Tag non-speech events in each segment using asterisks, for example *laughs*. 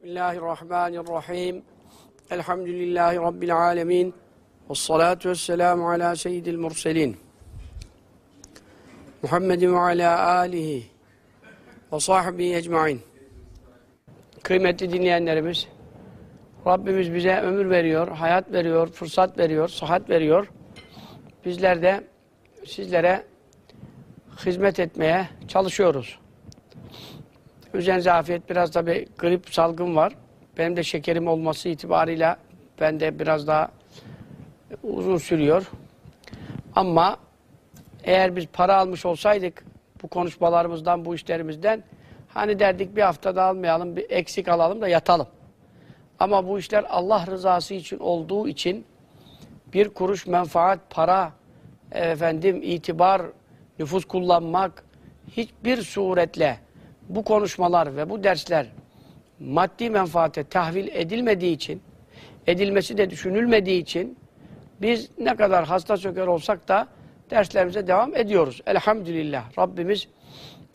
Bismillahirrahmanirrahim. Elhamdülillahi Rabbil alemin. Ve salatu ve selamu ala seyyidil murselin. Muhammedin ve ala alihi ve sahbihi ecmain. Kıymetli dinleyenlerimiz, Rabbimiz bize ömür veriyor, hayat veriyor, fırsat veriyor, sıhhat veriyor. Bizler de sizlere hizmet etmeye çalışıyoruz. Üzerinize afiyet biraz da bir grip salgın var. Benim de şekerim olması itibarıyla ben de biraz daha uzun sürüyor. Ama eğer biz para almış olsaydık bu konuşmalarımızdan, bu işlerimizden hani derdik bir haftada almayalım, bir eksik alalım da yatalım. Ama bu işler Allah rızası için olduğu için bir kuruş menfaat, para, efendim itibar, nüfus kullanmak hiçbir suretle bu konuşmalar ve bu dersler maddi menfaate tahvil edilmediği için, edilmesi de düşünülmediği için biz ne kadar hasta söker olsak da derslerimize devam ediyoruz. Elhamdülillah. Rabbimiz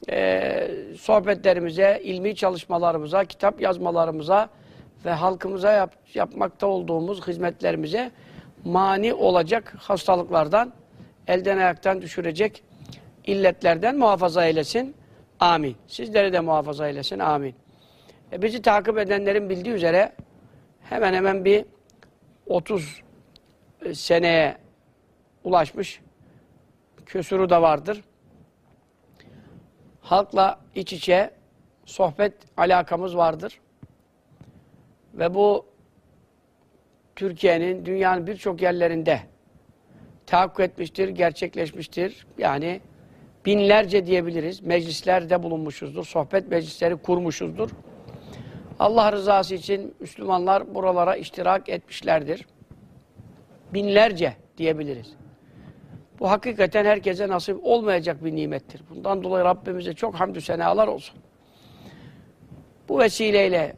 e, sohbetlerimize, ilmi çalışmalarımıza, kitap yazmalarımıza ve halkımıza yap, yapmakta olduğumuz hizmetlerimize mani olacak hastalıklardan, elden ayaktan düşürecek illetlerden muhafaza eylesin. Amin. Sizleri de muhafaza eylesin. Amin. E bizi takip edenlerin bildiği üzere hemen hemen bir 30 seneye ulaşmış küsuru da vardır. Halkla iç içe sohbet alakamız vardır. Ve bu Türkiye'nin, dünyanın birçok yerlerinde tahakkuk etmiştir, gerçekleşmiştir. Yani binlerce diyebiliriz. Meclislerde bulunmuşuzdur. Sohbet meclisleri kurmuşuzdur. Allah rızası için Müslümanlar buralara iştirak etmişlerdir. Binlerce diyebiliriz. Bu hakikaten herkese nasip olmayacak bir nimettir. Bundan dolayı Rabbimize çok hamdü senalar olsun. Bu vesileyle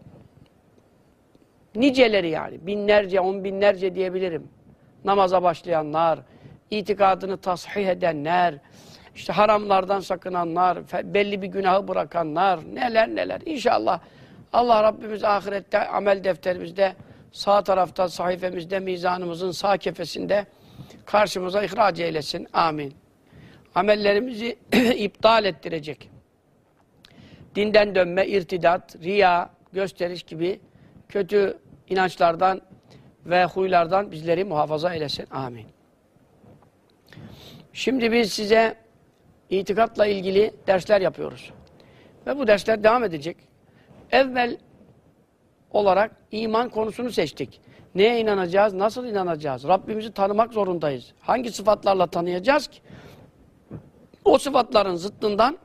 niceleri yani binlerce, on binlerce diyebilirim. Namaza başlayanlar, itikadını tasih edenler, işte haramlardan sakınanlar, belli bir günahı bırakanlar, neler neler. İnşallah Allah Rabbimiz ahirette amel defterimizde, sağ tarafta sahifemizde, mizanımızın sağ kefesinde karşımıza ihraç eylesin. Amin. Amellerimizi *clears throat* iptal ettirecek. Dinden dönme, irtidat, riya, gösteriş gibi kötü inançlardan ve huylardan bizleri muhafaza eylesin. Amin. Şimdi biz size itikatla ilgili dersler yapıyoruz. Ve bu dersler devam edecek. Evvel olarak iman konusunu seçtik. Neye inanacağız? Nasıl inanacağız? Rabbimizi tanımak zorundayız. Hangi sıfatlarla tanıyacağız ki? O sıfatların zıttından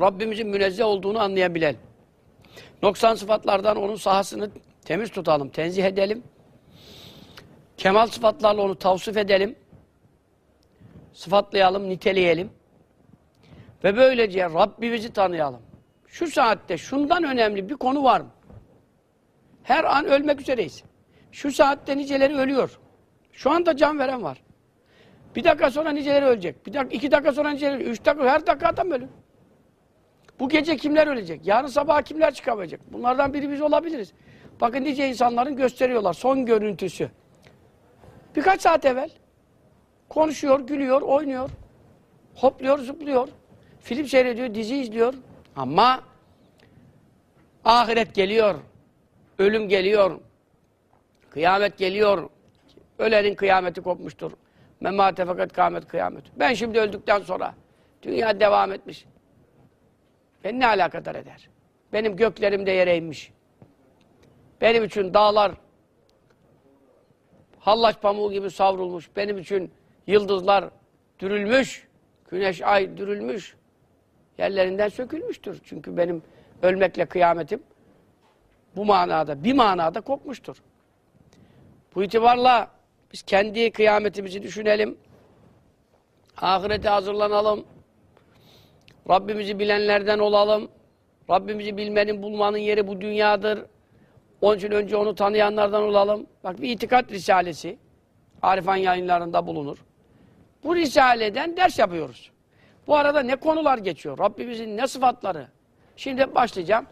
Rabbimizin münezzeh olduğunu anlayabilelim. Noksan sıfatlardan onun sahasını temiz tutalım, tenzih edelim. Kemal sıfatlarla onu tavsif edelim. Sıfatlayalım, niteleyelim. Ve böylece Rabbimizi tanıyalım. Şu saatte şundan önemli bir konu var mı? Her an ölmek üzereyiz. Şu saatte niceleri ölüyor. Şu anda can veren var. Bir dakika sonra niceleri ölecek. Bir dakika, iki dakika sonra niceleri, üç dakika, her dakika adam ölür. Bu gece kimler ölecek? Yarın sabah kimler çıkamayacak? Bunlardan biri biz olabiliriz. Bakın nice insanların gösteriyorlar son görüntüsü. Birkaç saat evvel konuşuyor, gülüyor, oynuyor, hopluyor, zıplıyor. Film seyrediyor, dizi izliyor. Ama ahiret geliyor, ölüm geliyor, kıyamet geliyor. Ölenin kıyameti kopmuştur. Memate fakat kıyamet kıyamet. Ben şimdi öldükten sonra dünya devam etmiş. Ben ne alakadar eder? Benim göklerim de yere inmiş. Benim için dağlar hallaç pamuğu gibi savrulmuş. Benim için yıldızlar dürülmüş. Güneş, ay dürülmüş. Yerlerinden sökülmüştür. Çünkü benim ölmekle kıyametim bu manada, bir manada kopmuştur. Bu itibarla biz kendi kıyametimizi düşünelim. Ahirete hazırlanalım. Rabbimizi bilenlerden olalım. Rabbimizi bilmenin, bulmanın yeri bu dünyadır. Onun için önce onu tanıyanlardan olalım. Bak bir itikat risalesi. Arifan yayınlarında bulunur. Bu risaleden ders yapıyoruz. Bu arada ne konular geçiyor? Rabbimizin ne sıfatları? Şimdi başlayacağım.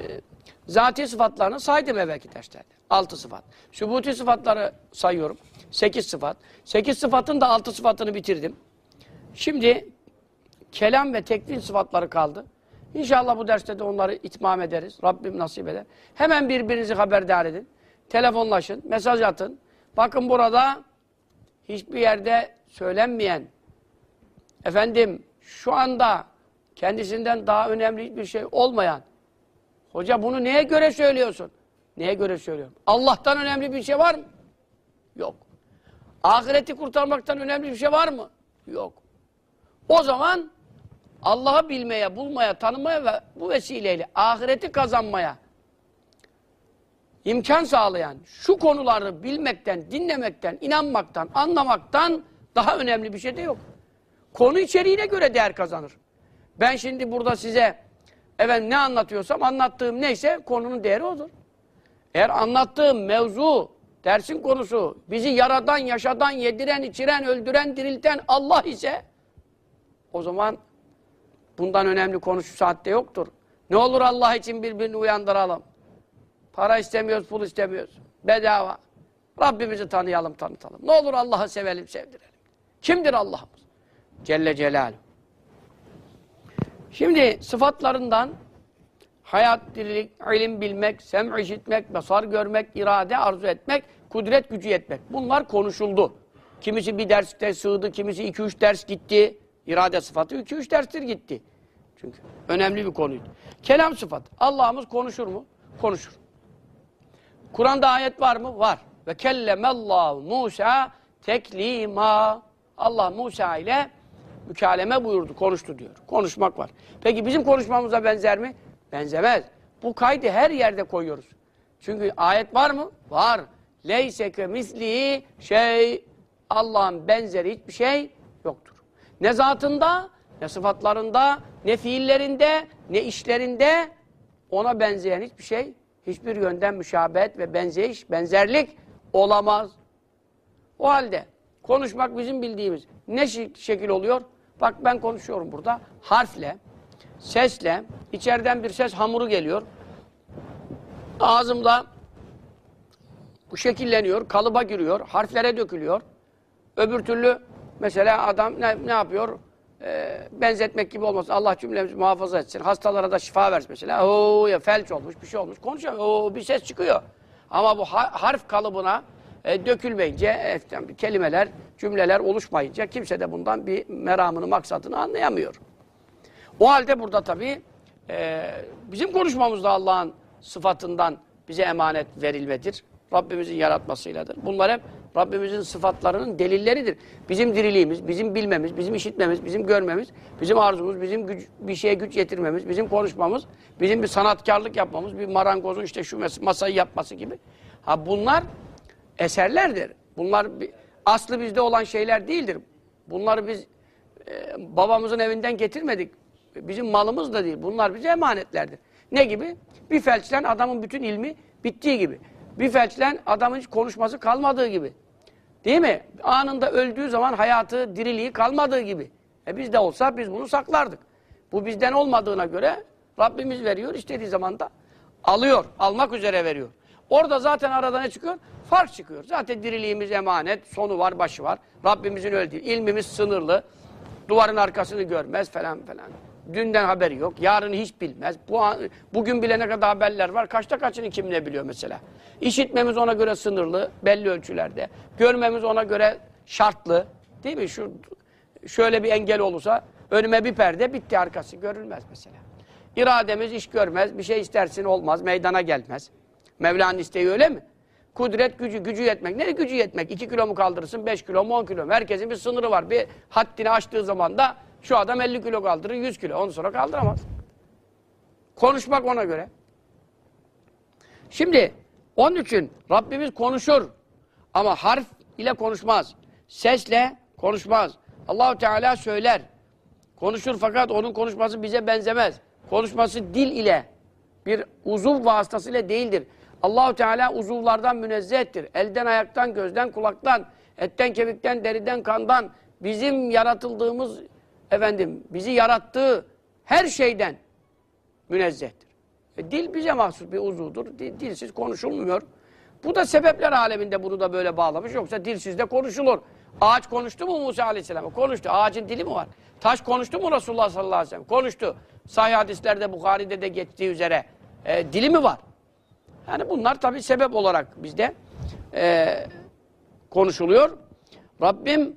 Ee, Zati sıfatlarını saydım evvelki derslerde. Altı sıfat. Sübuti sıfatları sayıyorum. Sekiz sıfat. Sekiz sıfatın da altı sıfatını bitirdim. Şimdi kelam ve tekvin sıfatları kaldı. İnşallah bu derste de onları itmam ederiz. Rabbim nasip eder. Hemen birbirinizi haberdar edin. Telefonlaşın, mesaj atın. Bakın burada hiçbir yerde söylenmeyen, efendim şu anda kendisinden daha önemli hiçbir şey olmayan, hoca bunu neye göre söylüyorsun? Neye göre söylüyorum? Allah'tan önemli bir şey var mı? Yok. Ahireti kurtarmaktan önemli bir şey var mı? Yok. O zaman Allah'ı bilmeye, bulmaya, tanımaya ve bu vesileyle ahireti kazanmaya imkan sağlayan şu konuları bilmekten, dinlemekten, inanmaktan, anlamaktan daha önemli bir şey de yok. Konu içeriğine göre değer kazanır. Ben şimdi burada size efendim ne anlatıyorsam anlattığım neyse konunun değeri odur. Eğer anlattığım mevzu, dersin konusu bizi yaradan, yaşadan, yediren, içiren, öldüren, dirilten Allah ise o zaman bundan önemli konu şu saatte yoktur. Ne olur Allah için birbirini uyandıralım. Para istemiyoruz, pul istemiyoruz. Bedava. Rabbimizi tanıyalım, tanıtalım. Ne olur Allah'ı sevelim, sevdirelim. Kimdir Allah'ımız? Celle Celaluhu. Şimdi sıfatlarından hayat, dirilik, ilim bilmek, sem işitmek, basar görmek, irade arzu etmek, kudret gücü yetmek. Bunlar konuşuldu. Kimisi bir derste sığdı, kimisi iki üç ders gitti. İrade sıfatı iki üç derstir gitti. Çünkü önemli bir konuydu. Kelam sıfatı. Allah'ımız konuşur mu? Konuşur. Kur'an'da ayet var mı? Var. Ve kellemellahu Musa teklima. Allah Musa ile mükaleme buyurdu, konuştu diyor. Konuşmak var. Peki bizim konuşmamıza benzer mi? Benzemez. Bu kaydı her yerde koyuyoruz. Çünkü ayet var mı? Var. Leyseke mislihi şey Allah'ın benzeri hiçbir şey yoktur. Ne zatında, ne sıfatlarında, ne fiillerinde, ne işlerinde ona benzeyen hiçbir şey, hiçbir yönden müşabehet ve benzeyiş, benzerlik olamaz. O halde konuşmak bizim bildiğimiz ne şekil oluyor? Bak ben konuşuyorum burada harfle, sesle, içeriden bir ses hamuru geliyor. Ağzımda bu şekilleniyor, kalıba giriyor, harflere dökülüyor. Öbür türlü mesela adam ne, ne yapıyor? Ee, benzetmek gibi olmasın. Allah cümlemizi muhafaza etsin. Hastalara da şifa versin mesela. Oo ya felç olmuş, bir şey olmuş. Konuşuyor. Oo bir ses çıkıyor. Ama bu ha harf kalıbına e, dökülmeyince, e, kelimeler, cümleler oluşmayınca kimse de bundan bir meramını, maksadını anlayamıyor. O halde burada tabii e, bizim konuşmamızda Allah'ın sıfatından bize emanet verilmedir. Rabbimizin yaratmasıyladır. Bunlar hep Rabbimizin sıfatlarının delilleridir. Bizim diriliğimiz, bizim bilmemiz, bizim işitmemiz, bizim görmemiz, bizim arzumuz, bizim güç, bir şeye güç getirmemiz, bizim konuşmamız, bizim bir sanatkarlık yapmamız, bir marangozun işte şu masayı yapması gibi. Ha bunlar eserlerdir. Bunlar aslı bizde olan şeyler değildir. Bunları biz e, babamızın evinden getirmedik. Bizim malımız da değil. Bunlar bize emanetlerdir. Ne gibi? Bir felçlen adamın bütün ilmi bittiği gibi. Bir felçlen adamın hiç konuşması kalmadığı gibi. Değil mi? Anında öldüğü zaman hayatı, diriliği kalmadığı gibi. E bizde olsa biz bunu saklardık. Bu bizden olmadığına göre Rabbimiz veriyor. istediği zaman da alıyor. Almak üzere veriyor. Orada zaten arada ne çıkıyor? Fark çıkıyor. Zaten diriliğimiz emanet, sonu var, başı var. Rabbimizin öldüğü. İlmimiz sınırlı. Duvarın arkasını görmez falan falan. Dünden haberi yok. Yarını hiç bilmez. Bu an, bugün bile ne kadar haberler var. Kaçta kaçını kim ne biliyor mesela. İşitmemiz ona göre sınırlı. Belli ölçülerde. Görmemiz ona göre şartlı. Değil mi? Şu Şöyle bir engel olursa önüme bir perde bitti arkası. Görülmez mesela. İrademiz iş görmez. Bir şey istersin olmaz. Meydana gelmez. Mevla'nın isteği öyle mi? Kudret gücü, gücü yetmek. Ne gücü yetmek? 2 kilo mu kaldırırsın, 5 kilo mu, 10 kilo mu? Herkesin bir sınırı var. Bir haddini aştığı zaman da şu adam 50 kilo kaldırır, 100 kilo. Onu sonra kaldıramaz. Konuşmak ona göre. Şimdi onun için Rabbimiz konuşur. Ama harf ile konuşmaz. Sesle konuşmaz. Allahu Teala söyler. Konuşur fakat onun konuşması bize benzemez. Konuşması dil ile bir uzuv vasıtasıyla değildir. Allahu Teala uzuvlardan münezzehtir. Elden, ayaktan, gözden, kulaktan, etten, kemikten, deriden, kandan bizim yaratıldığımız efendim bizi yarattığı her şeyden münezzehtir. E, dil bize mahsus bir uzudur. Dil- dilsiz konuşulmuyor. Bu da sebepler aleminde bunu da böyle bağlamış. Yoksa dilsiz de konuşulur. Ağaç konuştu mu Musa Aleyhisselam? Konuştu. Ağacın dili mi var? Taş konuştu mu Resulullah sallallahu aleyhi ve sellem? Konuştu. Sahih hadislerde Bukhari'de de geçtiği üzere e, dili mi var? Yani bunlar tabi sebep olarak bizde e, konuşuluyor. Rabbim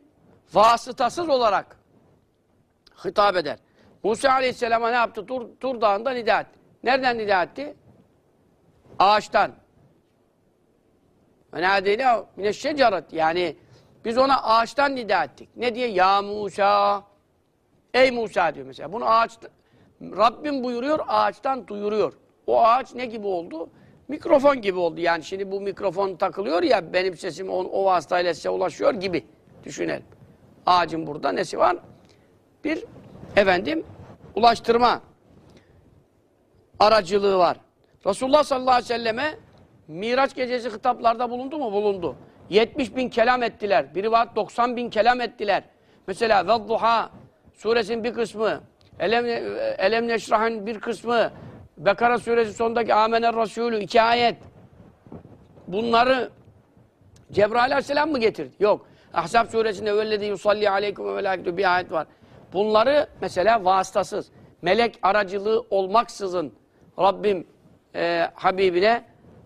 vasıtasız olarak hitap eder. Musa Aleyhisselam'a ne yaptı? Tur, Tur Dağı'nda nida etti. Nereden nida etti? Ağaçtan. Mineşşecerat. Yani biz ona ağaçtan nida ettik. Ne diye? Ya Musa. Ey Musa diyor mesela. Bunu ağaç Rabbim buyuruyor, ağaçtan duyuruyor. O ağaç ne gibi oldu? Mikrofon gibi oldu. Yani şimdi bu mikrofon takılıyor ya benim sesim o, o vasıtayla size ulaşıyor gibi düşünelim. Ağacın burada nesi var? Bir efendim ulaştırma aracılığı var. Resulullah sallallahu aleyhi ve selleme Miraç gecesi hitaplarda bulundu mu? Bulundu. 70 bin kelam ettiler. Bir rivayet 90 bin kelam ettiler. Mesela Vedduha suresinin bir kısmı, Elem, Elem Neşrah'ın bir kısmı, Bekara suresi sondaki Amener Resulü iki ayet. Bunları Cebrail aleyhisselam mı getirdi? Yok. Ahzab suresinde vellezî yusalli aleykum ve melâketü bir ayet var. Bunları mesela vasıtasız, melek aracılığı olmaksızın Rabbim e, Habibine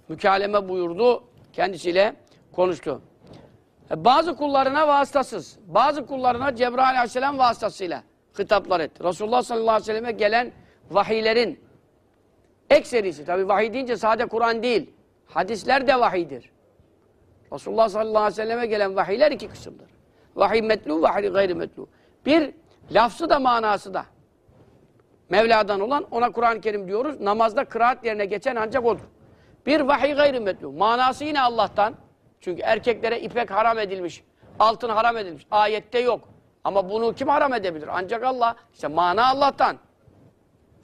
mükaleme buyurdu. Kendisiyle konuştu. E, bazı kullarına vasıtasız, bazı kullarına Cebrail aleyhisselam vasıtasıyla hitaplar etti. Resulullah sallallahu aleyhi ve selleme gelen vahiylerin ekserisi, tabi vahiy deyince sade Kur'an değil, hadisler de vahiydir. Resulullah sallallahu aleyhi ve selleme gelen vahiyler iki kısımdır. Vahiy metlu, vahiy gayri metlu. Bir, lafzı da manası da. Mevla'dan olan ona Kur'an-ı Kerim diyoruz. Namazda kıraat yerine geçen ancak odur. Bir vahiy gayri metlu. Manası yine Allah'tan. Çünkü erkeklere ipek haram edilmiş. Altın haram edilmiş. Ayette yok. Ama bunu kim haram edebilir? Ancak Allah. İşte mana Allah'tan.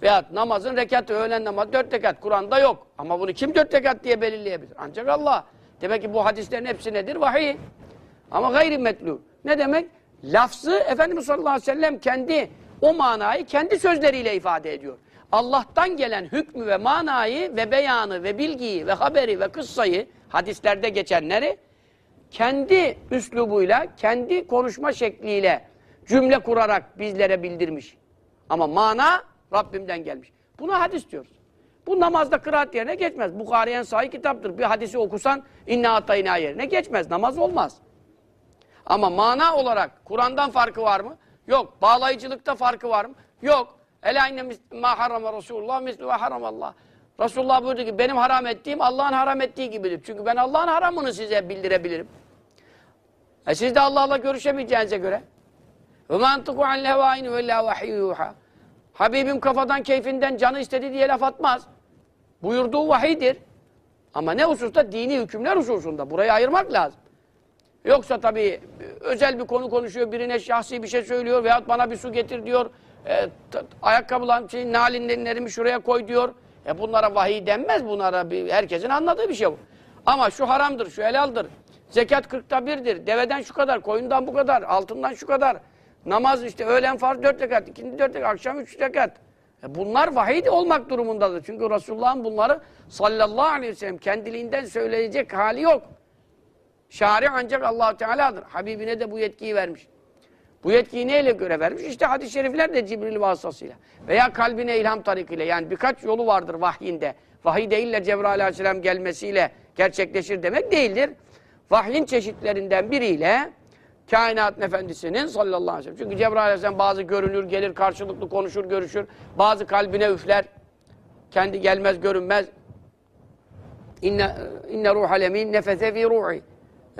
Veyahut namazın rekatı, öğlen namazı dört rekat. Kur'an'da yok. Ama bunu kim dört rekat diye belirleyebilir? Ancak Allah. Demek ki bu hadislerin hepsi nedir? Vahiy. Ama gayri metlu. Ne demek? Lafzı Efendimiz sallallahu aleyhi ve sellem kendi o manayı kendi sözleriyle ifade ediyor. Allah'tan gelen hükmü ve manayı ve beyanı ve bilgiyi ve haberi ve kıssayı hadislerde geçenleri kendi üslubuyla, kendi konuşma şekliyle cümle kurarak bizlere bildirmiş. Ama mana Rabbimden gelmiş. Buna hadis diyoruz. Bu namazda kıraat yerine geçmez. Bukhari en sahih kitaptır. Bir hadisi okusan inna atayna yerine geçmez. Namaz olmaz. Ama mana olarak Kur'an'dan farkı var mı? Yok. Bağlayıcılıkta farkı var mı? Yok. Ela inne ma harama Resulullah mislu ve haramallah. Resulullah buyurdu ki benim haram ettiğim Allah'ın haram ettiği gibidir. Çünkü ben Allah'ın haramını size bildirebilirim. E siz de Allah'la görüşemeyeceğinize göre. Ve mantıku an levain ve la vahiyyuha. Habibim kafadan keyfinden canı istedi diye laf atmaz. Buyurduğu vahidir. Ama ne hususta? Dini hükümler hususunda. Burayı ayırmak lazım. Yoksa tabii özel bir konu konuşuyor, birine şahsi bir şey söylüyor veyahut bana bir su getir diyor. E, ayakkabılarım, şey, nalinlerimi şuraya koy diyor. E bunlara vahiy denmez bunlara. Bir, herkesin anladığı bir şey bu. Ama şu haramdır, şu helaldir. Zekat kırkta birdir. Deveden şu kadar, koyundan bu kadar, altından şu kadar. Namaz işte öğlen farz dört rekat, ikindi dört rekat, akşam üç rekat. E bunlar vahiy olmak durumundadır. Çünkü Resulullah'ın bunları sallallahu aleyhi ve sellem kendiliğinden söyleyecek hali yok. Şari ancak allah Teala'dır. Habibine de bu yetkiyi vermiş. Bu yetkiyi neyle göre vermiş? İşte hadis-i şerifler de Cibril vasıtasıyla. Veya kalbine ilham tarikiyle. Yani birkaç yolu vardır vahyinde. Vahiy değil de Cebrail aleyhisselam gelmesiyle gerçekleşir demek değildir. Vahyin çeşitlerinden biriyle kainat efendisinin sallallahu aleyhi ve sellem. Çünkü Cebrail aleyhisselam bazı görünür, gelir, karşılıklı konuşur, görüşür. Bazı kalbine üfler. Kendi gelmez, görünmez. İnne, inne ruhal emin nefese fi ruhi.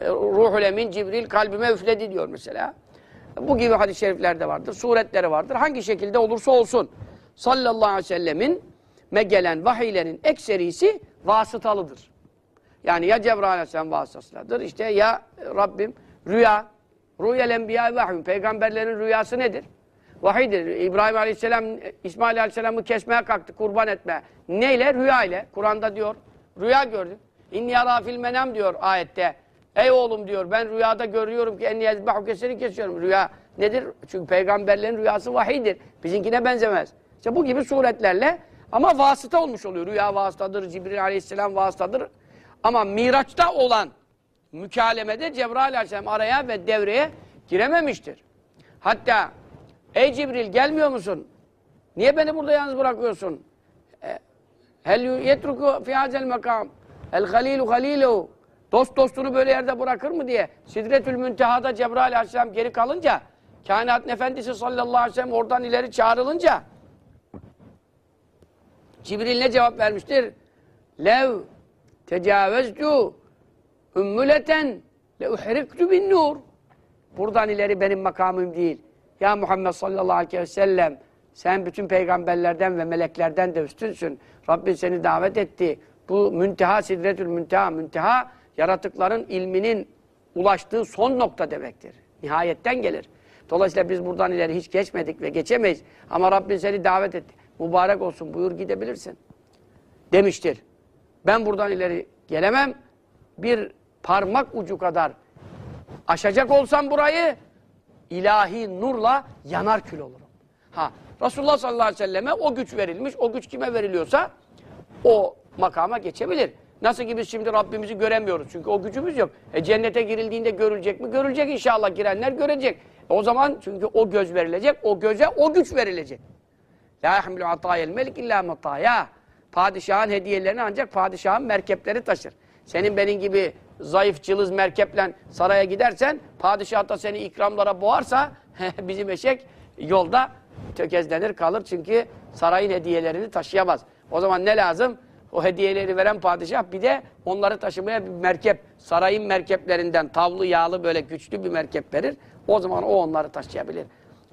Ruhul emin Cibril kalbime üfledi diyor mesela. Bu gibi hadis-i şerifler de vardır. Suretleri vardır. Hangi şekilde olursa olsun sallallahu aleyhi ve sellemin me gelen vahiylerin ekserisi vasıtalıdır. Yani ya Cebrail aleyhisselam vasıtasıdır. İşte ya Rabbim rüya. Rüyel enbiya vahiy. Peygamberlerin rüyası nedir? Vahidir. İbrahim aleyhisselam İsmail aleyhisselamı kesmeye kalktı. Kurban etme. Neyle? Rüya ile. Kur'an'da diyor. Rüya gördüm. İnni yara fil menam diyor ayette. Ey oğlum diyor ben rüyada görüyorum ki en yezbahu seni kesiyorum. Rüya nedir? Çünkü peygamberlerin rüyası vahiydir. Bizinkine benzemez. İşte bu gibi suretlerle Ama vasıta olmuş oluyor. Rüya vasıtadır, Cibril aleyhisselam vasıtadır. Ama Miraç'ta olan mükalemede Cebrail aleyhisselam araya ve devreye girememiştir. Hatta ey Cibril gelmiyor musun? Niye beni burada yalnız bırakıyorsun? E, Hel yetruku fi hazel makam. El halilu halilu. Dost dostunu böyle yerde bırakır mı diye. Sidretül Münteha'da Cebrail aleyhisselam geri kalınca kainatın efendisi sallallahu aleyhi ve sellem oradan ileri çağrılınca Cibril ne cevap vermiştir? Lev tecaveztu ümmületen le uhriktu bin nur. Buradan ileri benim makamım değil. Ya Muhammed sallallahu aleyhi ve sellem sen bütün peygamberlerden ve meleklerden de üstünsün. Rabbin seni davet etti. Bu münteha sidretül münteha. Münteha yaratıkların ilminin ulaştığı son nokta demektir. Nihayetten gelir. Dolayısıyla biz buradan ileri hiç geçmedik ve geçemeyiz. Ama Rabbin seni davet etti. Mübarek olsun buyur gidebilirsin. Demiştir. Ben buradan ileri gelemem. Bir parmak ucu kadar aşacak olsam burayı ilahi nurla yanar kül olurum. Ha, Resulullah sallallahu aleyhi ve selleme o güç verilmiş. O güç kime veriliyorsa o makama geçebilir. Nasıl ki biz şimdi Rabbimizi göremiyoruz. Çünkü o gücümüz yok. E cennete girildiğinde görülecek mi? Görülecek inşallah. Girenler görecek. E o zaman çünkü o göz verilecek. O göze o güç verilecek. La yahmilu atayel melik illa mataya. Padişahın hediyelerini ancak padişahın merkepleri taşır. Senin benim gibi zayıf cılız merkeple saraya gidersen padişah da seni ikramlara boğarsa *laughs* bizim eşek yolda tökezlenir kalır çünkü sarayın hediyelerini taşıyamaz. O zaman ne lazım? O hediyeleri veren padişah bir de onları taşımaya bir merkep, sarayın merkeplerinden tavlı yağlı böyle güçlü bir merkep verir. O zaman o onları taşıyabilir.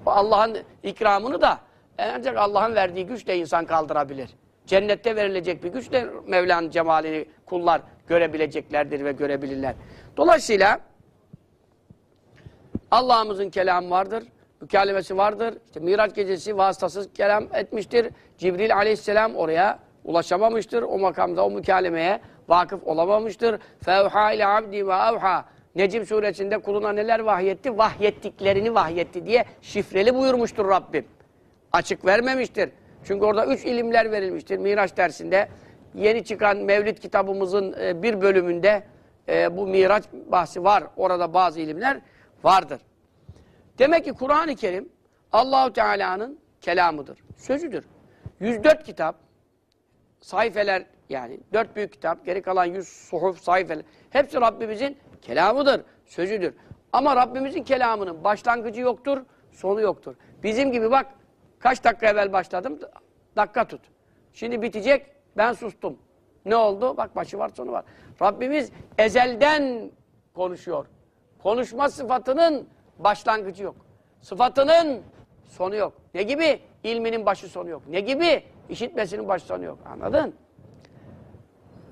Allah'ın ikramını da ancak Allah'ın verdiği güçle insan kaldırabilir. Cennette verilecek bir güçle Mevla'nın cemalini kullar görebileceklerdir ve görebilirler. Dolayısıyla Allah'ımızın kelamı vardır, mükalemesi vardır. İşte Miraç gecesi vasıtasız kelam etmiştir. Cibril aleyhisselam oraya ulaşamamıştır. O makamda o mükalemeye vakıf olamamıştır. Fevha ile abdi ve evha. Necim suresinde kuluna neler vahyetti? Vahyettiklerini vahyetti diye şifreli buyurmuştur Rabbim. Açık vermemiştir. Çünkü orada üç ilimler verilmiştir. Miraç dersinde yeni çıkan Mevlid kitabımızın e, bir bölümünde e, bu Miraç bahsi var. Orada bazı ilimler vardır. Demek ki Kur'an-ı Kerim Allahu Teala'nın kelamıdır. Sözüdür. 104 kitap sayfeler yani dört büyük kitap, geri kalan yüz suhuf sayfeler hepsi Rabbimizin kelamıdır, sözüdür. Ama Rabbimizin kelamının başlangıcı yoktur, sonu yoktur. Bizim gibi bak kaç dakika evvel başladım, dakika tut. Şimdi bitecek, ben sustum. Ne oldu? Bak başı var, sonu var. Rabbimiz ezelden konuşuyor. Konuşma sıfatının başlangıcı yok. Sıfatının sonu yok. Ne gibi? İlminin başı sonu yok. Ne gibi? İşitmesinin başı sonu yok. Anladın?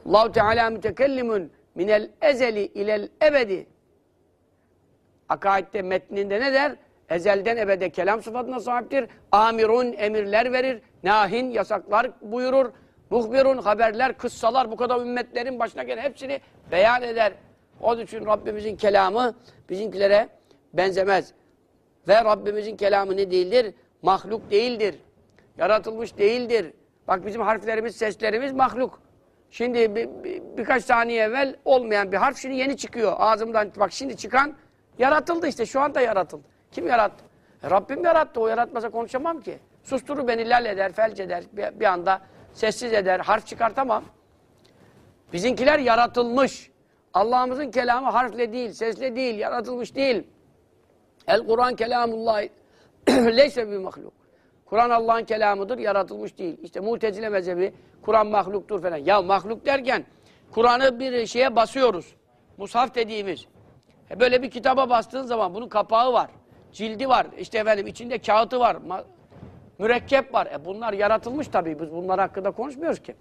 Allahu Teala mütekellimun minel ezeli ilel ebedi. Akaidde metninde ne der? Ezelden ebede kelam sıfatına sahiptir. Amirun emirler verir. Nahin yasaklar buyurur. Muhbirun haberler, kıssalar bu kadar ümmetlerin başına gelen hepsini beyan eder. Onun için Rabbimizin kelamı bizimkilere benzemez. Ve Rabbimizin kelamı ne değildir? Mahluk değildir. Yaratılmış değildir. Bak bizim harflerimiz, seslerimiz mahluk. Şimdi bir, bir, birkaç saniye evvel olmayan bir harf şimdi yeni çıkıyor ağzımdan. Bak şimdi çıkan yaratıldı işte şu anda yaratıldı. Kim yarattı? E, Rabbim yarattı. O yaratmasa konuşamam ki. Susturur beni lal eder, felç eder. Bir, bir anda sessiz eder. Harf çıkartamam. Bizimkiler yaratılmış. Allah'ımızın kelamı harfle değil, sesle değil, yaratılmış değil. El Kur'an kelamullah *clears throat* leyse bir mahluk. Kur'an Allah'ın kelamıdır, yaratılmış değil. İşte mutezile mezhebi, Kur'an mahluktur falan. Ya mahluk derken, Kur'an'ı bir şeye basıyoruz. Mushaf dediğimiz. E böyle bir kitaba bastığın zaman bunun kapağı var, cildi var, işte efendim içinde kağıtı var, mürekkep var. E bunlar yaratılmış tabii, biz bunlar hakkında konuşmuyoruz ki.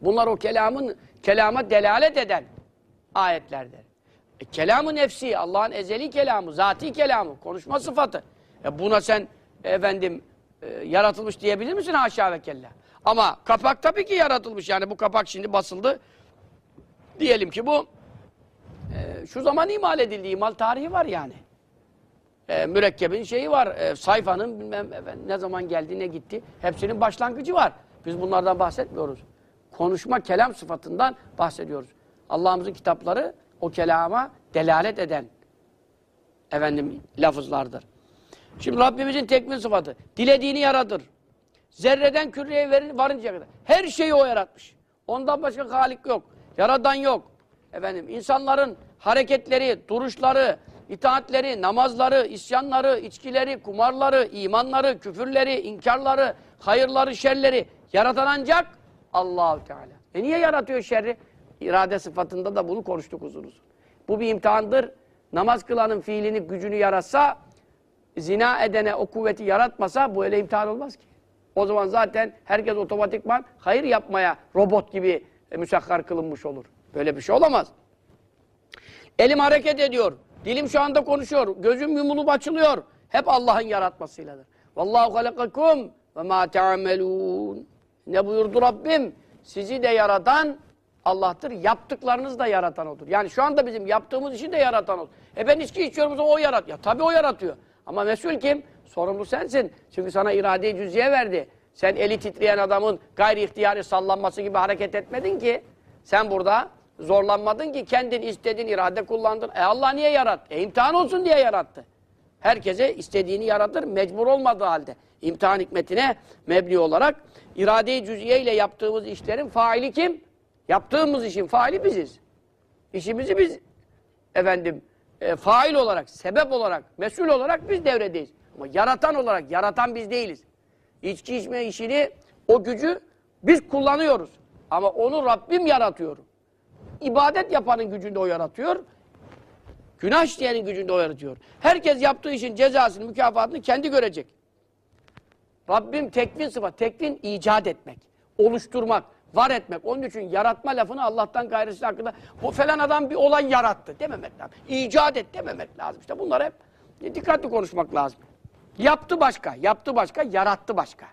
Bunlar o kelamın, kelama delalet eden ayetlerdir. E, kelamı nefsi, Allah'ın ezeli kelamı, zati kelamı, konuşma sıfatı. E buna sen efendim e, yaratılmış diyebilir misin haşa ve kella? Ama kapak tabii ki yaratılmış. Yani bu kapak şimdi basıldı. Diyelim ki bu e, şu zaman imal edildi. İmal tarihi var yani. E, mürekkebin şeyi var. E, sayfanın bilmem efendim, ne zaman geldi ne gitti. Hepsinin başlangıcı var. Biz bunlardan bahsetmiyoruz. Konuşma, kelam sıfatından bahsediyoruz. Allah'ımızın kitapları o kelama delalet eden efendim lafızlardır. Şimdi Rabbimizin tekvin sıfatı. Dilediğini yaratır. Zerreden küreye verin, varıncaya kadar. Her şeyi o yaratmış. Ondan başka halik yok. Yaradan yok. Efendim insanların hareketleri, duruşları, itaatleri, namazları, isyanları, içkileri, kumarları, imanları, küfürleri, inkarları, hayırları, şerleri yaratan ancak Allahu Teala. E niye yaratıyor şerri? İrade sıfatında da bunu konuştuk uzun uzun. Bu bir imtihandır. Namaz kılanın fiilini, gücünü yaratsa, zina edene o kuvveti yaratmasa bu öyle imtihan olmaz ki. O zaman zaten herkes otomatikman hayır yapmaya robot gibi e, müsakkar kılınmış olur. Böyle bir şey olamaz. Elim hareket ediyor. Dilim şu anda konuşuyor. Gözüm yumulup açılıyor. Hep Allah'ın yaratmasıyladır. Vallahu halakakum ve ma ta'melun. Ne buyurdu Rabbim? Sizi de yaratan Allah'tır. Yaptıklarınızı da yaratan odur. Yani şu anda bizim yaptığımız işi de yaratan odur. E ben içki içiyorum o yarat. Ya tabii o yaratıyor. Ama mesul kim? Sorumlu sensin. Çünkü sana irade-i cüz'iye verdi. Sen eli titreyen adamın gayri ihtiyari sallanması gibi hareket etmedin ki. Sen burada zorlanmadın ki kendin istedin, irade kullandın. E Allah niye yarattı? E imtihan olsun diye yarattı. Herkese istediğini yaratır, mecbur olmadığı halde. İmtihan hikmetine mebni olarak irade-i cüz'iye ile yaptığımız işlerin faili kim? Yaptığımız işin faili biziz. İşimizi biz efendim e, fail olarak, sebep olarak, mesul olarak biz devredeyiz. Ama yaratan olarak, yaratan biz değiliz. İçki içme işini, o gücü biz kullanıyoruz. Ama onu Rabbim yaratıyor. İbadet yapanın gücünde o yaratıyor. Günah işleyenin gücünde o yaratıyor. Herkes yaptığı işin cezasını, mükafatını kendi görecek. Rabbim tekvin sıfat. Tekvin icat etmek, oluşturmak, var etmek. Onun için yaratma lafını Allah'tan gayrısı hakkında bu falan adam bir olay yarattı dememek lazım. İcat et dememek lazım. İşte bunlar hep dikkatli konuşmak lazım. Yaptı başka, yaptı başka, yarattı başka.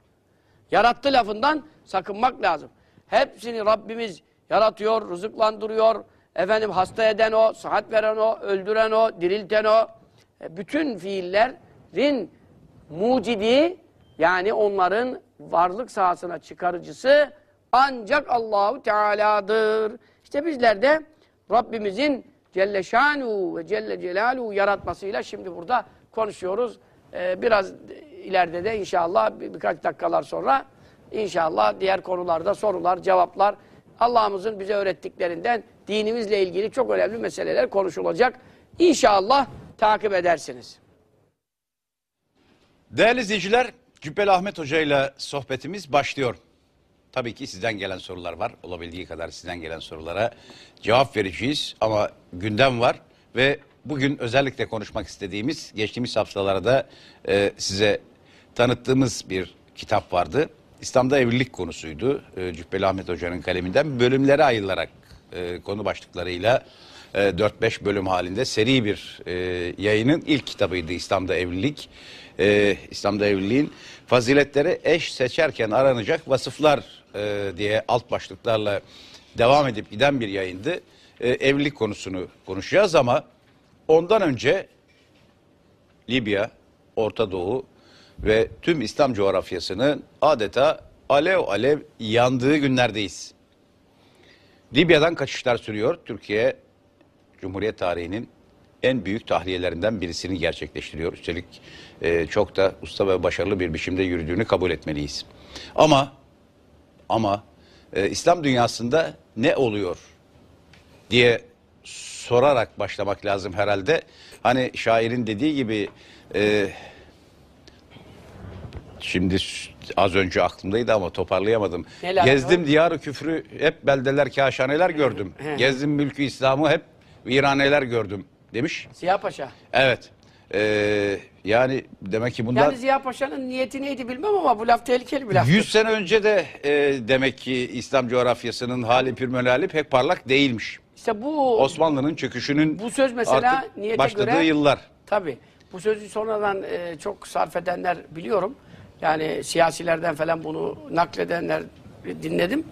Yarattı lafından sakınmak lazım. Hepsini Rabbimiz yaratıyor, rızıklandırıyor. Efendim hasta eden o, sıhhat veren o, öldüren o, dirilten o. E, bütün fiillerin mucidi yani onların varlık sahasına çıkarıcısı ancak Allahu Teala'dır. İşte bizler de Rabbimizin Celle Şanu ve Celle Celaluhu yaratmasıyla şimdi burada konuşuyoruz. Ee, biraz ileride de inşallah bir, birkaç dakikalar sonra inşallah diğer konularda sorular, cevaplar Allah'ımızın bize öğrettiklerinden dinimizle ilgili çok önemli meseleler konuşulacak. İnşallah takip edersiniz. Değerli izleyiciler, Cübbeli Ahmet Hoca ile sohbetimiz başlıyor. Tabii ki sizden gelen sorular var. Olabildiği kadar sizden gelen sorulara cevap vereceğiz. Ama gündem var ve bugün özellikle konuşmak istediğimiz, geçtiğimiz haftalarda e, size tanıttığımız bir kitap vardı. İslam'da evlilik konusuydu. E, Cübbeli Ahmet Hoca'nın kaleminden bölümlere ayrılarak e, konu başlıklarıyla e, 4-5 bölüm halinde seri bir e, yayının ilk kitabıydı İslam'da Evlilik. E, İslam'da Evliliğin faziletleri eş seçerken aranacak vasıflar diye alt başlıklarla devam edip giden bir yayındı. Evlilik konusunu konuşacağız ama ondan önce Libya, Orta Doğu ve tüm İslam coğrafyasının adeta alev alev yandığı günlerdeyiz. Libya'dan kaçışlar sürüyor. Türkiye Cumhuriyet tarihinin en büyük tahliyelerinden birisini gerçekleştiriyor. Üstelik e, çok da usta ve başarılı bir biçimde yürüdüğünü kabul etmeliyiz. Ama ama e, İslam dünyasında ne oluyor diye sorarak başlamak lazım herhalde. Hani şairin dediği gibi e, şimdi az önce aklımdaydı ama toparlayamadım. Neler Gezdim diyarı küfrü hep beldeler kaşaneler gördüm. Gezdim mülkü İslam'ı hep viraneler gördüm demiş. Ziya Paşa. Evet. Ee, yani demek ki bunlar Yani Ziya Paşa'nın niyeti neydi bilmem ama bu laf tehlikeli bir laf. 100 sene önce de e, demek ki İslam coğrafyasının hali pürmelali pek parlak değilmiş. İşte bu Osmanlı'nın çöküşünün Bu söz mesela niyete başladığı göre- yıllar. Tabii. Bu sözü sonradan e, çok sarf edenler biliyorum. Yani siyasilerden falan bunu nakledenler dinledim.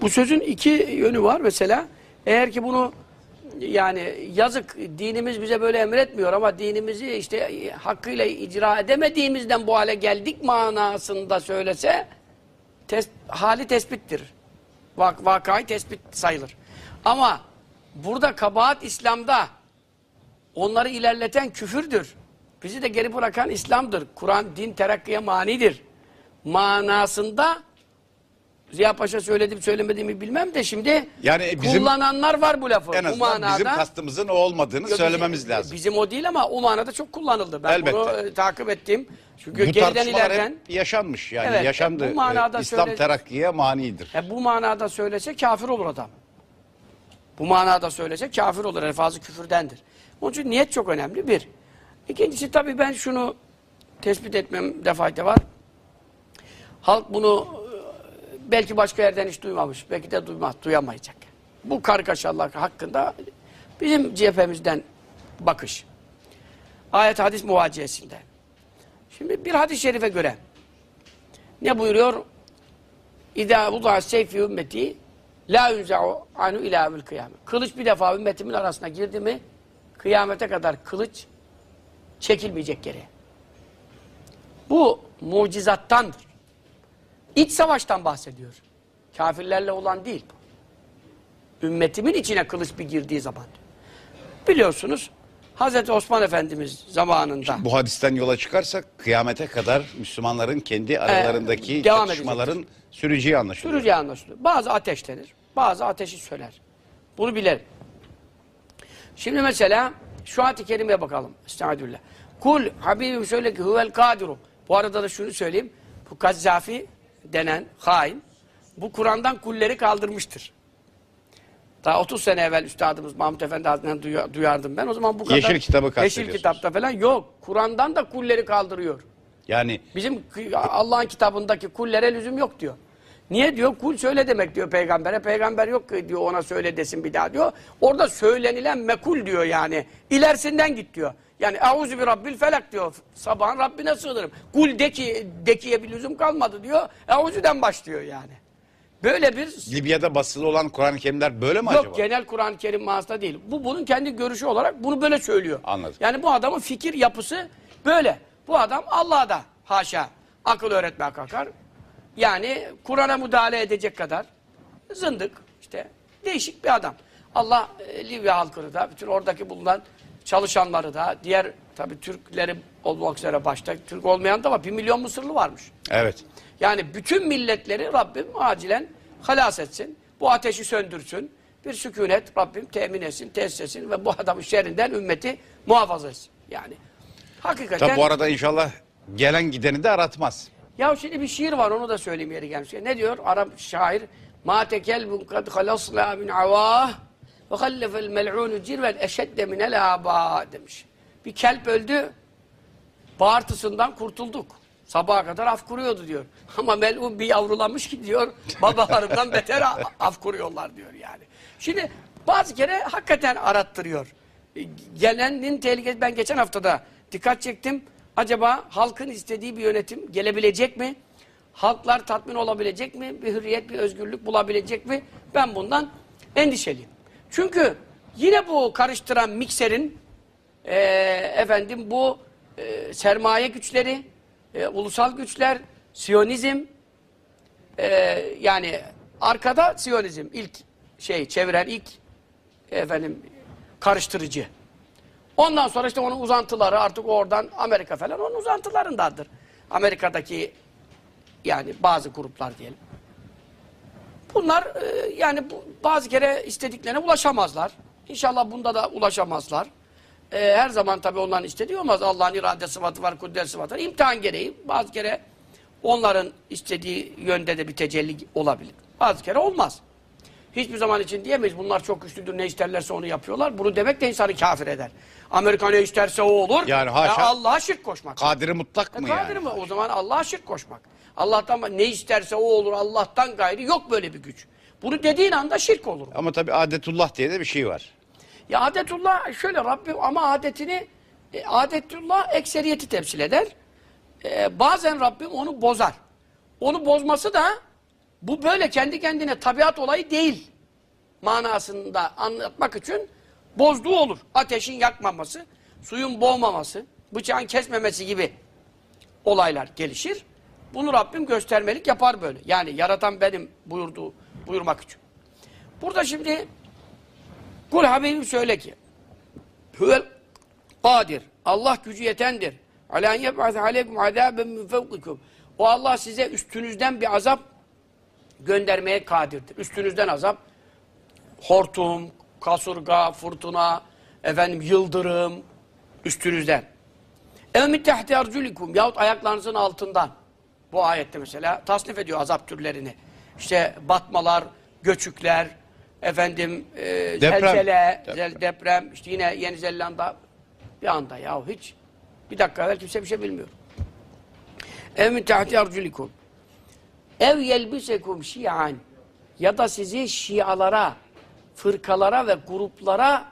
Bu sözün iki yönü var mesela. Eğer ki bunu yani yazık dinimiz bize böyle emretmiyor ama dinimizi işte hakkıyla icra edemediğimizden bu hale geldik manasında söylese tes- hali tespittir. Vak vakayı tespit sayılır. Ama burada kabahat İslam'da onları ilerleten küfürdür. Bizi de geri bırakan İslam'dır. Kur'an din terakkiye manidir. Manasında Ziya Paşa söyledim söylemediğimi bilmem de şimdi Yani bizim- kullananlar var bu lafı. En bu azından manada, bizim kastımızın o olmadığını Yok, söylememiz bizim, lazım. Bizim o değil ama o manada çok kullanıldı. Ben Elbette. bunu e, takip ettim. Çünkü Bu geriden ileriden hep yaşanmış yani Evet, yaşandı. bu manada Ee, İslam söyle- terakkiye manidir. e, bu manada söylese kafir olur adam. Bu manada söylese kafir olur. Elfazı küfürdendir. Onun için niyet çok önemli bir. İkincisi tabii ben şunu tespit etmemde fayda var. Halk bunu e, belki başka yerden hiç duymamış. Belki de duymaz, duyamayacak. Bu kargaşalar hakkında bizim cephemizden bakış. Ayet hadis muvaciyesinde. Şimdi bir hadis-i şerife göre ne buyuruyor? İdâ vudu'a seyfi ümmeti la yunza'u anu ilâ kıyamet. Kılıç bir defa ümmetimin arasına girdi mi kıyamete kadar kılıç çekilmeyecek geriye. Bu mucizattandır. İç savaştan bahsediyor. Kafirlerle olan değil bu. Ümmetimin içine kılıç bir girdiği zaman. Biliyorsunuz Hazreti Osman Efendimiz zamanında Bu hadisten yola çıkarsak kıyamete kadar Müslümanların kendi aralarındaki Ee, devam çatışmaların süreceği anlaşılıyor. Sürücü anlaşılıyor. Bazı ateşlenir. Bazı ateşi söner. Bunu bilelim. Şimdi mesela şu ayet-i kerimeye bakalım. Estağfirullah. Kul Habibim söyle ki huvel kadiru. Bu arada da şunu söyleyeyim. Bu Gazzafi denen hain bu Kur'an'dan kulleri kaldırmıştır. Daha 30 sene evvel üstadımız Mahmut Efendi Hazretleri'nden duya- duyardım ben. O zaman bu kadar... Yeşil kitabı Yeşil kitapta falan yok. Kur'an'dan da kulleri kaldırıyor. Yani Bizim Allah'ın kitabındaki kullere lüzum yok diyor. Niye diyor? Kul söyle demek diyor peygambere. Peygamber yok diyor ona söyle desin bir daha diyor. Orada söylenilen mekul diyor yani. İlerisinden git diyor. Yani auzu bi rabbil felak diyor. Sabahın Rabbine sığınırım. Kul de ki, dekiye bir lüzum kalmadı diyor. Auzu'den başlıyor yani. Böyle bir Libya'da basılı olan Kur'an-ı Kerimler böyle mi Yok acaba? genel Kur'an-ı Kerim manasında değil. Bu bunun kendi görüşü olarak bunu böyle söylüyor. Anladım. Yani bu adamın fikir yapısı böyle. Bu adam Allah'a da haşa akıl öğretmeye kalkar. Yani Kur'an'a müdahale edecek kadar zındık işte değişik bir adam. Allah e, Libya halkını da bütün oradaki bulunan çalışanları da diğer tabii Türkleri olmak üzere başta Türk olmayan da var. Bir milyon Mısırlı varmış. Evet. Yani bütün milletleri Rabbim acilen halas etsin. Bu ateşi söndürsün. Bir sükunet Rabbim temin etsin, tesis etsin ve bu adamın şerrinden ümmeti muhafaza etsin. Yani hakikaten... Tabi bu arada inşallah gelen gideni de aratmaz. Ya şimdi bir şiir var onu da söyleyeyim yeri gelmişken. Ne diyor Arap şair? Ma tekelbun kad halasla min avah ve hallefel mel'unu cirven eşedde minel aba demiş. Bir kelp öldü, bağırtısından kurtulduk. Sabaha kadar af kuruyordu diyor. *laughs* Ama melun bir yavrulamış ki diyor, babalarından beter af kuruyorlar diyor yani. Şimdi bazı kere hakikaten arattırıyor. Gelenin tehlikesi, ben geçen haftada dikkat çektim. Acaba halkın istediği bir yönetim gelebilecek mi? Halklar tatmin olabilecek mi? Bir hürriyet, bir özgürlük bulabilecek mi? Ben bundan endişeliyim. Çünkü yine bu karıştıran mikserin e, efendim bu e, sermaye güçleri, e, ulusal güçler, Siyonizm, e, yani arkada Siyonizm ilk şey çeviren ilk efendim karıştırıcı. Ondan sonra işte onun uzantıları artık oradan Amerika falan onun uzantılarındandır. Amerika'daki yani bazı gruplar diyelim. Bunlar e, yani bu, bazı kere istediklerine ulaşamazlar. İnşallah bunda da ulaşamazlar. E, her zaman tabii onların istediği olmaz. Allah'ın irade sıfatı var, kudret sıfatı var. İmtihan gereği bazı kere onların istediği yönde de bir tecelli olabilir. Bazı kere olmaz. Hiçbir zaman için diyemeyiz. Bunlar çok güçlüdür. Ne isterlerse onu yapıyorlar. Bunu demek de insanı kafir eder. Amerika ne isterse o olur. Yani haşa- E, Allah'a şirk koşmak. Kadiri mutlak mı E, kadir yani? mi? O zaman Allah'a şirk koşmak. Allah'tan ne isterse o olur. Allah'tan gayri yok böyle bir güç. Bunu dediğin anda şirk olur. Ama tabi adetullah diye de bir şey var. Ya adetullah şöyle Rabbim ama adetini e, adetullah ekseriyeti temsil eder. E, bazen Rabbim onu bozar. Onu bozması da bu böyle kendi kendine tabiat olayı değil manasında anlatmak için bozduğu olur. Ateşin yakmaması, suyun boğmaması, bıçağın kesmemesi gibi olaylar gelişir. Bunu Rabbim göstermelik yapar böyle. Yani yaratan benim buyurduğu, buyurmak için. Burada şimdi Kul Habibim söyle ki Huvel kadir. Allah gücü yetendir. Alâ yeb'az aleykum azâben min fevkikum. O Allah size üstünüzden bir azap göndermeye kadirdir. Üstünüzden azap hortum, kasurga, fırtına, efendim yıldırım üstünüzden. Ev min tehti arculikum yahut ayaklarınızın altından. Bu ayette mesela tasnif ediyor azap türlerini. İşte batmalar, göçükler, efendim e, Deprem. zelzele, Deprem. deprem. işte yine Yeni Zelanda bir anda ya hiç bir dakika evvel kimse bir şey bilmiyor. Ev min tehti arculikum. Ev yelbisekum şi'an ya da sizi şialara, fırkalara ve gruplara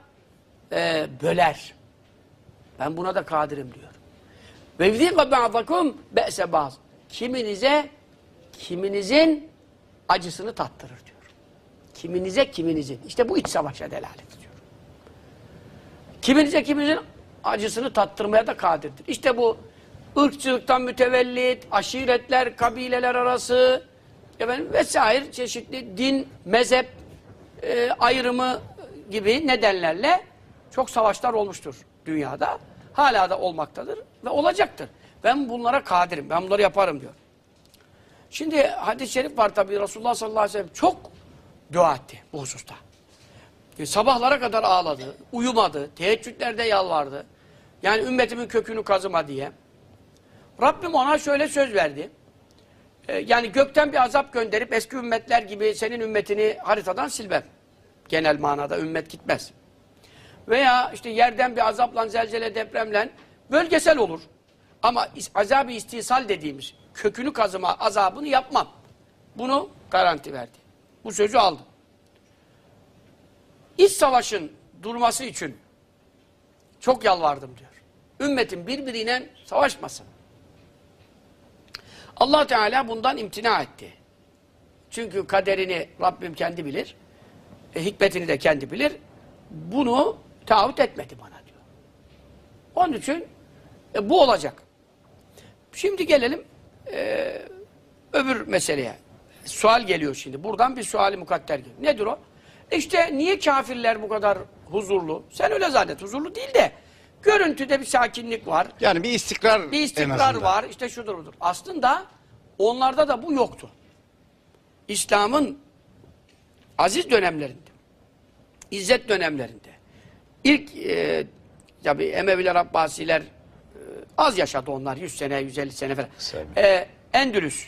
e, böler. Ben buna da kadirim diyor. Ve yuzîka ba'dakum be'se baz. Kiminize kiminizin acısını tattırır diyor. Kiminize kiminizin. İşte bu iç savaşa delalet ediyor. Kiminize kiminizin acısını tattırmaya da kadirdir. İşte bu ırkçılıktan mütevellit, aşiretler, kabileler arası efendim, vesaire çeşitli din, mezhep e, ayrımı gibi nedenlerle çok savaşlar olmuştur dünyada. Hala da olmaktadır ve olacaktır. Ben bunlara kadirim, ben bunları yaparım diyor. Şimdi hadis-i şerif var tabi Resulullah sallallahu aleyhi ve sellem çok dua etti bu hususta. E, Sabahlara kadar ağladı, uyumadı, teheccüdlerde yalvardı. Yani ümmetimin kökünü kazıma diye. Rabbim ona şöyle söz verdi. E, yani gökten bir azap gönderip eski ümmetler gibi senin ümmetini haritadan silmem. Genel manada ümmet gitmez. Veya işte yerden bir azapla, zelzele, depremle bölgesel olur. Ama azab-ı istisal dediğimiz kökünü kazıma azabını yapmam. Bunu garanti verdi. Bu sözü aldım. İç savaşın durması için çok yalvardım diyor. Ümmetin birbiriyle savaşmasın. Allah Teala bundan imtina etti. Çünkü kaderini Rabbim kendi bilir. E, hikmetini de kendi bilir. Bunu taahhüt etmedi bana diyor. Onun için e, bu olacak. Şimdi gelelim e, öbür meseleye. Sual geliyor şimdi. Buradan bir suali mukadder geliyor. Nedir o? İşte niye kafirler bu kadar huzurlu? Sen öyle zannet. Huzurlu değil de görüntüde bir sakinlik var. Yani bir istikrar Bir istikrar var. işte şudur budur. Aslında onlarda da bu yoktu. İslam'ın aziz dönemlerinde, izzet dönemlerinde, ilk e, tabi Emeviler, Abbasiler az yaşadı onlar. 100 sene, 150 sene falan. Tabii. E, Endülüs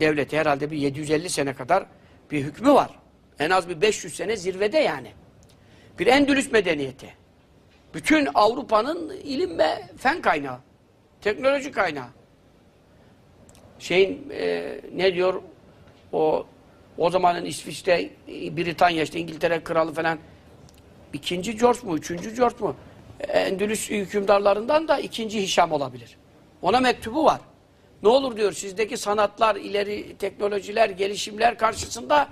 devleti herhalde bir 750 sene kadar bir hükmü var. En az bir 500 sene zirvede yani. Bir Endülüs medeniyeti. Bütün Avrupa'nın ilim ve fen kaynağı. Teknoloji kaynağı. Şeyin e, ne diyor o o zamanın İsviçre, Britanya işte İngiltere kralı falan ikinci George mu, üçüncü George mu? Endülüs hükümdarlarından da ikinci Hişam olabilir. Ona mektubu var. Ne olur diyor sizdeki sanatlar, ileri teknolojiler, gelişimler karşısında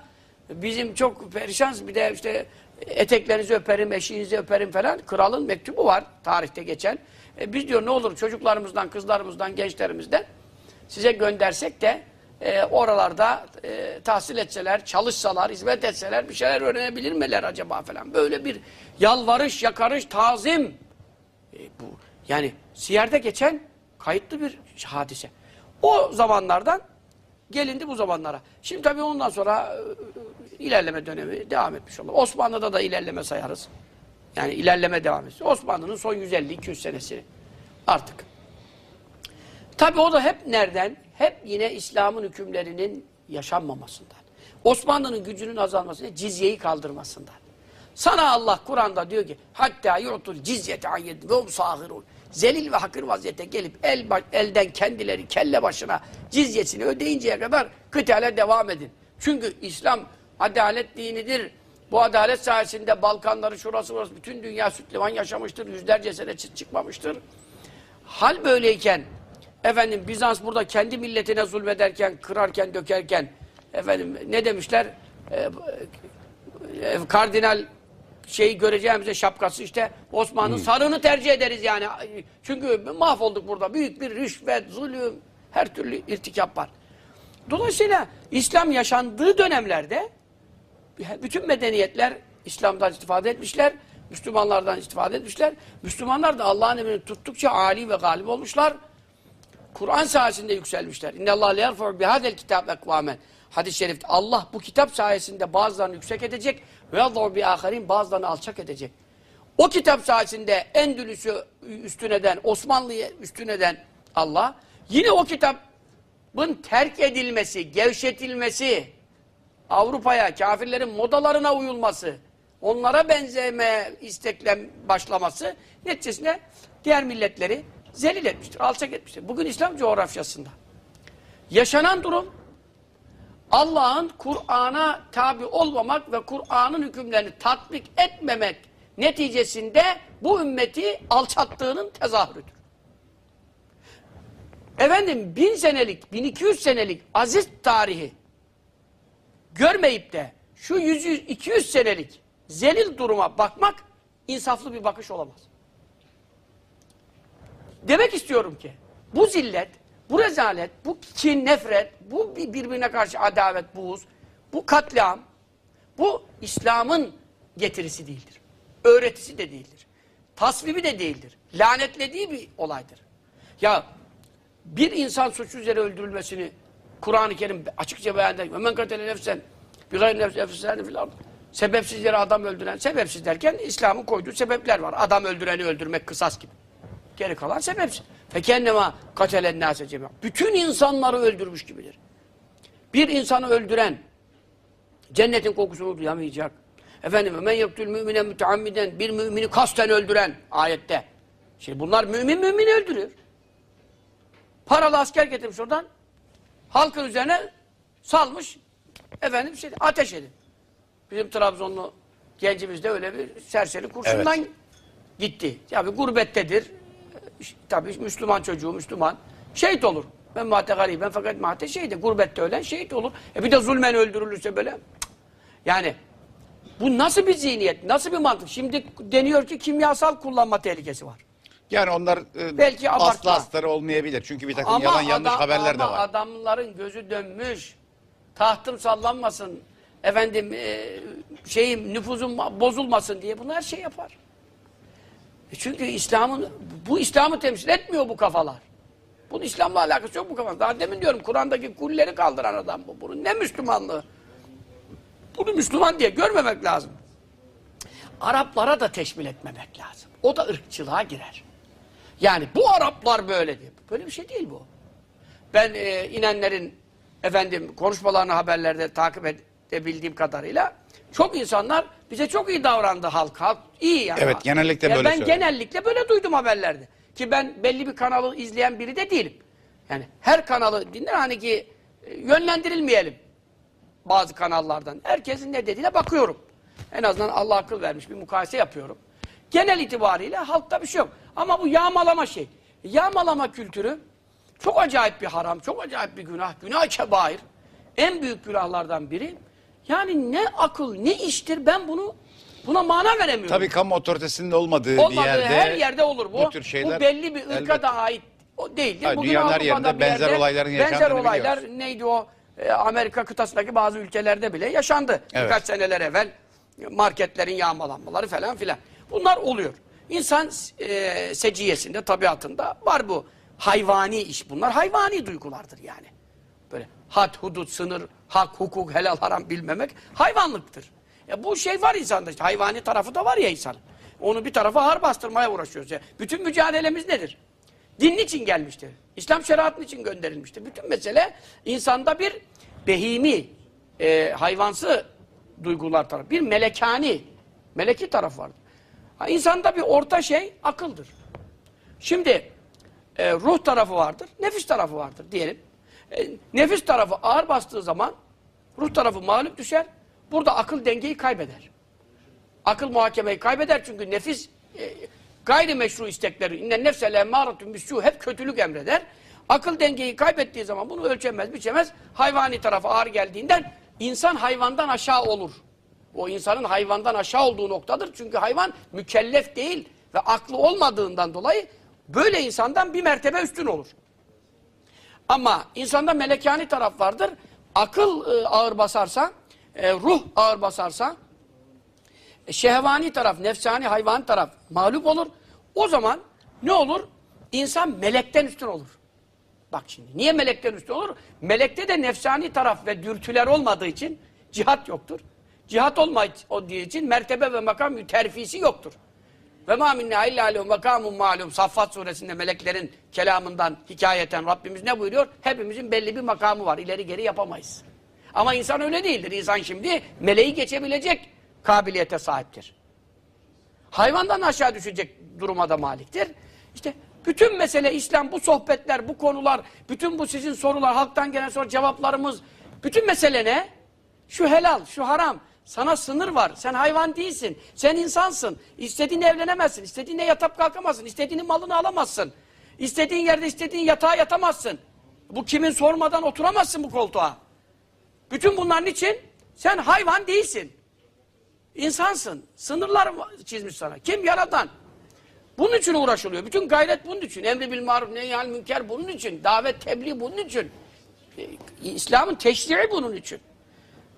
bizim çok perişans bir de işte eteklerinizi öperim, eşiğinizi öperim falan. Kralın mektubu var tarihte geçen. E, biz diyor ne olur çocuklarımızdan, kızlarımızdan, gençlerimizden size göndersek de e, oralarda e, tahsil etseler, çalışsalar, hizmet etseler bir şeyler öğrenebilir miler acaba falan. Böyle bir yalvarış, yakarış, tazim. E, bu yani siyerde geçen kayıtlı bir hadise. O zamanlardan gelindi bu zamanlara. Şimdi tabii ondan sonra e, ilerleme dönemi devam etmiş olur. Osmanlı'da da ilerleme sayarız. Yani ilerleme devam ediyor. Osmanlı'nın son 150-200 senesi artık. Tabii o da hep nereden? Hep yine İslam'ın hükümlerinin yaşanmamasından. Osmanlı'nın gücünün azalmasından, cizyeyi kaldırmasından. Sana Allah Kur'an'da diyor ki hatta yu'tul cizyete ayyed ve sahirun. Zelil ve hakir vaziyete gelip el, elden kendileri kelle başına cizyesini ödeyinceye kadar kıtale devam edin. Çünkü İslam adalet dinidir. Bu adalet sayesinde Balkanları şurası burası bütün dünya süt liman yaşamıştır. Yüzlerce sene çıkmamıştır. Hal böyleyken efendim Bizans burada kendi milletine zulmederken, kırarken, dökerken efendim ne demişler? Ee, e, kardinal şeyi göreceğimize şapkası işte Osman'ın sarığını tercih ederiz yani. Çünkü mahvolduk burada. Büyük bir rüşvet, zulüm, Her türlü irtikap var. Dolayısıyla İslam yaşandığı dönemlerde bütün medeniyetler İslam'dan istifade etmişler. Müslümanlardan istifade etmişler. Müslümanlar da Allah'ın emrini tuttukça âli ve galip olmuşlar. Kur'an sayesinde yükselmişler. İnne Allah yerfa'u bihadel kitap ekvamen. Hadis-i şerifte Allah bu kitap sayesinde bazılarını yüksek edecek ve yadhur bi ahirin bazılarını alçak edecek. O kitap sayesinde Endülüs'ü üstün eden, Osmanlı'yı üstün eden Allah yine o kitabın terk edilmesi, gevşetilmesi, Avrupa'ya, kafirlerin modalarına uyulması, onlara benzeme isteklem başlaması neticesinde diğer milletleri zelil etmiştir, alçak etmiştir. Bugün İslam coğrafyasında yaşanan durum Allah'ın Kur'an'a tabi olmamak ve Kur'an'ın hükümlerini tatbik etmemek neticesinde bu ümmeti alçattığının tezahürüdür. Efendim bin senelik, 1200 senelik aziz tarihi görmeyip de şu 100, 200 senelik zelil duruma bakmak insaflı bir bakış olamaz. Demek istiyorum ki bu zillet, bu rezalet, bu kin, nefret, bu birbirine karşı adavet, buğuz, bu katliam, bu İslam'ın getirisi değildir. Öğretisi de değildir. Tasvibi de değildir. Lanetlediği bir olaydır. Ya bir insan suçsuz yere öldürülmesini Kur'an-ı Kerim açıkça beyan eder. Katele nefsen bir gayri nefs efsane filan. Sebepsiz yere adam öldüren, sebepsiz derken İslam'ın koyduğu sebepler var. Adam öldüreni öldürmek kısas gibi. Geri kalan sebepsiz. Fekennema katelen nase cemia. Bütün insanları öldürmüş gibidir. Bir insanı öldüren cennetin kokusunu duyamayacak. Efendim men yektül mümine müteammiden bir mümini kasten öldüren ayette. Şimdi bunlar mümin mümini öldürüyor. Paralı asker getirmiş oradan. Halkın üzerine salmış. Efendim şey, ateş edin. Bizim Trabzonlu gencimiz de öyle bir serseri kurşundan Evet. gitti. Tabi gurbettedir. Tabi Müslüman çocuğu, Müslüman. Şehit olur. Ben mate gariben fakat mate şehit. Gurbette ölen şehit olur. E bir de zulmen öldürülürse böyle. Cık. Yani bu nasıl bir zihniyet, nasıl bir mantık? Şimdi deniyor ki kimyasal kullanma tehlikesi var. Yani onlar e, Belki aslı astarı olmayabilir. Çünkü bir takım yalan yanlış adam- haberler de ama var. adamların gözü dönmüş. Tahtım sallanmasın. Efendim e, şeyim nüfuzum bozulmasın diye bunu her şey yapar. E çünkü İslam'ın bu İslam'ı temsil etmiyor bu kafalar. Bunun İslam'la alakası yok bu kafalar. Daha demin diyorum Kur'an'daki kulleri kaldıran adam bu. Bunun ne Müslümanlığı? Bunu Müslüman diye görmemek lazım. Araplara da teşmil etmemek lazım. O da ırkçılığa girer. Yani bu Araplar böyle diye. Böyle bir şey değil bu. Ben e, inenlerin efendim konuşmalarını haberlerde takip edebildiğim kadarıyla çok insanlar bize çok iyi davrandı halk. Halk iyi yani. Evet, genellikle Ya böyle Ben söylüyor. genellikle böyle duydum haberlerde. Ki ben belli bir kanalı izleyen biri de değilim. Yani her kanalı dinler hani ki e, yönlendirilmeyelim bazı kanallardan. Herkesin ne dediğine bakıyorum. En azından Allah akıl vermiş bir mukayese yapıyorum. Genel itibariyle halkta bir şey yok. Ama bu yağmalama şey. Yağmalama kültürü çok acayip bir haram, çok acayip bir günah. Günah kebair. En büyük günahlardan biri. Yani ne akıl, ne iştir ben bunu buna mana veremiyorum. Tabii kamu otoritesinin olmadığı Olmadığı bir yerde her yerde olur bu. bu tür şeyler bu belli bir ırka elbette. da ait o değildir. Hayır, Bugün dünyanın her Avrupa'da yerinde bir benzer olayların Benzer yaşandığını olaylar neydi o? Ee, Amerika kıtasındaki bazı ülkelerde bile yaşandı. Evet. Birkaç seneler evvel marketlerin yağmalanmaları falan filan. Bunlar oluyor. İnsan e, seciyesinde, tabiatında var bu. Hayvani iş bunlar. Hayvani duygulardır yani. Had, hudut, sınır, hak, hukuk, helal, haram bilmemek hayvanlıktır. E bu şey var insanda işte hayvani tarafı da var ya insan. Onu bir tarafa har bastırmaya uğraşıyoruz. ya. Bütün mücadelemiz nedir? Din için gelmiştir. İslam şeriatının için gönderilmiştir. Bütün mesele insanda bir behimi, e, hayvansı duygular tarafı, bir melekani, meleki taraf vardır. Ha, insanda bir orta şey akıldır. Şimdi e, ruh tarafı vardır, nefis tarafı vardır diyelim. E, nefis tarafı ağır bastığı zaman ruh tarafı mağlup düşer. Burada akıl dengeyi kaybeder. Akıl muhakemeyi kaybeder çünkü nefis e, gayrimeşru istekleri, innen nefse lemmâratun bisû hep kötülük emreder. Akıl dengeyi kaybettiği zaman bunu ölçemez, biçemez. Hayvani tarafı ağır geldiğinden insan hayvandan aşağı olur. O insanın hayvandan aşağı olduğu noktadır. Çünkü hayvan mükellef değil ve aklı olmadığından dolayı böyle insandan bir mertebe üstün olur. Ama insanda melekani taraf vardır. Akıl e, ağır basarsa, e, ruh ağır basarsa, e, şehvani taraf, nefsani, hayvani taraf mağlup olur. O zaman ne olur? İnsan melekten üstün olur. Bak şimdi niye melekten üstün olur? Melekte de nefsani taraf ve dürtüler olmadığı için cihat yoktur. Cihat olmadığı için mertebe ve makam terfisi yoktur. Ve ma minna illa lehu makamun malum. Saffat suresinde meleklerin kelamından hikayeten Rabbimiz ne buyuruyor? Hepimizin belli bir makamı var. İleri geri yapamayız. Ama insan öyle değildir. İnsan şimdi meleği geçebilecek kabiliyete sahiptir. Hayvandan aşağı düşecek duruma da maliktir. İşte bütün mesele İslam, bu sohbetler, bu konular, bütün bu sizin sorular, halktan gelen soru cevaplarımız, bütün mesele ne? Şu helal, şu haram. Sana sınır var. Sen hayvan değilsin. Sen insansın. İstediğinle evlenemezsin. İstediğinle yatıp kalkamazsın. İstediğinin malını alamazsın. İstediğin yerde istediğin yatağa yatamazsın. Bu kimin sormadan oturamazsın bu koltuğa. Bütün bunların için sen hayvan değilsin. İnsansın. Sınırlar çizmiş sana. Kim? Yaratan. Bunun için uğraşılıyor. Bütün gayret bunun için. Emri bil maruf, nehyal münker bunun için. Davet, tebliğ bunun için. E, İslam'ın teşriği bunun için.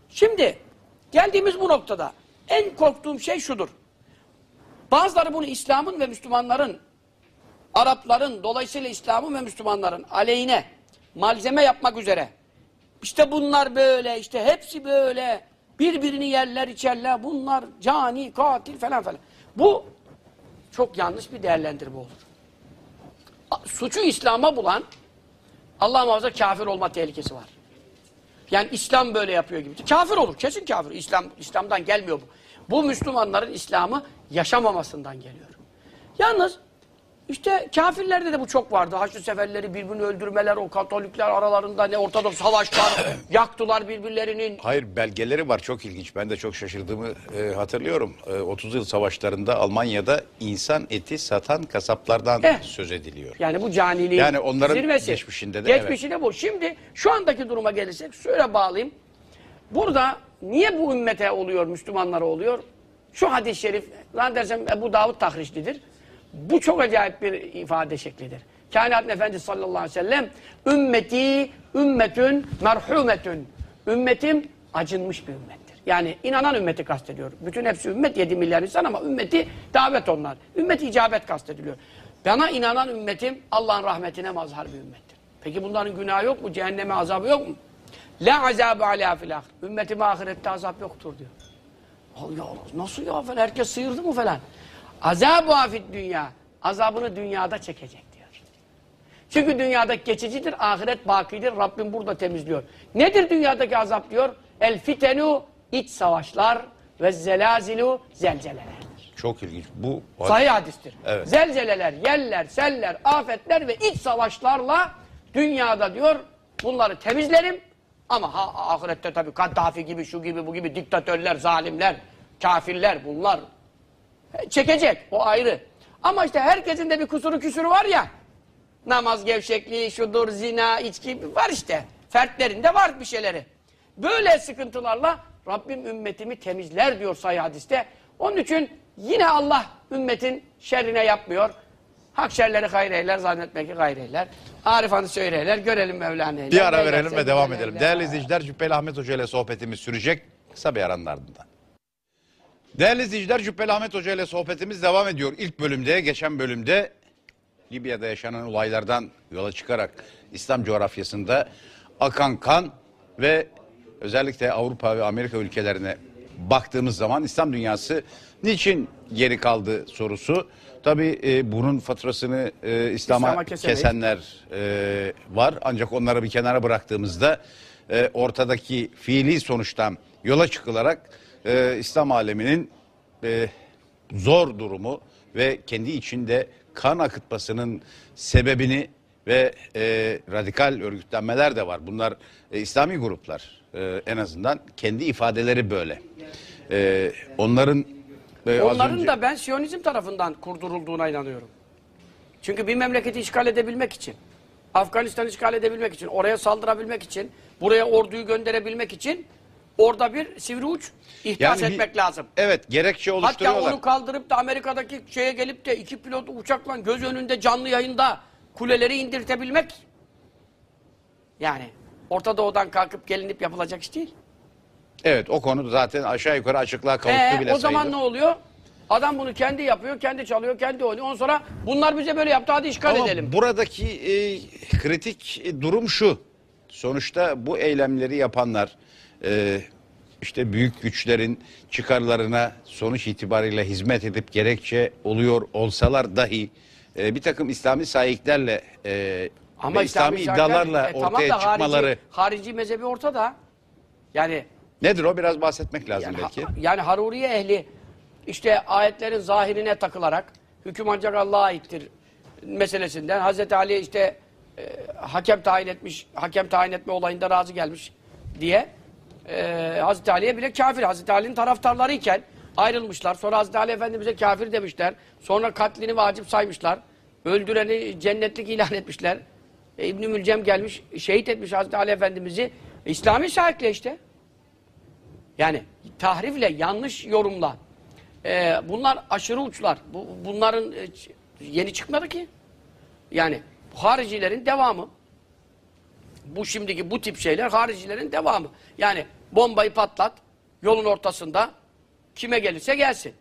Şimdi geldiğimiz bu noktada en korktuğum şey şudur. Bazıları bunu İslam'ın ve Müslümanların, Arapların, dolayısıyla İslam'ın ve Müslümanların aleyhine malzeme yapmak üzere. İşte bunlar böyle, işte hepsi böyle. Birbirini yerler, içerler. Bunlar cani, katil falan falan. Bu çok yanlış bir değerlendirme olur. Suçu İslam'a bulan Allah muhafaza kafir olma tehlikesi var. Yani İslam böyle yapıyor gibi. Kafir olur, kesin kafir. İslam İslam'dan gelmiyor bu. Bu Müslümanların İslam'ı yaşamamasından geliyor. Yalnız işte kafirlerde de bu çok vardı. Haçlı seferleri, birbirini öldürmeler, o Katolikler aralarında ne Ortodoks savaşlar, *clears throat* yaktılar birbirlerinin. Hayır belgeleri var çok ilginç. Ben de çok şaşırdığımı e, hatırlıyorum. E, 30 yıl savaşlarında Almanya'da insan eti satan kasaplardan Eh. söz ediliyor. Yani bu caniliğin Yani onların zirvesi. geçmişinde de, Geçmişinde bu. Şimdi şu andaki duruma gelirsek şöyle bağlayayım. Burada niye bu ümmete oluyor, Müslümanlara oluyor? Şu hadis-i şerif, lan dersem Ebu Davud tahrişlidir. Bu çok acayip bir ifade şeklidir. Kainatın Efendisi sallallahu aleyhi ve sellem ümmeti ümmetün merhumetün. Ümmetim acınmış bir ümmettir. Yani inanan ümmeti kastediyor. Bütün hepsi ümmet 7 milyar insan ama ümmeti davet onlar. Ümmet icabet kastediliyor. Bana inanan ümmetim Allah'ın rahmetine mazhar bir ümmettir. Peki bunların günahı yok mu? Cehenneme azabı yok mu? La azabı ala fil ahir. Ümmetime ahirette azap yoktur diyor. Allah Allah nasıl ya falan herkes sıyırdı mı falan. Azab-ı afid dünya. Azabını dünyada çekecek diyor. Çünkü dünyadaki geçicidir, ahiret bakidir. Rabbim burada temizliyor. Nedir dünyadaki azap diyor? El fitenu iç savaşlar ve zelazilu zelzelelerdir. Çok ilginç. Bu Sahih hadistir. Evet. Zelzeleler, yeller, seller, afetler ve iç savaşlarla dünyada diyor bunları temizlerim. Ama ha, ahirette tabii Kaddafi gibi, şu gibi, bu gibi diktatörler, zalimler, kafirler bunlar *laughs* çekecek. O ayrı. Ama işte herkesin de bir kusuru küsürü var ya. Namaz gevşekliği, şudur, zina, içki var işte. Fertlerinde var bir şeyleri. Böyle sıkıntılarla Rabbim ümmetimi temizler diyor sayı hadiste. Onun için yine Allah ümmetin şerrine yapmıyor. Hak şerleri hayır eyler, zannetmek ki hayır eyler. Arif Han'ı söyleyler, görelim Mevlana eyler. bir ara verelim ve devam edelim. Değerli izleyiciler Cübbeli Ahmet Hoca ile sohbetimiz sürecek. Kısa bir aranın ardından. Değerli izleyiciler Cübbeli Ahmet Hoca ile sohbetimiz devam ediyor. İlk bölümde, geçen bölümde Libya'da yaşanan olaylardan yola çıkarak İslam coğrafyasında akan kan ve özellikle Avrupa ve Amerika ülkelerine baktığımız zaman İslam dünyası niçin geri kaldı sorusu. Tabii e, bunun faturasını e, İslam'a kesemeyiz. kesenler e, var. Ancak onları bir kenara bıraktığımızda e, ortadaki fiili sonuçtan yola çıkılarak e, İslam aleminin e, zor durumu ve kendi içinde kan akıtmasının sebebini ve e, radikal örgütlenmeler de var. Bunlar e, İslami gruplar e, en azından kendi ifadeleri böyle. E, onların e, Onların önce- da ben Siyonizm tarafından kurdurulduğuna inanıyorum. Çünkü bir memleketi işgal edebilmek için, Afganistan'ı işgal edebilmek için, oraya saldırabilmek için, buraya orduyu gönderebilmek için orada bir sivri uç ihdas Yani bir- etmek lazım. Evet gerekçe Hatta oluşturuyorlar. onu kaldırıp da Amerika'daki şeye gelip de iki pilot uçakla göz önünde canlı yayında kuleleri indirtebilmek Yani Orta Doğu'dan kalkıp gelinip yapılacak iş değil. Evet o konu zaten aşağı yukarı açıklığa kavuştu Ee, bile o zaman sayılır. ne oluyor? Adam bunu kendi yapıyor, kendi çalıyor, kendi oynuyor. Ondan sonra bunlar bize böyle yaptı hadi işgal Ama edelim. buradaki e, kritik e, durum şu. Sonuçta bu eylemleri yapanlar e, işte büyük güçlerin çıkarlarına sonuç itibariyle hizmet edip gerekçe oluyor olsalar dahi e, bir takım İslami sahiplerle e, ve İslami, şartlar- iddialarla E, tamam ortaya da çıkmaları Harici, harici mezhebi ortada. Yani nedir o biraz bahsetmek lazım Yani, belki. ha- yani Haruriye ehli işte ayetlerin zahirine takılarak hüküm ancak Allah'a aittir meselesinden Hazreti Ali işte e, hakem tayin etmiş, hakem tayin etme olayında razı gelmiş diye e, Hazreti Ali'ye bile kafir. Hazreti Ali'nin taraftarları iken ayrılmışlar. Sonra Hazreti Ali Efendimiz'e kafir demişler. Sonra katlini vacip saymışlar. Öldüreni cennetlik ilan etmişler. E, İbn-i Mülcem gelmiş, şehit etmiş Hazreti Ali Efendimiz'i. E, İslami şahitle işte. Yani tahrifle, yanlış yorumla. Ee, bunlar aşırı uçlar. Bu, bunların e, yeni çıkmadı ki. Yani haricilerin devamı. Bu şimdiki bu tip şeyler haricilerin devamı. Yani bombayı patlat, yolun ortasında kime gelirse gelsin.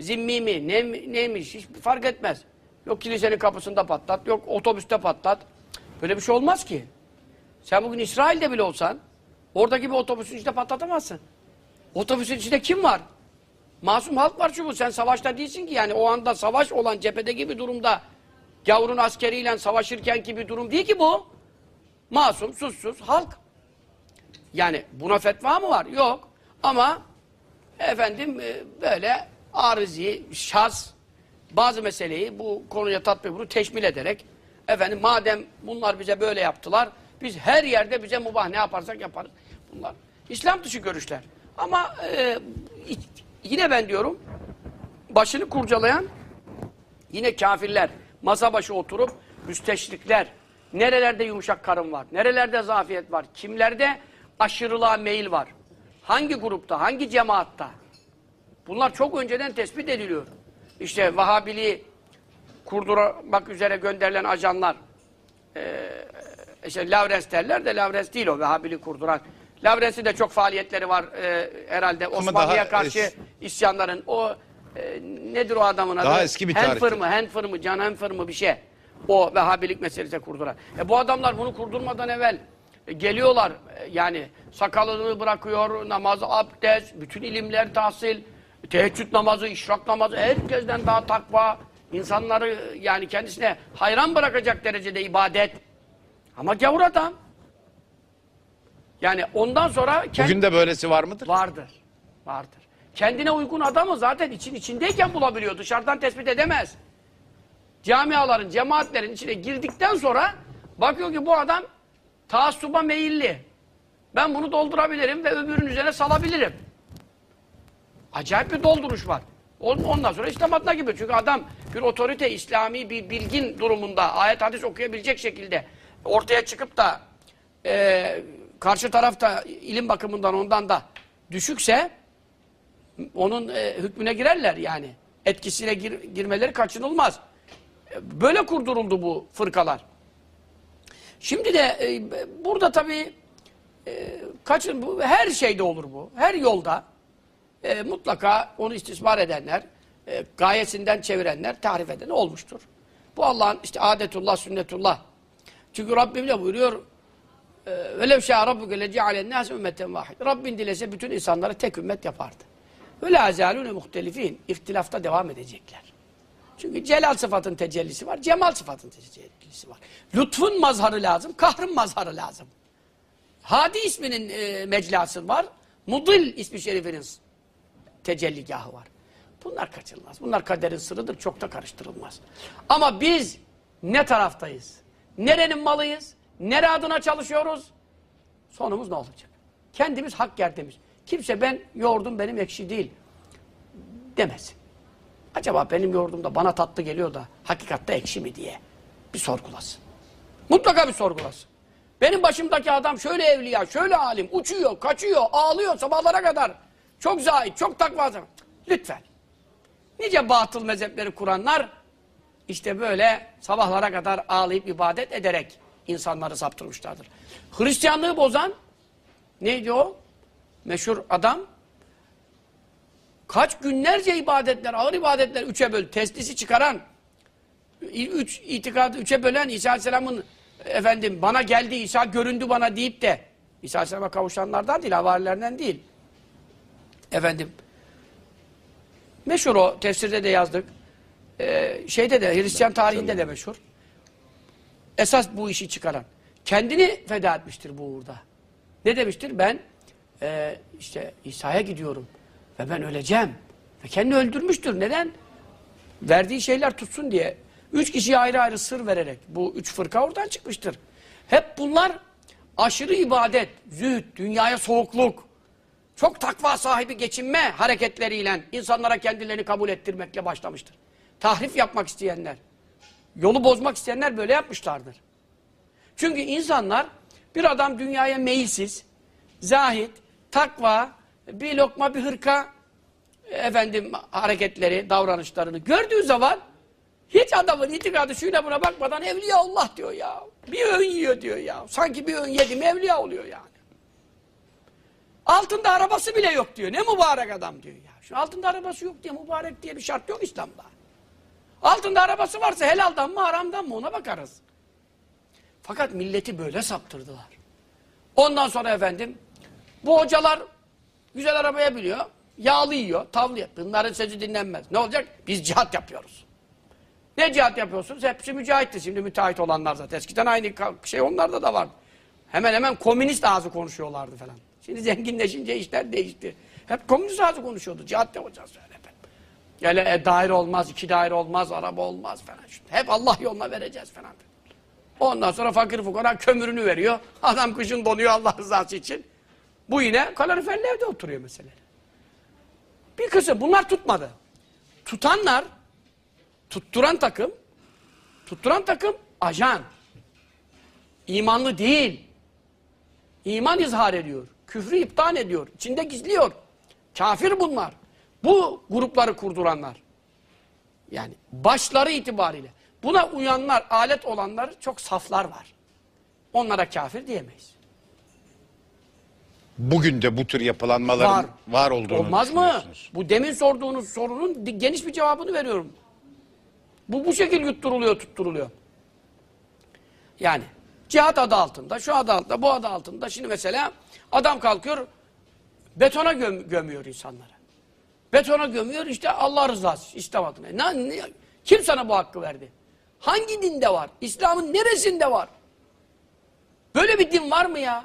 Zimmi mi, ne, neymiş hiç fark etmez. Yok kilisenin kapısında patlat, yok otobüste patlat. Böyle bir şey olmaz ki. Sen bugün İsrail'de bile olsan oradaki bir otobüsün içinde patlatamazsın. Otobüsün içinde kim var? Masum halk var şu bu. Sen savaşta değilsin ki yani o anda savaş olan cephedeki bir durumda gavurun askeriyle savaşırken ki bir durum değil ki bu. Masum, suçsuz halk. Yani buna fetva mı var? Yok. Ama efendim e, böyle arizi, şaz bazı meseleyi bu konuya tatbik bunu teşmil ederek efendim madem bunlar bize böyle yaptılar biz her yerde bize mubah ne yaparsak yaparız. Bunlar İslam dışı görüşler. Ama e, yine ben diyorum başını kurcalayan yine kafirler masa başı oturup müsteşrikler nerelerde yumuşak karın var, nerelerde zafiyet var, kimlerde aşırılığa meyil var, hangi grupta, hangi cemaatta bunlar çok önceden tespit ediliyor. İşte Vahabiliği kurdurmak üzere gönderilen ajanlar e, işte Lavrens derler de Lavrens değil o Vehhabiliği kurduran. Lavrens'in de çok faaliyetleri var e, herhalde Osmanlı'ya daha karşı es- isyanların. O e, nedir o adamın adı? Daha eski bir Henfer tarihte. mı, Henfer mı, Can Henfer mı bir şey. O Vehhabilik meselesi kurduran. E bu adamlar bunu kurdurmadan evvel geliyorlar yani sakalını bırakıyor, namaz, abdest, bütün ilimler tahsil, teheccüd namazı, işrak namazı, herkesten daha takva, insanları yani kendisine hayran bırakacak derecede ibadet. Ama gavur adam. Yani ondan sonra Bugün de böylesi var mıdır? vardır. Vardır. Kendine uygun adamı zaten için içindeyken bulabiliyor. Dışarıdan tespit edemez. Camiaların, cemaatlerin içine girdikten sonra bakıyor ki bu adam taassuba meyilli. Ben bunu doldurabilirim ve öbürünün üzerine salabilirim. Acayip bir dolduruş var. On- Ondan sonra İslam adına gibi. Çünkü adam bir otorite, İslami bir bilgin durumunda ayet hadis okuyabilecek şekilde ortaya çıkıp da e, karşı tarafta ilim bakımından ondan da düşükse onun e, hükmüne girerler yani. Etkisine gir- girmeleri kaçınılmaz. E, Böyle kurduruldu bu fırkalar. Şimdi de e, burada tabii e, kaçın bu her şeyde olur bu. Her yolda e, mutlaka onu istismar edenler, e, gayesinden çevirenler, tarif eden olmuştur. Bu Allah'ın işte adetullah, sünnetullah. Çünkü Rabbim ne buyuruyor? Velev şâ rabbuke lece'alen nâse ümmeten vahid. Rabbin dilese bütün insanları tek ümmet yapardı. Ve lâ zâlûne muhtelifîn. İhtilafta devam edecekler. Çünkü celal sıfatın tecellisi var, cemal sıfatın tecellisi var. Lütfun mazharı lazım, kahrın mazharı lazım. Hadi isminin e, meclası var, Mudil ismi şerifinin tecelligahı var. Bunlar kaçınılmaz. Bunlar kaderin sırrıdır. Çok da karıştırılmaz. Ama biz ne taraftayız? Nerenin malıyız? Nere adına çalışıyoruz? Sonumuz ne olacak? Kendimiz hak yerdemiz. Kimse ben yoğurdum benim ekşi değil demesin. Acaba benim yoğurdum bana tatlı geliyor da hakikatte ekşi mi diye bir sorgulasın. Mutlaka bir sorgulasın. Benim başımdaki adam şöyle evliya, şöyle alim, uçuyor, kaçıyor, ağlıyor sabahlara kadar. Çok zahit, çok takva adam. Lütfen. Nice batıl mezhepleri kuranlar işte böyle sabahlara kadar ağlayıp ibadet ederek insanları saptırmışlardır. Hristiyanlığı bozan neydi o? Meşhur adam kaç günlerce ibadetler, ağır ibadetler üçe böl, teslisi çıkaran, üç itikadı üçe bölen İsa Aleyhisselam'ın efendim bana geldi, İsa göründü bana deyip de İsa Aleyhisselam'a kavuşanlardan değil, havarilerden değil. Efendim meşhur o, tefsirde de yazdık. Ee, şeyde de, Hristiyan tarihinde de meşhur. Esas bu işi çıkaran. Kendini feda etmiştir bu uğurda. Ne demiştir? Ben e, işte İsa'ya gidiyorum ve ben öleceğim. Ve kendini öldürmüştür. Neden? Verdiği şeyler tutsun diye. Üç kişiye ayrı ayrı sır vererek. Bu üç fırka oradan çıkmıştır. Hep bunlar aşırı ibadet, zühd, dünyaya soğukluk, çok takva sahibi geçinme hareketleriyle insanlara kendilerini kabul ettirmekle başlamıştır. Tahrif yapmak isteyenler, yolu bozmak isteyenler böyle yapmışlardır. Çünkü insanlar bir adam dünyaya meyilsiz, zahit, takva, bir lokma bir hırka efendim hareketleri, davranışlarını gördüğü zaman hiç adamın itikadı şuyla buna bakmadan evliya Allah diyor ya. Bir öğün yiyor diyor ya. Sanki bir öğün yedi mi evliya oluyor yani. Altında arabası bile yok diyor. Ne mübarek adam diyor ya. Şu altında arabası yok diye mübarek diye bir şart yok İslam'da. Altında arabası varsa helaldan mı haramdan mı ona bakarız. Fakat milleti böyle saptırdılar. Ondan sonra efendim bu hocalar güzel arabaya biliyor. Yağlı yiyor, tavlı yapıyor. Bunların sözü dinlenmez. Ne olacak? Biz cihat yapıyoruz. Ne cihat yapıyorsunuz? Hepsi mücahitti. Şimdi müteahhit olanlar zaten. Eskiden aynı şey onlarda da vardı. Hemen hemen komünist ağzı konuşuyorlardı falan. Şimdi *laughs* zenginleşince işler değişti. Hep komünist ağzı konuşuyordu. Cihat yapacağız öyle. Yani e, daire olmaz, iki daire olmaz, araba olmaz falan. Hep Allah yoluna vereceğiz falan. Ondan sonra fakir fukara kömürünü veriyor. Adam kışın donuyor Allah rızası için. Bu yine kaloriferli evde oturuyor mesela. Bir kısım bunlar tutmadı. Tutanlar, tutturan takım, tutturan takım ajan. İmanlı değil. İman izhar ediyor. Küfrü iptal ediyor. İçinde gizliyor. Kafir bunlar. Bu grupları kurduranlar. Yani başları itibariyle. Buna uyanlar, alet olanlar çok saflar var. Onlara kafir diyemeyiz. Bugün de bu tür yapılanmaların Var. var, olduğunu Olmaz mı? Bu demin sorduğunuz sorunun geniş bir cevabını veriyorum. Bu bu şekil yutturuluyor, tutturuluyor. Yani cihat adı altında, şu adı altında, bu adı altında. Şimdi mesela adam kalkıyor betona göm- gömüyor insanları. Betona gömüyor işte Allah rızası İslam adına. Ne, ne- kim sana bu hakkı verdi? Hangi dinde var? İslam'ın neresinde var? Böyle bir din var mı ya?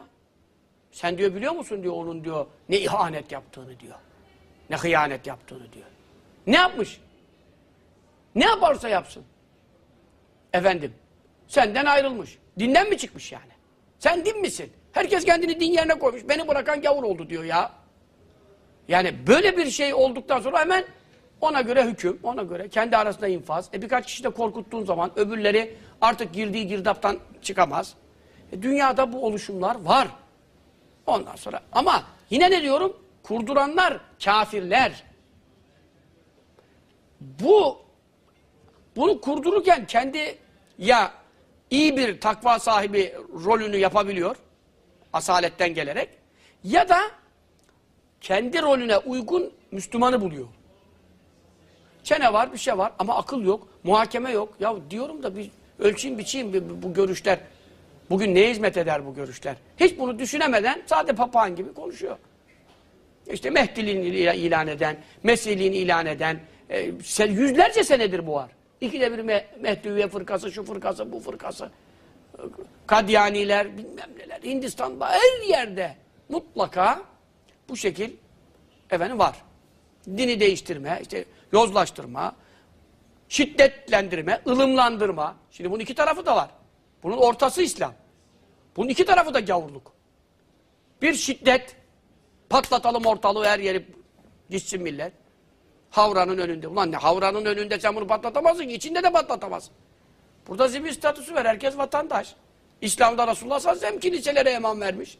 Sen diyor biliyor musun diyor onun diyor ne ihanet yaptığını diyor. Ne hıyanet yaptığını diyor. Ne yapmış? Ne yaparsa yapsın. Efendim senden ayrılmış. Dinden mi çıkmış yani? Sen din misin? Herkes kendini din yerine koymuş. Beni bırakan gavur oldu diyor ya. Yani böyle bir şey olduktan sonra hemen ona göre hüküm, ona göre kendi arasında infaz. E birkaç kişi de korkuttuğun zaman öbürleri artık girdiği girdaptan çıkamaz. E dünyada bu oluşumlar var. Ondan sonra ama yine ne diyorum? Kurduranlar kafirler. Bu bunu kurdururken kendi ya iyi bir takva sahibi rolünü yapabiliyor asaletten gelerek ya da kendi rolüne uygun Müslümanı buluyor. Çene var, bir şey var ama akıl yok, muhakeme yok. Ya diyorum da bir ölçeyim biçeyim bu, bu görüşler. Bugün neye hizmet eder bu görüşler? Hiç bunu düşünemeden sade papağan gibi konuşuyor. İşte Mehdiliğini ilan eden, Mesihliğini ilan eden, e, yüzlerce senedir bu var. İkide bir me Mehdiviye fırkası, şu fırkası, bu fırkası. Kadyaniler, bilmem neler. Hindistan'da her yerde mutlaka bu şekil efendim var. Dini değiştirme, işte yozlaştırma, şiddetlendirme, ılımlandırma. Şimdi bunun iki tarafı da var. Bunun ortası İslam. Bunun iki tarafı da gavurluk. Bir şiddet, patlatalım ortalığı her yeri gitsin millet. Havranın önünde. Ulan ne havranın önünde sen bunu patlatamazsın ki. içinde de patlatamazsın. Burada zimmi statüsü var. Herkes vatandaş. İslam'da Resulullah sallallahu aleyhi ve sellem kiliselere eman vermiş.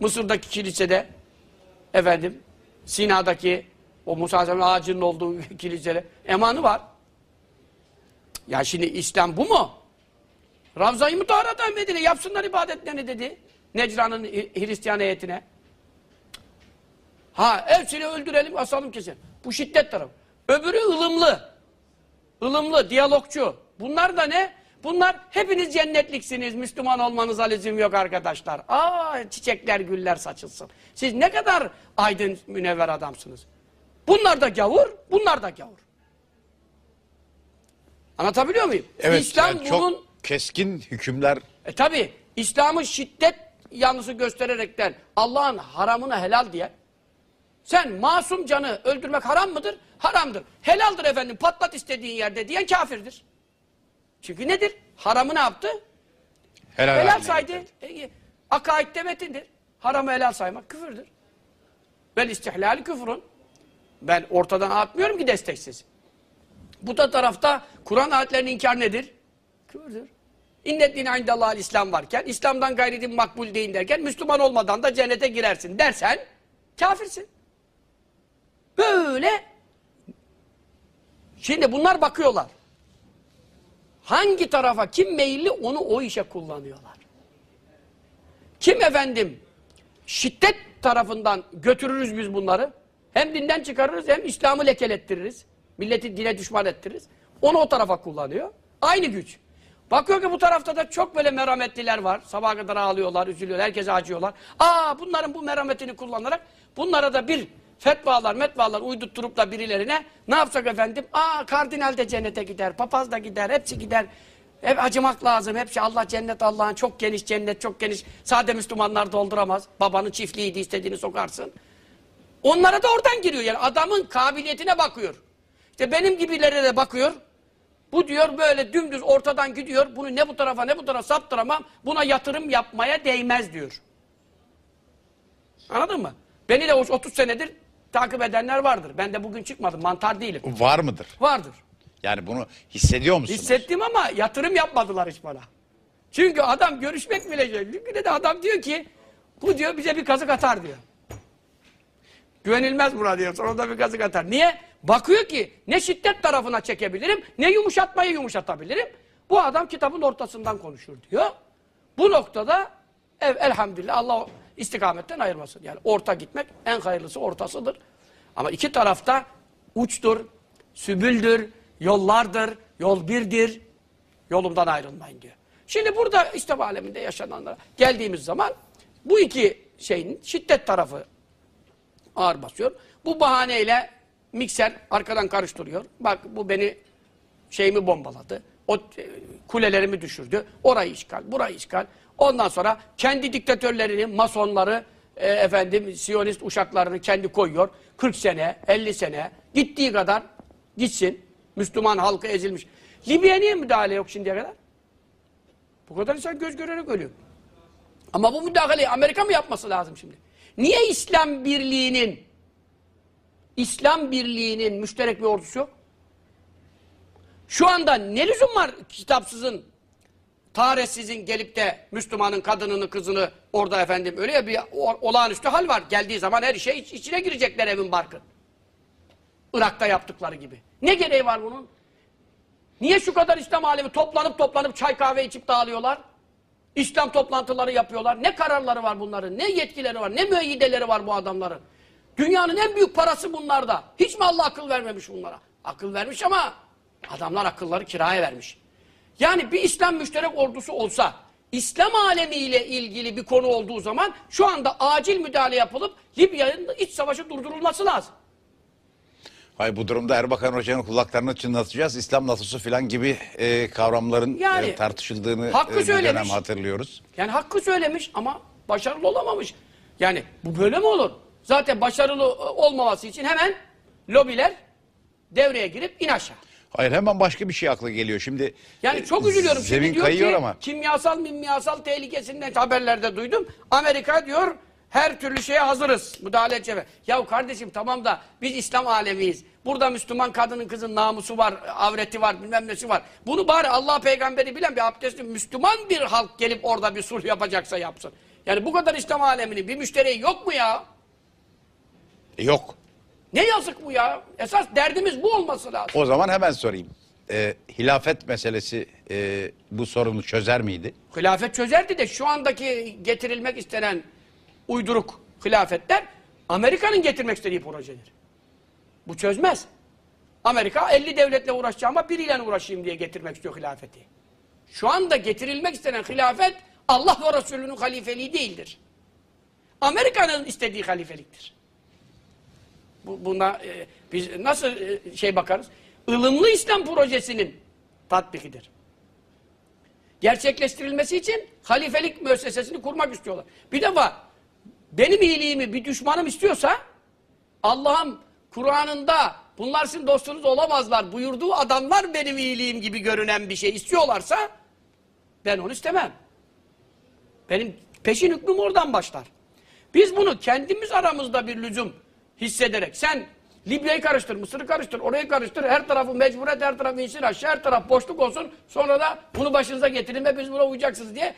Mısır'daki kilisede efendim Sina'daki o Musa ağacının olduğu *laughs* kilisede emanı var. Ya şimdi İslam bu mu? Ravza-i Mutahara'dan Medine yapsınlar ibadetlerini dedi. Necran'ın Hristiyan heyetine. Ha hepsini öldürelim asalım kesin. Bu şiddet tarafı. Öbürü ılımlı. ılımlı, diyalogçu. Bunlar da ne? Bunlar hepiniz cennetliksiniz. Müslüman olmanıza lüzum yok arkadaşlar. Aa çiçekler güller saçılsın. Siz ne kadar aydın münevver adamsınız. Bunlar da gavur, bunlar da gavur. Anlatabiliyor muyum? Evet İslam yani çok bunun keskin hükümler e tabi İslam'ın şiddet yanlısı göstererekten Allah'ın haramına helal diye sen masum canı öldürmek haram mıdır? Haramdır. Helaldir efendim patlat istediğin yerde diyen kafirdir. Çünkü nedir? Haramı ne yaptı? helal, Helal saydı. getirdi. E, akaidde metindir. Haramı helal saymak küfürdür. Ben istihlali küfrün. Ben ortadan atmıyorum ki desteksiz. Bu da tarafta Kur'an ayetlerinin inkar nedir? Küfürdür. İnnet dine indallahal İslam varken, İslam'dan gayri din makbul değil derken, Müslüman olmadan da cennete girersin dersen, kafirsin. Böyle. Şimdi bunlar bakıyorlar. Hangi tarafa kim meyilli onu o işe kullanıyorlar. Kim efendim şiddet tarafından götürürüz biz bunları. Hem dinden çıkarırız hem İslam'ı lekelettiririz. Milleti dine düşman ettiririz. Onu o tarafa kullanıyor. Aynı güç. Bakıyor ki bu tarafta da çok böyle merhametliler var. Sabaha kadar ağlıyorlar, üzülüyorlar, herkese acıyorlar. Aa bunların bu merhametini kullanarak bunlara da bir fetvalar, metvalar uydurtturup da birilerine ne yapsak efendim? Aa kardinal de cennete gider, papaz da gider, hepsi gider. Hep acımak lazım. Hepsi Allah cennet Allah'ın çok geniş cennet çok geniş. Sade Müslümanlar dolduramaz. Babanın çiftliğiydi istediğini sokarsın. Onlara da oradan giriyor yani adamın kabiliyetine bakıyor. İşte benim gibilere de bakıyor. Bu diyor böyle dümdüz ortadan gidiyor. Bunu ne bu tarafa ne bu tarafa saptıramam. Buna yatırım yapmaya değmez diyor. Anladın mı? Beni de 30 senedir takip edenler vardır. Ben de bugün çıkmadım. Mantar değilim. Var mıdır? Vardır. Yani bunu hissediyor musunuz? Hissettim ama yatırım yapmadılar hiç bana. Çünkü adam görüşmek bile şey. De adam diyor ki bu diyor bize bir kazık atar diyor. Güvenilmez buna diyor. Sonra da bir kazık atar. Niye? Bakıyor ki ne şiddet tarafına çekebilirim ne yumuşatmayı yumuşatabilirim. Bu adam kitabın ortasından konuşur diyor. Bu noktada ev, elhamdülillah Allah istikametten ayırmasın. Yani orta gitmek en hayırlısı ortasıdır. Ama iki tarafta uçtur, sübüldür, yollardır, yol birdir. Yolumdan ayrılmayın diyor. Şimdi burada İslam aleminde yaşananlara geldiğimiz zaman bu iki şeyin şiddet tarafı ağır basıyor. Bu bahaneyle mikser arkadan karıştırıyor. Bak bu beni şeyimi bombaladı. O e, kulelerimi düşürdü. Orayı işgal, burayı işgal. Ondan sonra kendi diktatörlerini, masonları, e, efendim Siyonist uşaklarını kendi koyuyor. 40 sene, 50 sene gittiği kadar gitsin. Müslüman halkı ezilmiş. Libya'ya niye müdahale yok şimdiye kadar? Bu kadar insan göz görerek ölüyor. Ama bu müdahaleyi Amerika mı yapması lazım şimdi? Niye İslam birliğinin İslam birliğinin müşterek bir ordusu yok? Şu anda ne lüzum var kitapsızın, tarihsizin gelip de Müslümanın kadınını, kızını orada efendim öyle ya bir olağanüstü hal var. Geldiği zaman her şey iç- içine girecekler evin barkın. Irak'ta yaptıkları gibi. Ne gereği var bunun? Niye şu kadar İslam alemi toplanıp toplanıp çay kahve içip dağılıyorlar? İslam toplantıları yapıyorlar. Ne kararları var bunların? Ne yetkileri var? Ne müeyyideleri var bu adamların? Dünyanın en büyük parası bunlarda. Hiç mi Allah akıl vermemiş bunlara? Akıl vermiş ama adamlar akılları kiraya vermiş. Yani bir İslam müşterek ordusu olsa, İslam alemiyle ilgili bir konu olduğu zaman şu anda acil müdahale yapılıp Libya'nın iç savaşı durdurulması lazım. Hayır bu durumda Erbakan Hoca'nın kulaklarını çınlatacağız. İslam NATO'su falan gibi e, kavramların Yani, e, tartışıldığını hakkı e, bir dönem söylemiş. hatırlıyoruz. Yani hakkı söylemiş ama başarılı olamamış. Yani bu böyle mi olur? Zaten başarılı e, olmaması için hemen lobiler devreye girip in aşağı. Hayır hemen başka bir şey akla geliyor. Şimdi Yani e, çok üzülüyorum. Zemin Şimdi diyor kayıyor ki ama. kimyasal mimyasal tehlikesinden haberlerde duydum. Amerika diyor her türlü şeye hazırız. Müdahale edeceğiz. Ya kardeşim tamam da biz İslam alemiyiz. Burada Müslüman kadının kızın namusu var, avreti var, bilmem nesi var. Bunu bari Allah peygamberi bilen bir abdestli Müslüman bir halk gelip orada bir sulh yapacaksa yapsın. Yani bu kadar İslam aleminin bir müşteriği yok mu ya? E, Yok. Ne yazık bu ya? Esas derdimiz bu olması lazım. O zaman hemen sorayım. e, hilafet meselesi e, bu sorunu çözer miydi? Hilafet çözerdi de şu andaki getirilmek istenen uyduruk hilafetler Amerika'nın getirmek istediği projedir. Bu çözmez. Amerika 50 devletle uğraşacağıma biriyle uğraşayım diye getirmek istiyor hilafeti. Şu anda getirilmek istenen hilafet Allah ve Resulünün halifeliği değildir. Amerika'nın istediği halifeliktir. Bu, buna e, biz nasıl e, şey bakarız? Ilımlı İslam projesinin tatbikidir. Gerçekleştirilmesi için halifelik müessesesini kurmak istiyorlar. Bir defa benim iyiliğimi bir düşmanım istiyorsa Allah'ın Kur'an'ında bunlar sizin dostunuz olamazlar buyurduğu adamlar benim iyiliğim gibi görünen bir şey istiyorlarsa ben onu istemem. Benim peşin hükmüm oradan başlar. Biz bunu kendimiz aramızda bir lüzum hissederek sen Libya'yı karıştır, Mısır'ı karıştır, orayı karıştır, her tarafı mecbur et, her tarafı insin aşağı, her taraf boşluk olsun. Sonra da bunu başınıza getirin ve biz buna uyacaksınız diye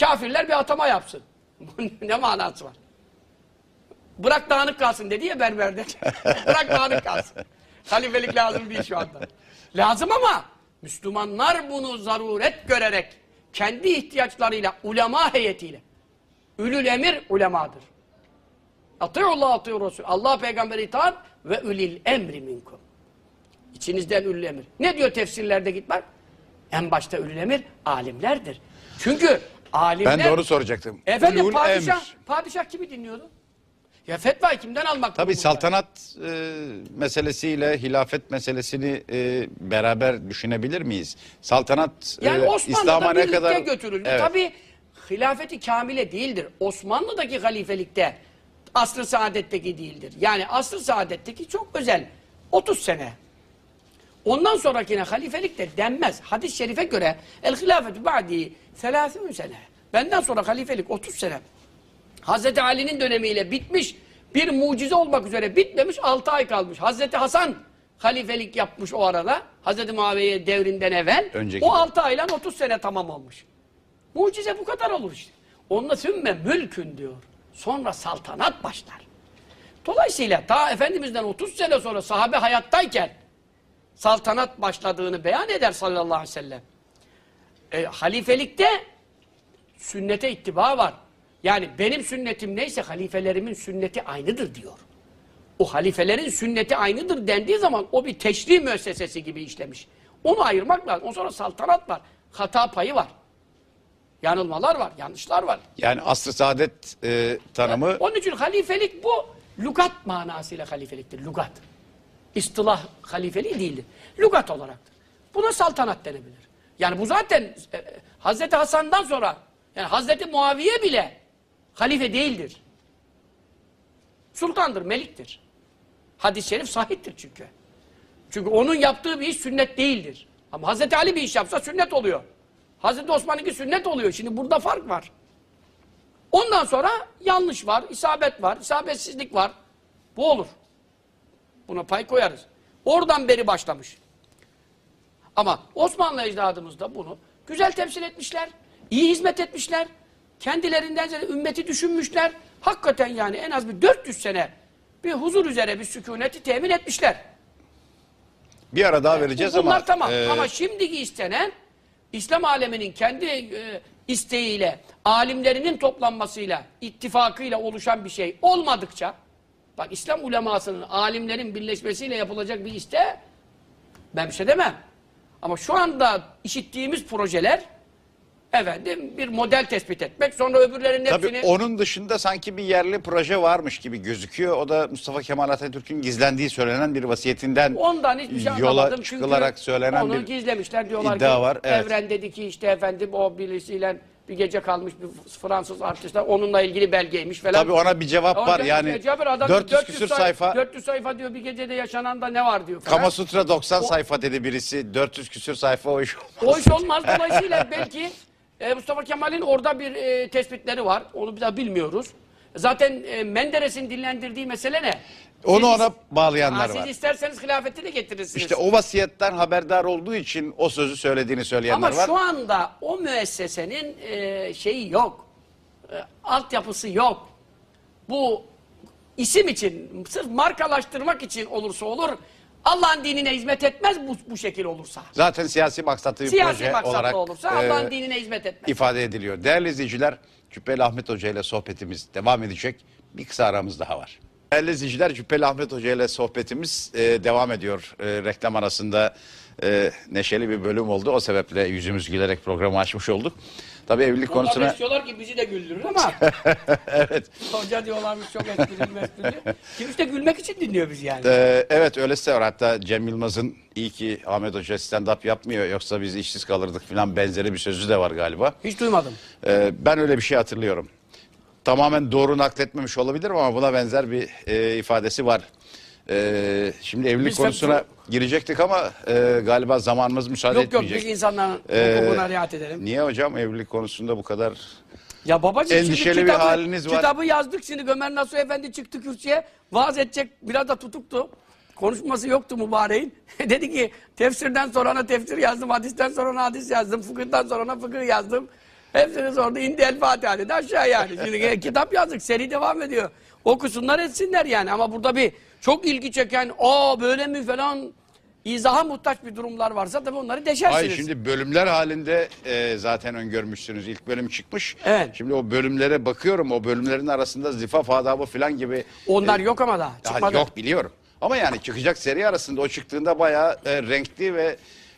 kafirler bir atama yapsın. *laughs* ne manası var? Bırak dağınık kalsın dedi ya berberde. *laughs* Bırak dağınık kalsın. Halifelik lazım değil şu anda. Lazım ama Müslümanlar bunu zaruret görerek kendi ihtiyaçlarıyla, ulema heyetiyle. Ülül emir ulemadır. Atıyullah atıyor Resul. Allah peygamberi itaat ve ülil emri minkum. İçinizden ülül emir. Ne diyor tefsirlerde git bak. En başta ülül emir alimlerdir. Çünkü alimler... Ben onu soracaktım. Efendim Ulul padişah, emr. padişah kimi dinliyordu? Ya fetvayı kimden almak? Tabii saltanat e, meselesiyle hilafet meselesini e, beraber düşünebilir miyiz? Saltanat e, Yani Osmanlı'da İslam'a ne kadar götürüldü. Evet. Tabii hilafeti kamile değildir. Osmanlı'daki halifelikte asr-ı saadetteki değildir. Yani asr-ı saadetteki çok özel. 30 sene. Ondan sonrakine halifelik de denmez. Hadis-i şerife göre el hilafetü ba'di 30 sene. Benden sonra halifelik 30 sene. Hazreti Ali'nin dönemiyle bitmiş, bir mucize olmak üzere bitmemiş, 6 ay kalmış. Hazreti Hasan halifelik yapmış o arada. Hazreti Muaviye devrinden evvel. Önceki o de. 6 ayla 30 sene tamam olmuş. Mucize bu kadar olur işte. Onunla sümme mülkün diyor. Sonra saltanat başlar. Dolayısıyla ta Efendimiz'den 30 sene sonra sahabe hayattayken saltanat başladığını beyan eder sallallahu aleyhi ve sellem. E, halifelikte sünnete ittiba var. Yani benim sünnetim neyse halifelerimin sünneti aynıdır diyor. O halifelerin sünneti aynıdır dendiği zaman o bir teşri müessesesi gibi işlemiş. Onu ayırmak lazım. Ondan sonra saltanat var. Hata payı var. Yanılmalar var, yanlışlar var. Yani asr-ı saadet e, tanımı Onun için halifelik bu lugat manasıyla halifeliktir. Lugat. İstilah halifeliği değildir. Lugat olaraktır. Buna saltanat denebilir. Yani bu zaten e, Hazreti Hasan'dan sonra yani Hazreti Muaviye bile halife değildir. Sultandır, meliktir. Hadis-i şerif sahiptir çünkü. Çünkü onun yaptığı bir iş sünnet değildir. Ama Hazreti Ali bir iş yapsa sünnet oluyor. Hazreti Osman'ınki sünnet oluyor. Şimdi burada fark var. Ondan sonra yanlış var, isabet var, isabetsizlik var. Bu olur. Buna pay koyarız. Oradan beri başlamış. Ama Osmanlı ecdadımız da bunu güzel temsil etmişler. iyi hizmet etmişler. Kendilerinden ziyade ümmeti düşünmüşler. Hakikaten yani en az bir 400 sene bir huzur üzere bir sükuneti temin etmişler. bir ara daha vereceğiz Bunlar ama tamam. e, Ama şimdiki istenen İslam aleminin kendi e, isteğiyle, alimlerinin toplanmasıyla, ittifakıyla oluşan bir şey olmadıkça, bak İslam ulemasının, alimlerin birleşmesiyle yapılacak bir iste, ben bir şey demem. Ama şu anda işittiğimiz projeler, efendim bir model tespit etmek, sonra öbürlerinin Tabii hepsini... onun dışında sanki bir yerli proje varmış gibi gözüküyor. O da Mustafa Kemal Atatürk'ün gizlendiği söylenen bir vasiyetinden Ondan hiçbir şey yola anlamadım. çıkılarak Çünkü söylenen onu bir gizlemişler diyorlar iddia ki var, evet. evren dedi ki işte efendim o birisiyle bir gece kalmış bir Fransız artistler onunla ilgili belgeymiş falan. Tabii ona bir cevap Ama var. Yani Cabir adam 400 küsür sayfa 400 sayfa diyor bir gecede yaşanan da ne var diyor falan. Kama Sutra 90 O- sayfa dedi birisi. 400 küsür sayfa o iş olmaz. O iş olmaz. Dolayısıyla belki e, Mustafa Kemal'in orada bir e, tespitleri var. Onu bir daha bilmiyoruz. Zaten e, Menderes'in dillendirdiği mesele ne? Onu Siz- ona bağlayanlar Ha, siz var. isterseniz hilafetini getirirsiniz. İşte o vasiyetten haberdar olduğu için o sözü söylediğini söyleyenler Ama var. şu anda o müessesenin e, şeyi yok. E, altyapısı yok. Bu isim için, sırf markalaştırmak için olursa olur. Allah'ın dinine hizmet etmez bu, bu şekil olursa. Zaten siyasi maksatlı bir Siyasi proje maksatlı olarak olursa e, Allah'ın dinine hizmet etmez. ifade ediliyor. Değerli izleyiciler, Cübbeli Ahmet Hoca ile sohbetimiz devam edecek. Bir kısa aramız daha var. Değerli izleyiciler, Cübbeli Ahmet Hoca ile sohbetimiz e, devam ediyor. E, reklam arasında e, neşeli bir bölüm oldu. O sebeple yüzümüz gülerek programı açmış olduk. Tabii evlilik Onlar konusuna... istiyorlar ki bizi de güldürür ama *laughs* evet. hoca diyorlarmış çok esprili mesprili. Kimisi de gülmek için dinliyor bizi yani. Ee, evet öylesi var. Hatta Cem Yılmaz'ın iyi ki Ahmet Hoca stand-up yapmıyor yoksa biz işsiz kalırdık falan benzeri bir sözü de var galiba. Hiç duymadım. Ee, ben öyle bir şey hatırlıyorum. Tamamen doğru nakletmemiş olabilirim ama buna benzer bir e, ifadesi var. Ee, şimdi evlilik Biz konusuna tabii- girecektik ama e, galiba zamanımız müsaade Yok yok etmeyecek. biz insanların Ee, hukukuna riayet edelim. Niye hocam evlilik konusunda bu kadar Ya babacığım Endişeli bir haliniz var. kitabı yazdık şimdi Ömer Nasuh Efendi çıktı kürsüye vaaz edecek biraz da tutuktu. Konuşması yoktu mübareğin. *laughs* Dedi ki tefsirden sonra ona tefsir yazdım, hadisten sonra ona hadis yazdım, fıkıhtan sonra ona fıkıh yazdım. Hepsini sordu. indi el Fatiha dedi aşağı yani. Şimdi *laughs* kitap yazdık seri devam ediyor. Okusunlar etsinler yani ama burada bir çok ilgi çeken aa böyle mi falan izaha muhtaç bir durumlar varsa tabii onları deşersiniz. Hayır şimdi bölümler halinde e, zaten öngörmüşsünüz. İlk bölüm çıkmış. Evet. Şimdi o bölümlere bakıyorum. O bölümlerin arasında zifaf adabı falan gibi. Onlar yok ama daha çıkmadı. yok biliyorum. Ama yani çıkacak seri arasında o çıktığında bayağı e, renkli ve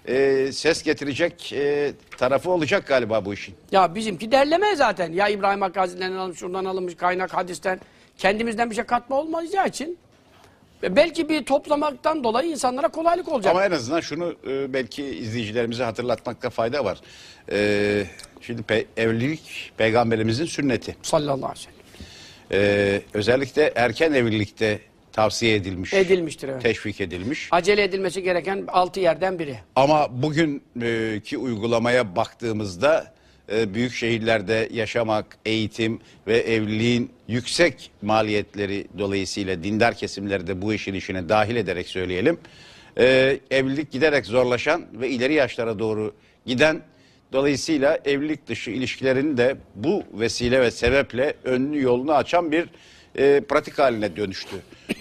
e, ses getirecek e, tarafı olacak galiba bu işin. Ya bizimki derleme zaten. Ya İbrahim Hakkasi'den alınmış, şuradan alınmış kaynak hadisten. Kendimizden bir şey katma olmayacağı için. ve Belki bir toplamaktan dolayı insanlara kolaylık olacak. Ama en azından şunu e, belki izleyicilerimize hatırlatmakta fayda var. E, şimdi pe- evlilik peygamberimizin sünneti. Sallallahu aleyhi ve E, özellikle erken evlilikte tavsiye edilmiş. Edilmiştir evet. Teşvik edilmiş. Acele edilmesi gereken altı yerden biri. Ama bugünkü uygulamaya baktığımızda e, büyük şehirlerde yaşamak, eğitim ve evliliğin yüksek maliyetleri dolayısıyla dindar kesimleri de bu işin içine dahil ederek söyleyelim. e, evlilik giderek zorlaşan ve ileri yaşlara doğru giden dolayısıyla evlilik dışı ilişkilerin de bu vesile ve sebeple önünü yolunu açan bir e, pratik haline dönüştü.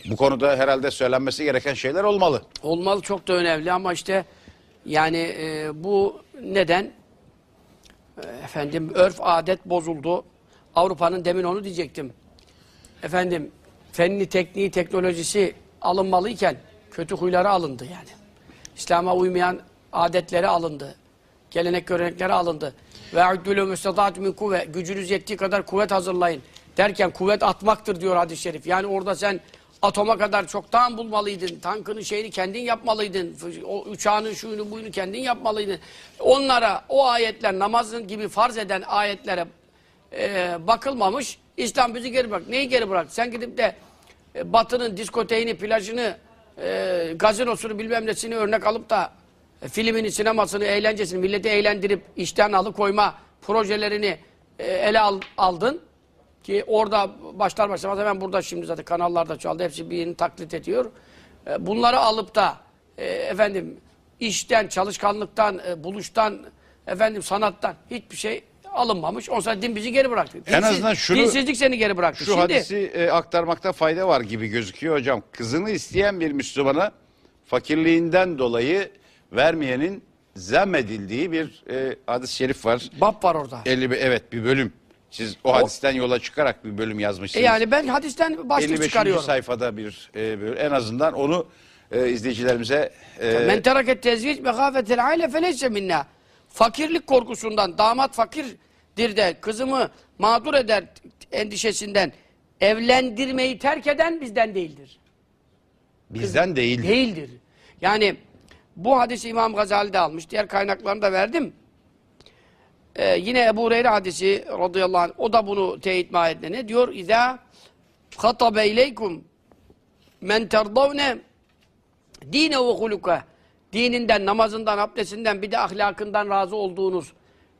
Bu konuda herhalde söylenmesi gereken şeyler olmalı. Olmalı çok da önemli ama işte yani e, bu neden? E, efendim örf adet bozuldu. Avrupa'nın demin onu diyecektim. Efendim fenni, tekniği, teknolojisi alınmalıyken kötü huyları alındı yani. İslam'a uymayan adetleri alındı. Gelenek görenekleri alındı. Ve uddülü müstedat min kuvve. Gücünüz yettiği kadar kuvvet hazırlayın. Derken kuvvet atmaktır diyor hadis-i şerif. Yani orada sen atoma kadar çoktan bulmalıydın. Tankını şeyini kendin yapmalıydın. O uçağını şuyunu buyunu kendin yapmalıydın. Onlara o ayetler namazın gibi farz eden ayetlere e, bakılmamış. İslam bizi geri bırak. Neyi geri bırak? Sen gidip de e, batının diskoteğini, plajını, e, gazinosunu bilmem nesini örnek alıp da e, filmini, sinemasını, eğlencesini milleti eğlendirip işten alıkoyma projelerini e, ele al- aldın. Ki orada başlar başlamaz hemen burada şimdi zaten kanallarda çaldı. Hepsi birini taklit ediyor. E, bunları alıp da e, efendim işten, çalışkanlıktan, e, buluştan, efendim sanattan hiçbir şey alınmamış. Oysa din bizi geri bıraktı. En azından şunu- dinsizlik seni geri bıraktı. Şu Şimdi hadisi e, aktarmakta fayda var gibi gözüküyor hocam. Kızını isteyen bir Müslümana fakirliğinden dolayı vermeyenin zemmedildiği bir e, hadis-i şerif var. bab var orada. 50 bir- evet bir bölüm. Siz o, hadisten yola çıkarak bir bölüm yazmışsınız. yani ben hadisten başlık 55. çıkarıyorum. sayfada bir e, bölüm. en azından onu e, izleyicilerimize e, Men tereket tezvic mehafetel aile feleyse minna. Fakirlik korkusundan, damat fakirdir de kızımı mağdur eder endişesinden evlendirmeyi terk eden bizden değildir. bizden değil. Değildir. Yani bu hadisi İmam Gazali de almış. Diğer kaynaklarını da verdim. Ee, yine Ebu Hureyre hadisi radıyallahu anh o da bunu teyit mahiyetinde ne diyor? İzâ khatabe ileykum men terdavne dine ve huluka dininden, namazından, abdestinden bir de ahlakından razı olduğunuz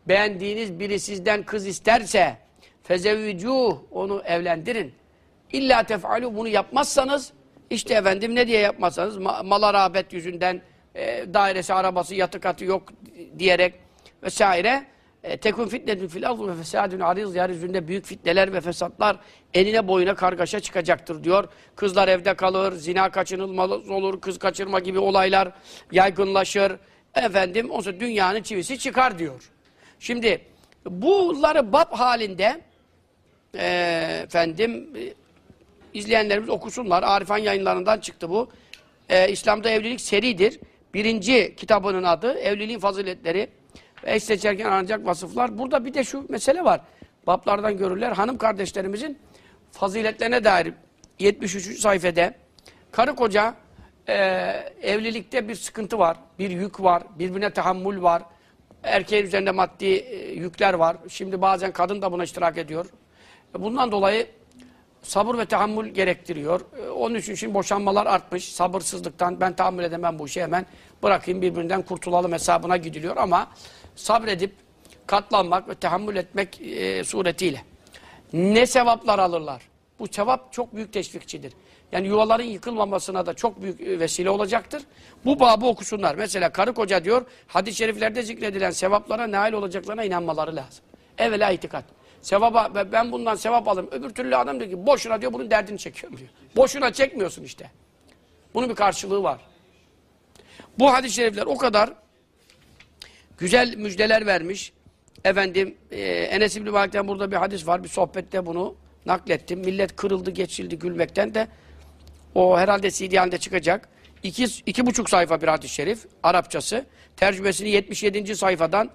beğendiğiniz biri sizden kız isterse fezevvicuh onu evlendirin. İlla tef'alu bunu yapmazsanız işte efendim ne diye yapmazsanız ma mala rağbet yüzünden e, dairesi, arabası, yatı katı yok diyerek vesaire tekun fitnetun fil ardı ve fesadun ariz yeryüzünde büyük fitneler ve fesatlar enine boyuna kargaşa çıkacaktır diyor. Kızlar evde kalır, zina kaçınılmaz olur, kız kaçırma gibi olaylar yaygınlaşır. Efendim, o zaman dünyanın çivisi çıkar diyor. Şimdi bunları bab halinde e, efendim e, izleyenlerimiz okusunlar. Arifan yayınlarından çıktı bu. E, İslam'da evlilik seridir. Birinci kitabının adı Evliliğin Faziletleri eş seçerken aranacak vasıflar. Burada bir de şu mesele var. Bablardan görürler. Hanım kardeşlerimizin faziletlerine dair 73. sayfede karı koca e, evlilikte bir sıkıntı var, bir yük var, birbirine tahammül var. Erkeğin üzerinde maddi e, yükler var. Şimdi bazen kadın da buna iştirak ediyor. Bundan dolayı sabır ve tahammül gerektiriyor. E, Onun için şimdi boşanmalar artmış. Sabırsızlıktan ben tahammül edemem bu işi hemen bırakayım birbirinden kurtulalım hesabına gidiliyor ama sabredip katlanmak ve tahammül etmek e, suretiyle ne sevaplar alırlar. Bu sevap çok büyük teşvikçidir. Yani yuvaların yıkılmamasına da çok büyük e, vesile olacaktır. Bu babı okusunlar. Mesela karı koca diyor, hadis-i şeriflerde zikredilen sevaplara nail olacaklarına inanmaları lazım. Evvela itikat. Sevaba, ben bundan sevap alırım. Öbür türlü adam diyor ki, boşuna diyor bunun derdini çekiyorum diyor. Boşuna çekmiyorsun işte. Bunun bir karşılığı var. Bu hadis-i şerifler o kadar güzel müjdeler vermiş. Efendim e, Enes İbni Malik'ten burada bir hadis var. Bir sohbette bunu naklettim. Millet kırıldı, geçildi gülmekten de. O herhalde CD halinde çıkacak. İki, iki buçuk sayfa bir hadis-i şerif. Arapçası. Tercümesini 77. sayfadan.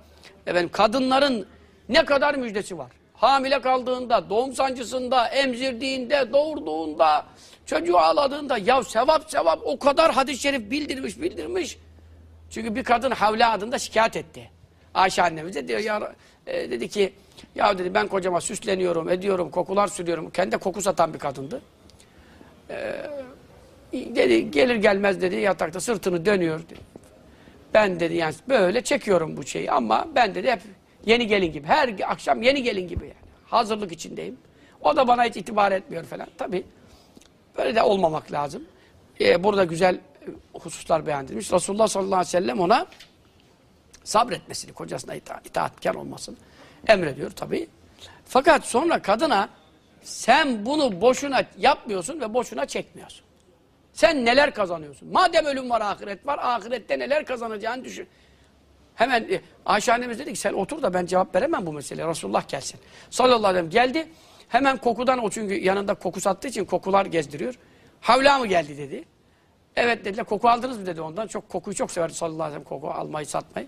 Efendim kadınların ne kadar müjdesi var. Hamile kaldığında, doğum sancısında, emzirdiğinde, doğurduğunda, çocuğu ağladığında. Ya sevap sevap o kadar hadis-i şerif bildirmiş bildirmiş. Çünkü bir kadın Havla adında şikayet etti. Ayşe annemiz de diyor ya e, dedi ki ya dedi ben kocama süsleniyorum, ediyorum, kokular sürüyorum. Kendi koku satan bir kadındı. E, dedi gelir gelmez dedi yatakta sırtını dönüyor. Dedi. Ben dedi yani böyle çekiyorum bu şeyi ama ben dedi hep yeni gelin gibi. Her akşam yeni gelin gibi yani. Hazırlık içindeyim. O da bana hiç itibar etmiyor falan. Tabii böyle de olmamak lazım. E, burada güzel hususlar beyan edilmiş. Resulullah sallallahu aleyhi ve sellem ona sabretmesini, kocasına ita itaatkar olmasını emrediyor tabii. Fakat sonra kadına sen bunu boşuna yapmıyorsun ve boşuna çekmiyorsun. Sen neler kazanıyorsun? Madem ölüm var, ahiret var, ahirette neler kazanacağını düşün. Hemen e, Ayşe annemiz dedi ki sen otur da ben cevap veremem bu meseleye. Resulullah gelsin. Sallallahu aleyhi ve sellem geldi. Hemen kokudan o çünkü yanında koku sattığı için kokular gezdiriyor. Havla mı geldi dedi. Evet dediler koku aldınız mı dedi ondan. Çok kokuyu çok severdi sallallahu aleyhi ve sellem koku almayı satmayı.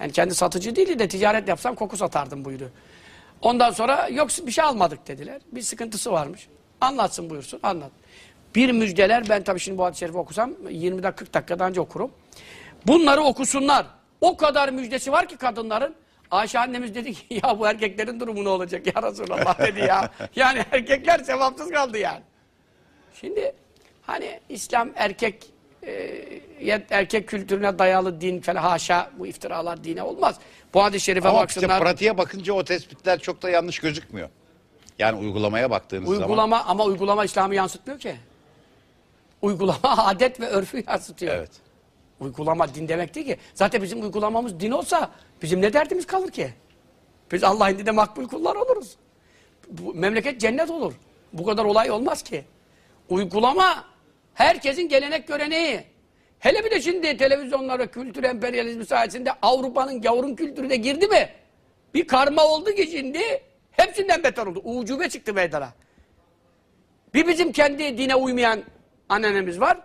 Yani kendi satıcı değildi de ticaret yapsam koku satardım buydu. Ondan sonra yok bir şey almadık dediler. Bir sıkıntısı varmış. Anlatsın buyursun anlat. Bir müjdeler ben tabii şimdi bu hadis-i şerifi okusam 20 dakika 40 dakikada önce okurum. Bunları okusunlar. O kadar müjdesi var ki kadınların. Ayşe annemiz dedi ki ya bu erkeklerin durumu ne olacak ya Resulallah dedi ya. *laughs* Yani erkekler sevapsız kaldı yani. Şimdi hani İslam erkek e, erkek kültürüne dayalı din falan haşa bu iftiralar dine olmaz. Bu hadis-i şerife Ama baksınlar. işte pratiğe bakınca o tespitler çok da yanlış gözükmüyor. Yani uygulamaya baktığınız zaman. Uygulama ama uygulama İslam'ı yansıtmıyor ki. Uygulama *laughs* adet ve örfü yansıtıyor. Evet. Uygulama din demek değil ki. Zaten bizim uygulamamız din olsa bizim ne derdimiz kalır ki? Biz Allah'ın dinde makbul kullar oluruz. Bu, memleket cennet olur. Bu kadar olay olmaz ki. Uygulama herkesin gelenek göreneği. Hele bir de şimdi televizyonlar ve kültür emperyalizmi sayesinde Avrupa'nın gavurun kültürü de girdi mi? Bir karma oldu ki şimdi hepsinden beter oldu. Ucube çıktı meydana. Bir bizim kendi dine uymayan annenemiz var.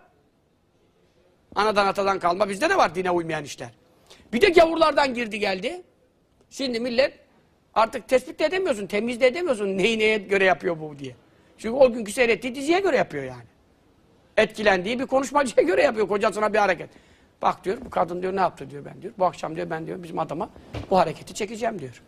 Anadan atadan kalma bizde de var dine uymayan işler. Bir de gavurlardan girdi geldi. Şimdi millet artık tespit de edemiyorsun, temiz de edemiyorsun neyi neye göre yapıyor bu diye. Çünkü o günkü seyrettiği diziye göre yapıyor yani. Etkilendiği bir konuşmacıya göre yapıyor kocasına bir hareket. Bak diyor bu kadın diyor ne yaptı diyor ben diyor. Bu akşam diyor ben diyor bizim adama bu hareketi çekeceğim diyor.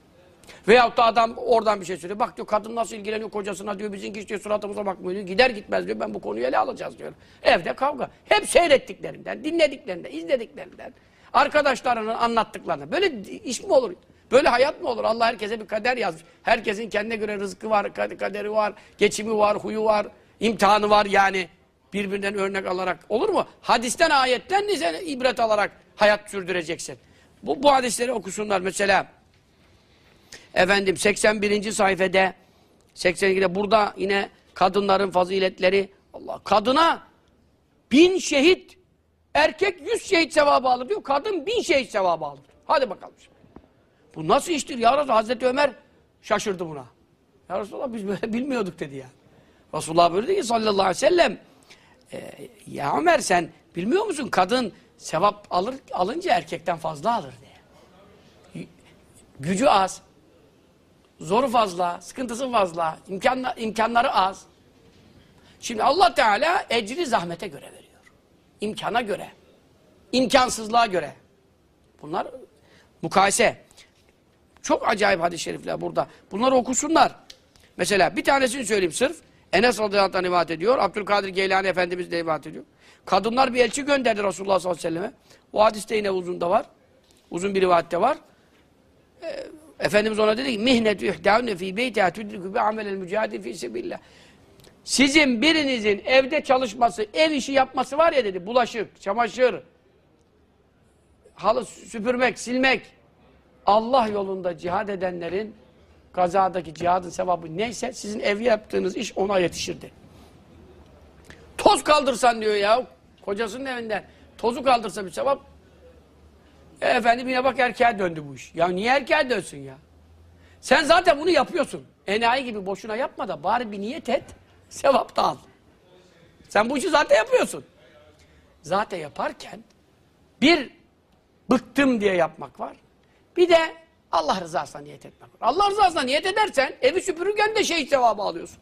Veyahut da adam oradan bir şey söylüyor. Bak diyor kadın nasıl ilgileniyor kocasına diyor. Bizimki işte suratımıza bakmıyor diyor. Gider gitmez diyor. Ben bu konuyu ele alacağız diyor. Evde kavga. Hep seyrettiklerinden, dinlediklerinden, izlediklerinden. Arkadaşlarının anlattıklarından. Böyle iş mi olur? Böyle hayat mı olur? Allah herkese bir kader yazmış. Herkesin kendine göre rızkı var, kaderi var, geçimi var, huyu var, imtihanı var yani. Birbirinden örnek alarak olur mu? Hadisten, ayetten sen ibret alarak hayat sürdüreceksin. Bu, bu hadisleri okusunlar mesela. Efendim 81. sayfede 82'de burada yine kadınların faziletleri Allah kadına bin şehit erkek yüz şehit sevabı alır diyor. Kadın bin şehit sevabı alır. Hadi bakalım. Bu nasıl iştir ya Resulallah? Hazreti Ömer şaşırdı buna. Ya Resulallah biz böyle *laughs* bilmiyorduk dedi ya. Resulullah buyurdu ki sallallahu aleyhi ve sellem e, ya Ömer sen bilmiyor musun kadın sevap alır alınca erkekten fazla alır diye. Gücü az. Zoru fazla, sıkıntısı fazla, imkanla, imkanları az. Şimdi Allah Teala ecri zahmete göre veriyor. İmkana göre. imkansızlığa göre. Bunlar mukayese. Çok acayip hadis-i şerifler burada. Bunları okusunlar. Mesela bir tanesini söyleyeyim sırf. Enes radıyallahu anh rivayet ediyor. Abdülkadir Geylani Efendimiz de rivayet ediyor. Kadınlar bir elçi gönderdi Resulullah sallallahu aleyhi ve selleme. O hadiste yine uzun da var. Uzun bir rivayette var. Ee, Efendimiz ona dedi ki mihnetu ihdâunne fî beytiha tudriku bi amelel mücahidi fî sebillah. Sizin birinizin evde çalışması, ev işi yapması var ya dedi. Bulaşık, çamaşır, halı süpürmek, silmek. Allah yolunda cihad edenlerin gazadaki cihadın sevabı neyse sizin ev yaptığınız iş ona yetişirdi. Toz kaldırsan diyor ya kocasının evinden tozu kaldırsa bir sevap e efendim yine bak erkeğe döndü bu iş. Ya niye erkeğe dönsün ya? Sen zaten bunu yapıyorsun. Enayi gibi boşuna yapma da bari bir niyet et. Sevap da al. Sen bu işi zaten yapıyorsun. Zaten yaparken bir bıktım diye yapmak var. Bir de Allah rızasına niyet etmek. Allah rızasına niyet edersen evi süpürürken de şey sevabı alıyorsun.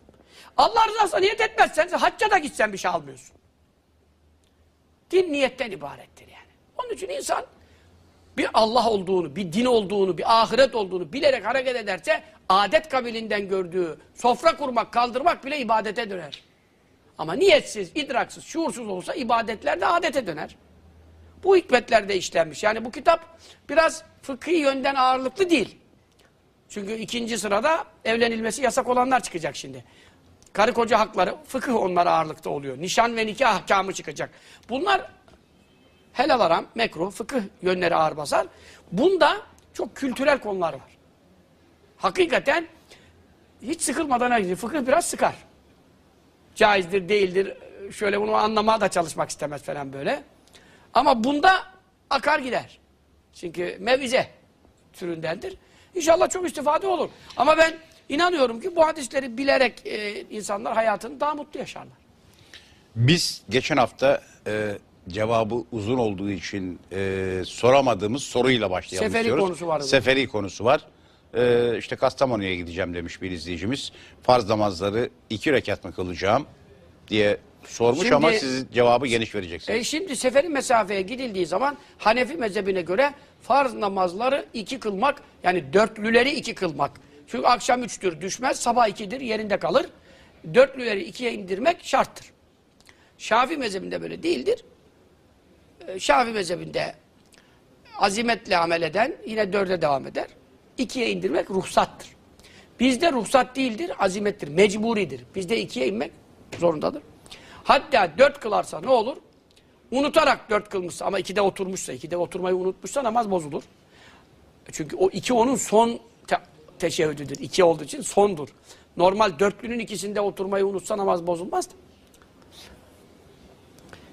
Allah rızasına niyet etmezsen hacca da gitsen bir şey almıyorsun. Din niyetten ibarettir yani. Onun için insan bir Allah olduğunu, bir din olduğunu, bir ahiret olduğunu bilerek hareket ederse adet kabilinden gördüğü sofra kurmak, kaldırmak bile ibadete döner. Ama niyetsiz, idraksız, şuursuz olsa ibadetler de adete döner. Bu hikmetlerde işlenmiş. Yani bu kitap biraz fıkhi yönden ağırlıklı değil. Çünkü ikinci sırada evlenilmesi yasak olanlar çıkacak şimdi. Karı koca hakları, fıkıh onlar ağırlıkta oluyor. Nişan ve nikah ahkamı çıkacak. Bunlar helal aram, mekruh, fıkıh yönleri ağır basar. Bunda çok kültürel konular var. Hakikaten hiç sıkılmadan gidiyor. Fıkıh biraz sıkar. Caizdir, değildir. Şöyle bunu anlamaya da çalışmak istemez falan böyle. Ama bunda akar gider. Çünkü mevize türündendir. İnşallah çok istifade olur. Ama ben inanıyorum ki bu hadisleri bilerek e, insanlar hayatını daha mutlu yaşarlar. Biz geçen hafta e, cevabı uzun olduğu için e, soramadığımız soruyla başlayalım Seferi istiyoruz. konusu var. Seferi konusu var. E, işte Kastamonu'ya gideceğim demiş bir izleyicimiz. Farz namazları iki rekat mı kılacağım diye sormuş Şimdi- ama siz cevabı geniş vereceksiniz. E şimdi seferi mesafeye gidildiği zaman Hanefi mezhebine göre farz namazları iki kılmak yani dörtlüleri iki kılmak. Çünkü akşam üçtür düşmez sabah ikidir yerinde kalır. Dörtlüleri ikiye indirmek şarttır. Şafi mezhebinde böyle değildir. E, Şafi mezhebinde azimetle amel eden yine dörde devam eder. İkiye indirmek ruhsattır. Bizde ruhsat değildir, azimettir, mecburidir. Bizde ikiye inmek zorundadır. Hatta dört kılarsa ne olur? Unutarak dört kılmışsa ama ikide oturmuşsa, ikide oturmayı unutmuşsa namaz bozulur. Çünkü o iki onun son te teşehhüdüdür. İki olduğu için sondur. Normal dörtlünün ikisinde oturmayı unutsa namaz bozulmaz.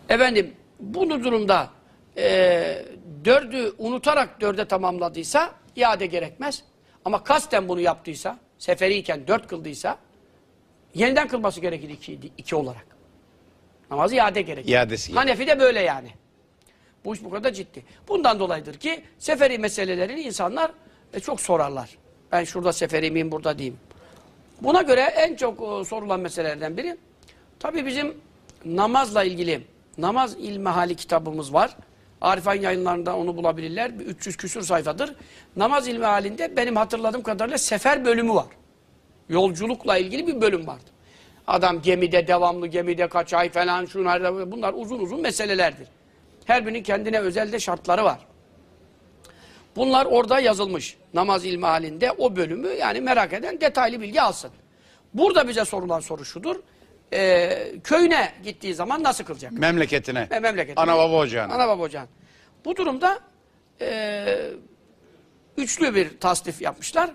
Efendim bu durumda e, dördü unutarak dörde tamamladıysa iade gerekmez. Ama kasten bunu yaptıysa, seferiyken dört kıldıysa yeniden kılması gerekir iki, iki olarak. Namazı iade gerekir. İadesi gerekir. Hanefi de böyle yani. Bu iş bu kadar ciddi. Bundan dolayıdır ki seferi meselelerini insanlar e, çok sorarlar. Ben şurada seferi miyim, burada değilim. Buna göre en çok e, sorulan meselelerden biri tabii bizim namazla ilgili namaz ilmihali kitabımız var. Arifan yayınlarında onu bulabilirler. Bir 300 küsur sayfadır. Namaz ilmihalinde benim hatırladığım kadarıyla sefer bölümü var. Yolculukla ilgili bir bölüm vardı. Adam gemide, devamlı gemide kaç ay falan şunlar bunlar uzun uzun meselelerdir. Her birinin kendine özel de şartları var. Bunlar orada yazılmış. Namaz ilmi halinde o bölümü yani merak eden detaylı bilgi alsın. Burada bize sorulan soru şudur. Ee, köyüne gittiği zaman nasıl kılacak? Memleketine. E, memleketine. Ana baba ocağına. Ana baba ocağına. Bu durumda e, üçlü bir tasnif yapmışlar.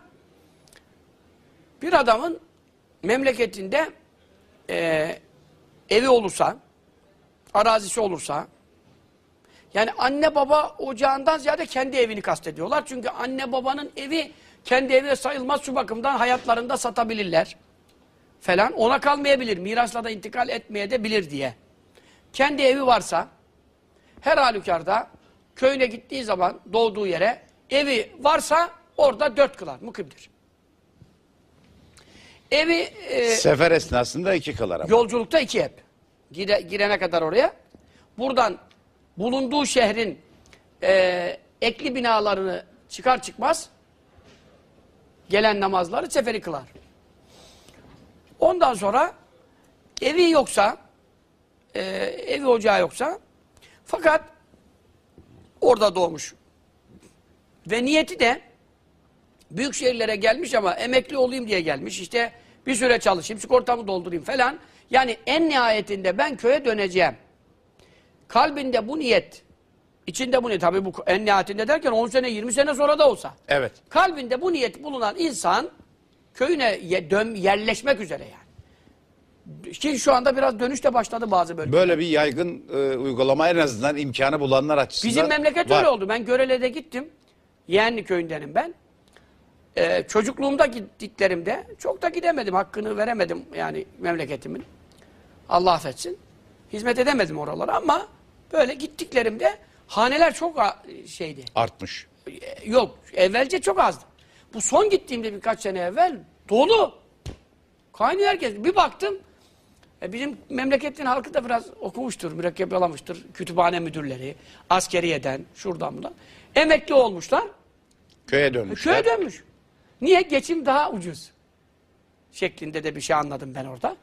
Bir adamın memleketinde e, evi olursa, arazisi olursa, yani anne baba ocağından ziyade kendi evini kastediyorlar. Çünkü anne babanın evi kendi evi sayılmaz şu bakımdan hayatlarında satabilirler falan. Ona kalmayabilir. Mirasla da intikal etmeye de bilir diye. Kendi evi varsa her halükarda köyüne gittiği zaman doğduğu yere evi varsa orada dört kılar. Mukimdir. Evi e, Sefer esnasında iki ama. Yolculukta iki hep. Gire, girene kadar oraya. Buradan bulunduğu şehrin e, ekli binalarını çıkar çıkmaz gelen namazları seferi kılar. Ondan sonra evi yoksa e, evi ocağı yoksa fakat orada doğmuş ve niyeti de büyük şehirlere gelmiş ama emekli olayım diye gelmiş. İşte bir süre çalışayım, sigortamı doldurayım falan. Yani en nihayetinde ben köye döneceğim. Kalbinde bu niyet, içinde bu niyet, tabii bu en nihayetinde derken 10 sene, 20 sene sonra da olsa. Evet. Kalbinde bu niyet bulunan insan köyüne dön, yerleşmek üzere yani. Ki şu anda biraz dönüş de başladı bazı bölgelerde. Böyle bir yaygın e, uygulama en azından imkanı bulanlar açısından Bizim memleket var. öyle oldu. Ben Görele'de gittim. Yeğenli köyündenim ben. Ee, çocukluğumda gittiklerimde çok da gidemedim. Hakkını veremedim yani memleketimin. Allah affetsin. Hizmet edemedim oralara ama böyle gittiklerimde haneler çok şeydi. Artmış. Ee, Yok evvelce çok azdı. Bu son gittiğimde birkaç sene evvel dolu. Kaynıyor herkes. Bir baktım e, bizim memleketin halkı da biraz okumuştur, mürekkep yalamıştır. Kütüphane müdürleri, askeriyeden, şuradan buradan. Emekli olmuşlar, Köye dönmüşler. köye dönmüş. Niye? Geçim daha ucuz. Şeklinde de bir şey anladım ben orada.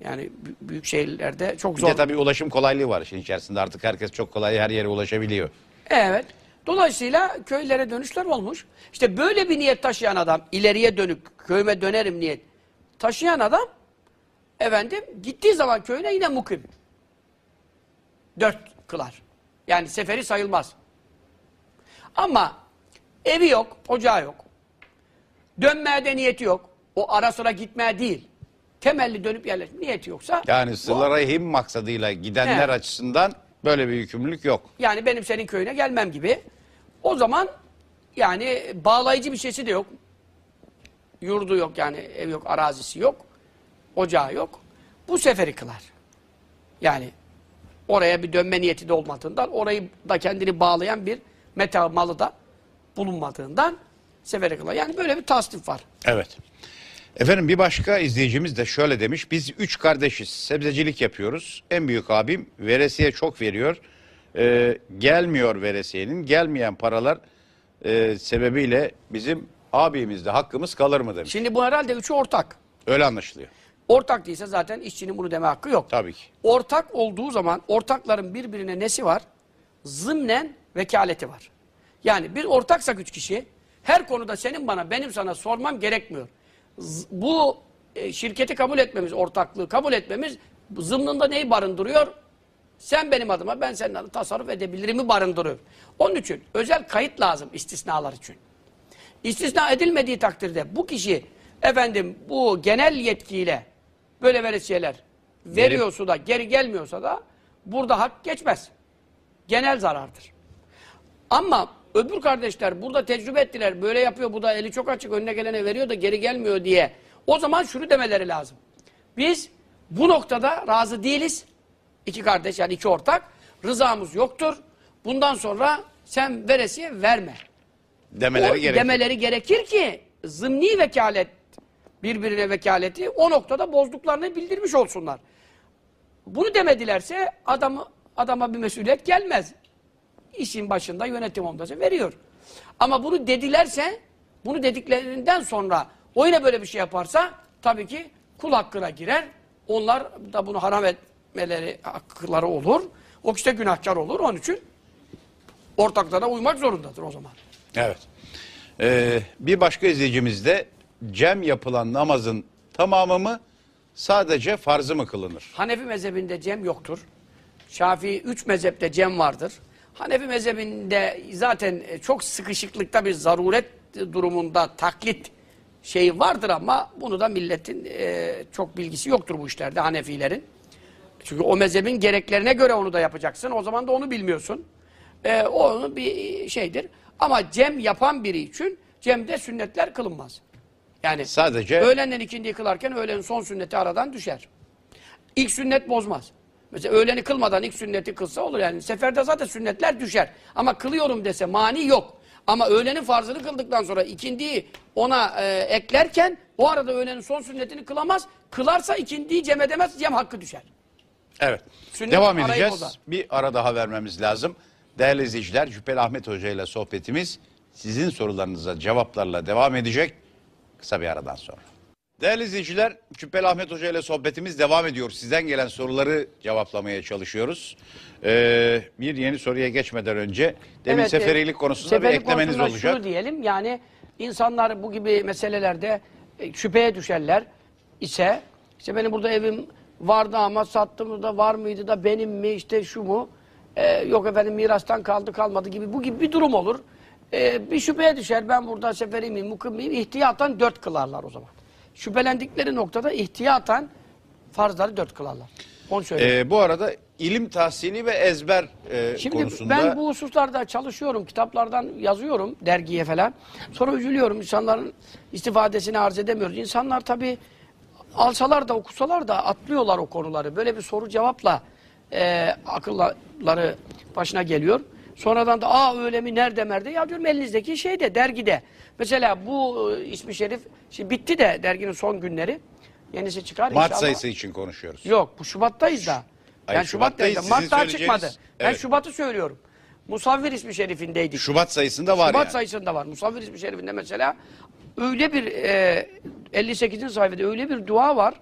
Yani bü- büyük şehirlerde çok Bir zor. de tabii ulaşım kolaylığı var işin içerisinde. Artık herkes çok kolay her yere ulaşabiliyor. Evet. Dolayısıyla köylere dönüşler olmuş. İşte böyle bir niyet taşıyan adam, ileriye dönük, köyüme dönerim niyet taşıyan adam, efendim gittiği zaman köyüne yine mukim. Dört kılar. Yani seferi sayılmaz. Ama evi yok, ocağı yok. Dönmeye de niyeti yok. O ara sıra gitmeye değil. Temelli dönüp yerleşme niyeti yoksa. Yani sıla rahim maksadıyla gidenler Evet. açısından böyle bir yükümlülük yok. Yani benim senin köyüne gelmem gibi. O zaman yani bağlayıcı bir şeysi de yok. Yurdu yok yani ev yok, arazisi yok. Ocağı yok. Bu seferi kılar. Yani oraya bir dönme niyeti de olmadığından, orayı da kendini bağlayan bir meta malı da bulunmadığından seferi kılar. Yani böyle bir tasnif var. Evet. Efendim bir başka izleyicimiz de şöyle demiş. Biz üç kardeşiz. Sebzecilik yapıyoruz. En büyük abim veresiye çok veriyor. Ee, gelmiyor veresiyenin. Gelmeyen paralar e, sebebiyle bizim abimizde hakkımız kalır mı demiş. Şimdi bu herhalde üçü ortak. Öyle anlaşılıyor. Ortak değilse zaten işçinin bunu deme hakkı yok. Tabii ki. Ortak olduğu zaman ortakların birbirine nesi var? Zımnen vekaleti var. Yani bir ortaksak üç kişi her konuda senin bana benim sana sormam gerekmiyor. Z- bu e, şirketi kabul etmemiz, ortaklığı kabul etmemiz zımnında neyi barındırıyor? Sen benim adıma ben senin adına tasarruf edebilirimi barındırıyor. Onun için özel kayıt lazım istisnalar için. İstisna edilmediği takdirde bu kişi efendim bu genel yetkiyle böyle veresiyeler veriyorsa da geri gelmiyorsa da burada hak geçmez. Genel zarardır. Ama öbür kardeşler burada tecrübe ettiler. Böyle yapıyor bu da eli çok açık önüne gelene veriyor da geri gelmiyor diye. O zaman şunu demeleri lazım. Biz bu noktada razı değiliz. İki kardeş yani iki ortak. Rızamız yoktur. Bundan sonra sen veresiye verme. Demeleri O gerekiyor. demeleri gerekir ki zımni vekalet birbirine vekaleti o noktada bozduklarını bildirmiş olsunlar. Bunu demedilerse adamı adama bir mesuliyet gelmez. İşin başında yönetim ondası veriyor. Ama bunu dedilerse bunu dediklerinden sonra o yine böyle bir şey yaparsa tabii ki kul hakkına girer. Onlar da bunu haram etmeleri hakları olur. O kişi de günahkar olur. Onun için ortaklara uymak zorundadır o zaman. Evet. Ee, bir başka izleyicimiz de cem yapılan namazın tamamı mı sadece farzı mı kılınır? Hanefi mezhebinde cem yoktur. Şafii üç mezhepte cem vardır. Hanefi mezhebinde zaten e, çok sıkışıklıkta bir zaruret durumunda taklit şeyi vardır ama bunu da milletin e, çok bilgisi yoktur bu işlerde Hanefilerin. Çünkü o mezhebin gereklerine göre onu da yapacaksın. O zaman da onu bilmiyorsun. E, o onun bir şeydir. Ama cem yapan biri için cemde sünnetler kılınmaz. Yani Sadece- öğlenden ikindiyi kılarken öğlenin son sünneti aradan düşer. İlk sünnet bozmaz. Mesela öğleni kılmadan ilk sünneti kılsa olur yani. Seferde zaten sünnetler düşer. Ama kılıyorum dese mani yok. Ama öğlenin farzını kıldıktan sonra ikindiyi ona e, eklerken o arada öğlenin son sünnetini kılamaz. Kılarsa ikindiyi cem edemez, cem hakkı düşer. Evet. Sünnet Devam edeceğiz. Bir ara daha vermemiz lazım. Değerli izleyiciler, Cübbeli Ahmet Hoca ile sohbetimiz sizin sorularınıza cevaplarla devam edecek. Kısa bir aradan sonra. Değerli izleyiciler, Cübbeli Ahmet Hoca ile sohbetimiz devam ediyor. Sizden gelen soruları cevaplamaya çalışıyoruz. Ee, bir yeni soruya geçmeden önce demin Evet, seferilik e, konusunda bir seferlik eklemeniz konusunda olacak. Şunu diyelim yani insanlar bu gibi meselelerde e, şüpheye düşerler ise işte benim burada evim vardı ama sattım da var mıydı da benim mi işte şu mu E, yok efendim mirastan kaldı kalmadı gibi bu gibi bir durum olur. E, bir şüpheye düşer ben burada seferi miyim mukim miyim ihtiyaten dört kılarlar o zaman. Şüphelendikleri noktada ihtiyaten farzları dört kılarlar. Onu söyleyeyim. Ee, bu arada ilim tahsili ve ezber e, Şimdi konusunda... ben bu hususlarda çalışıyorum, kitaplardan yazıyorum dergiye falan. Sonra üzülüyorum insanların istifadesini arz edemiyoruz. İnsanlar tabii alsalar da okusalar da atlıyorlar o konuları. Böyle bir soru cevapla e, akılları başına geliyor. Sonradan da aa öyle mi nerede merde ya diyorum elinizdeki şeyde dergide. Mesela bu e, ismi şerif şimdi bitti de derginin son günleri. Yenisi çıkar Mart inşallah. sayısı için konuşuyoruz. Yok bu Şubat'tayız da. Ay, Ben Şubat'tayız, Şubat'tayız. da. sizin Mart daha söyleyeceğiniz- çıkmadı. Ben Evet. Şubat'ı söylüyorum. Musavvir ismi şerifindeydik. Şubat sayısında var Şubat yani. sayısında var. Musavvir ismi şerifinde mesela öyle bir e, 58. sayfada öyle bir dua var.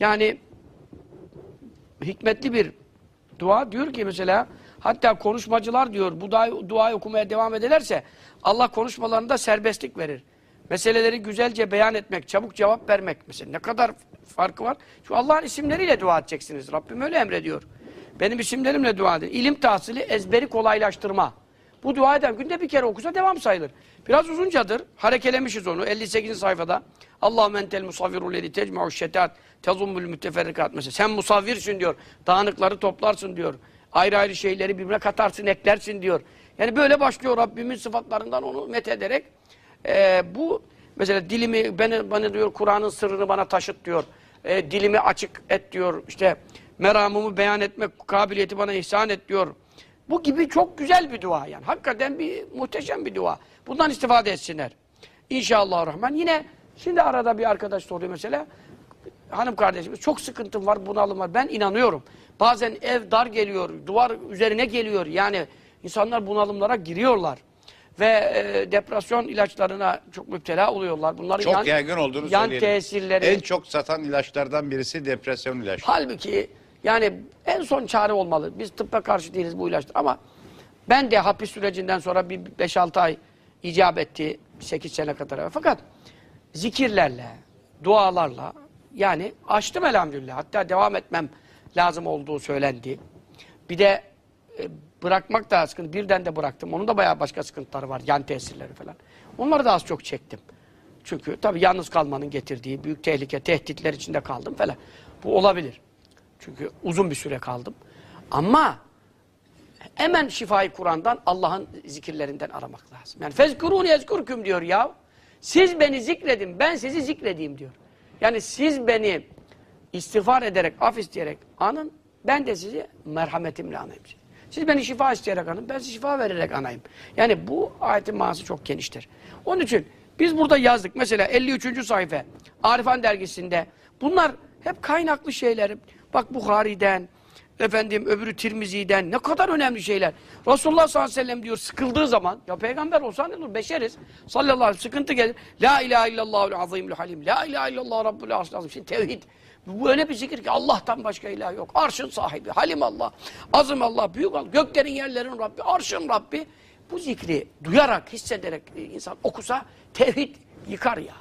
Yani hikmetli bir dua diyor ki mesela hatta konuşmacılar diyor bu duayı, duayı okumaya devam ederlerse Allah konuşmalarında serbestlik verir. Meseleleri güzelce beyan etmek, çabuk cevap vermek. Mesela ne kadar farkı var? Şu Allah'ın isimleriyle dua edeceksiniz. Rabbim öyle emrediyor. Benim isimlerimle dua edin. İlim tahsili, ezberi kolaylaştırma. Bu dua eden günde bir kere okusa devam sayılır. Biraz uzuncadır. Harekelemişiz onu 58. sayfada. Allahümme entel musavviru lezi tecma'u şetat tezummul müteferrikat. Mesela sen musavvirsin diyor. Dağınıkları toplarsın diyor. Ayrı ayrı şeyleri birbirine katarsın, eklersin diyor. Yani böyle başlıyor Rabbimin sıfatlarından onu met ederek. Ee, bu mesela dilimi bana, bana diyor Kur'an'ın sırrını bana taşıt diyor. Ee, dilimi açık et diyor. İşte meramımı beyan etme kabiliyeti bana ihsan et diyor. Bu gibi çok güzel bir dua yani. Hakikaten bir muhteşem bir dua. Bundan istifade etsinler. İnşallah Rahman. Yine şimdi arada bir arkadaş soruyor mesela. Hanım kardeşimiz çok sıkıntım var, bunalım var. Ben inanıyorum. Bazen ev dar geliyor, duvar üzerine geliyor. Yani insanlar bunalımlara giriyorlar. Ve e, depresyon ilaçlarına çok müptela oluyorlar. Bunların Çok yan, yaygın olduğunu yan söyleyelim. tesirleri. En çok satan ilaçlardan birisi depresyon ilaçları. Halbuki yani en son çare olmalı. Biz tıbba karşı değiliz bu ilaçlar ama ben de hapis sürecinden sonra bir 5-6 ay icap etti 8 sene kadar. Fakat zikirlerle, dualarla yani açtım elhamdülillah. Hatta devam etmem lazım olduğu söylendi. Bir de e, bırakmak da sıkıntı. Birden de bıraktım. Onun da bayağı başka sıkıntıları var. Yan tesirleri falan. Onları da az çok çektim. Çünkü tabii yalnız kalmanın getirdiği büyük tehlike, tehditler içinde kaldım falan. Bu olabilir. Çünkü uzun bir süre kaldım. Ama hemen şifayı Kur'an'dan Allah'ın zikirlerinden aramak lazım. Yani fezkuruni ezkurküm diyor ya. Siz beni zikredin, ben sizi zikredeyim diyor. Yani siz beni istiğfar ederek, af isteyerek anın, ben de sizi merhametimle anayım. Siz beni şifa isteyerek anın, ben size şifa vererek anayım. Yani bu ayetin manası çok geniştir. Onun için biz burada yazdık. Mesela 53. sayfa Arifan dergisinde. Bunlar hep kaynaklı şeyler. Bak Bukhari'den, efendim öbürü Tirmizi'den ne kadar önemli şeyler. Resulullah sallallahu aleyhi ve sellem diyor sıkıldığı zaman ya peygamber olsa ne olur beşeriz. Sallallahu aleyhi ve sellem sıkıntı gelir. La ilahe illallahul azimul halim. La ilahe illallah rabbul azim. Şimdi tevhid. Bu öyle bir zikir ki Allah'tan başka ilah yok. Arşın sahibi, halim Allah, azim Allah, büyük Allah, göklerin yerlerin Rabbi, arşın Rabbi. Bu zikri duyarak, hissederek insan okusa tevhid yıkar ya.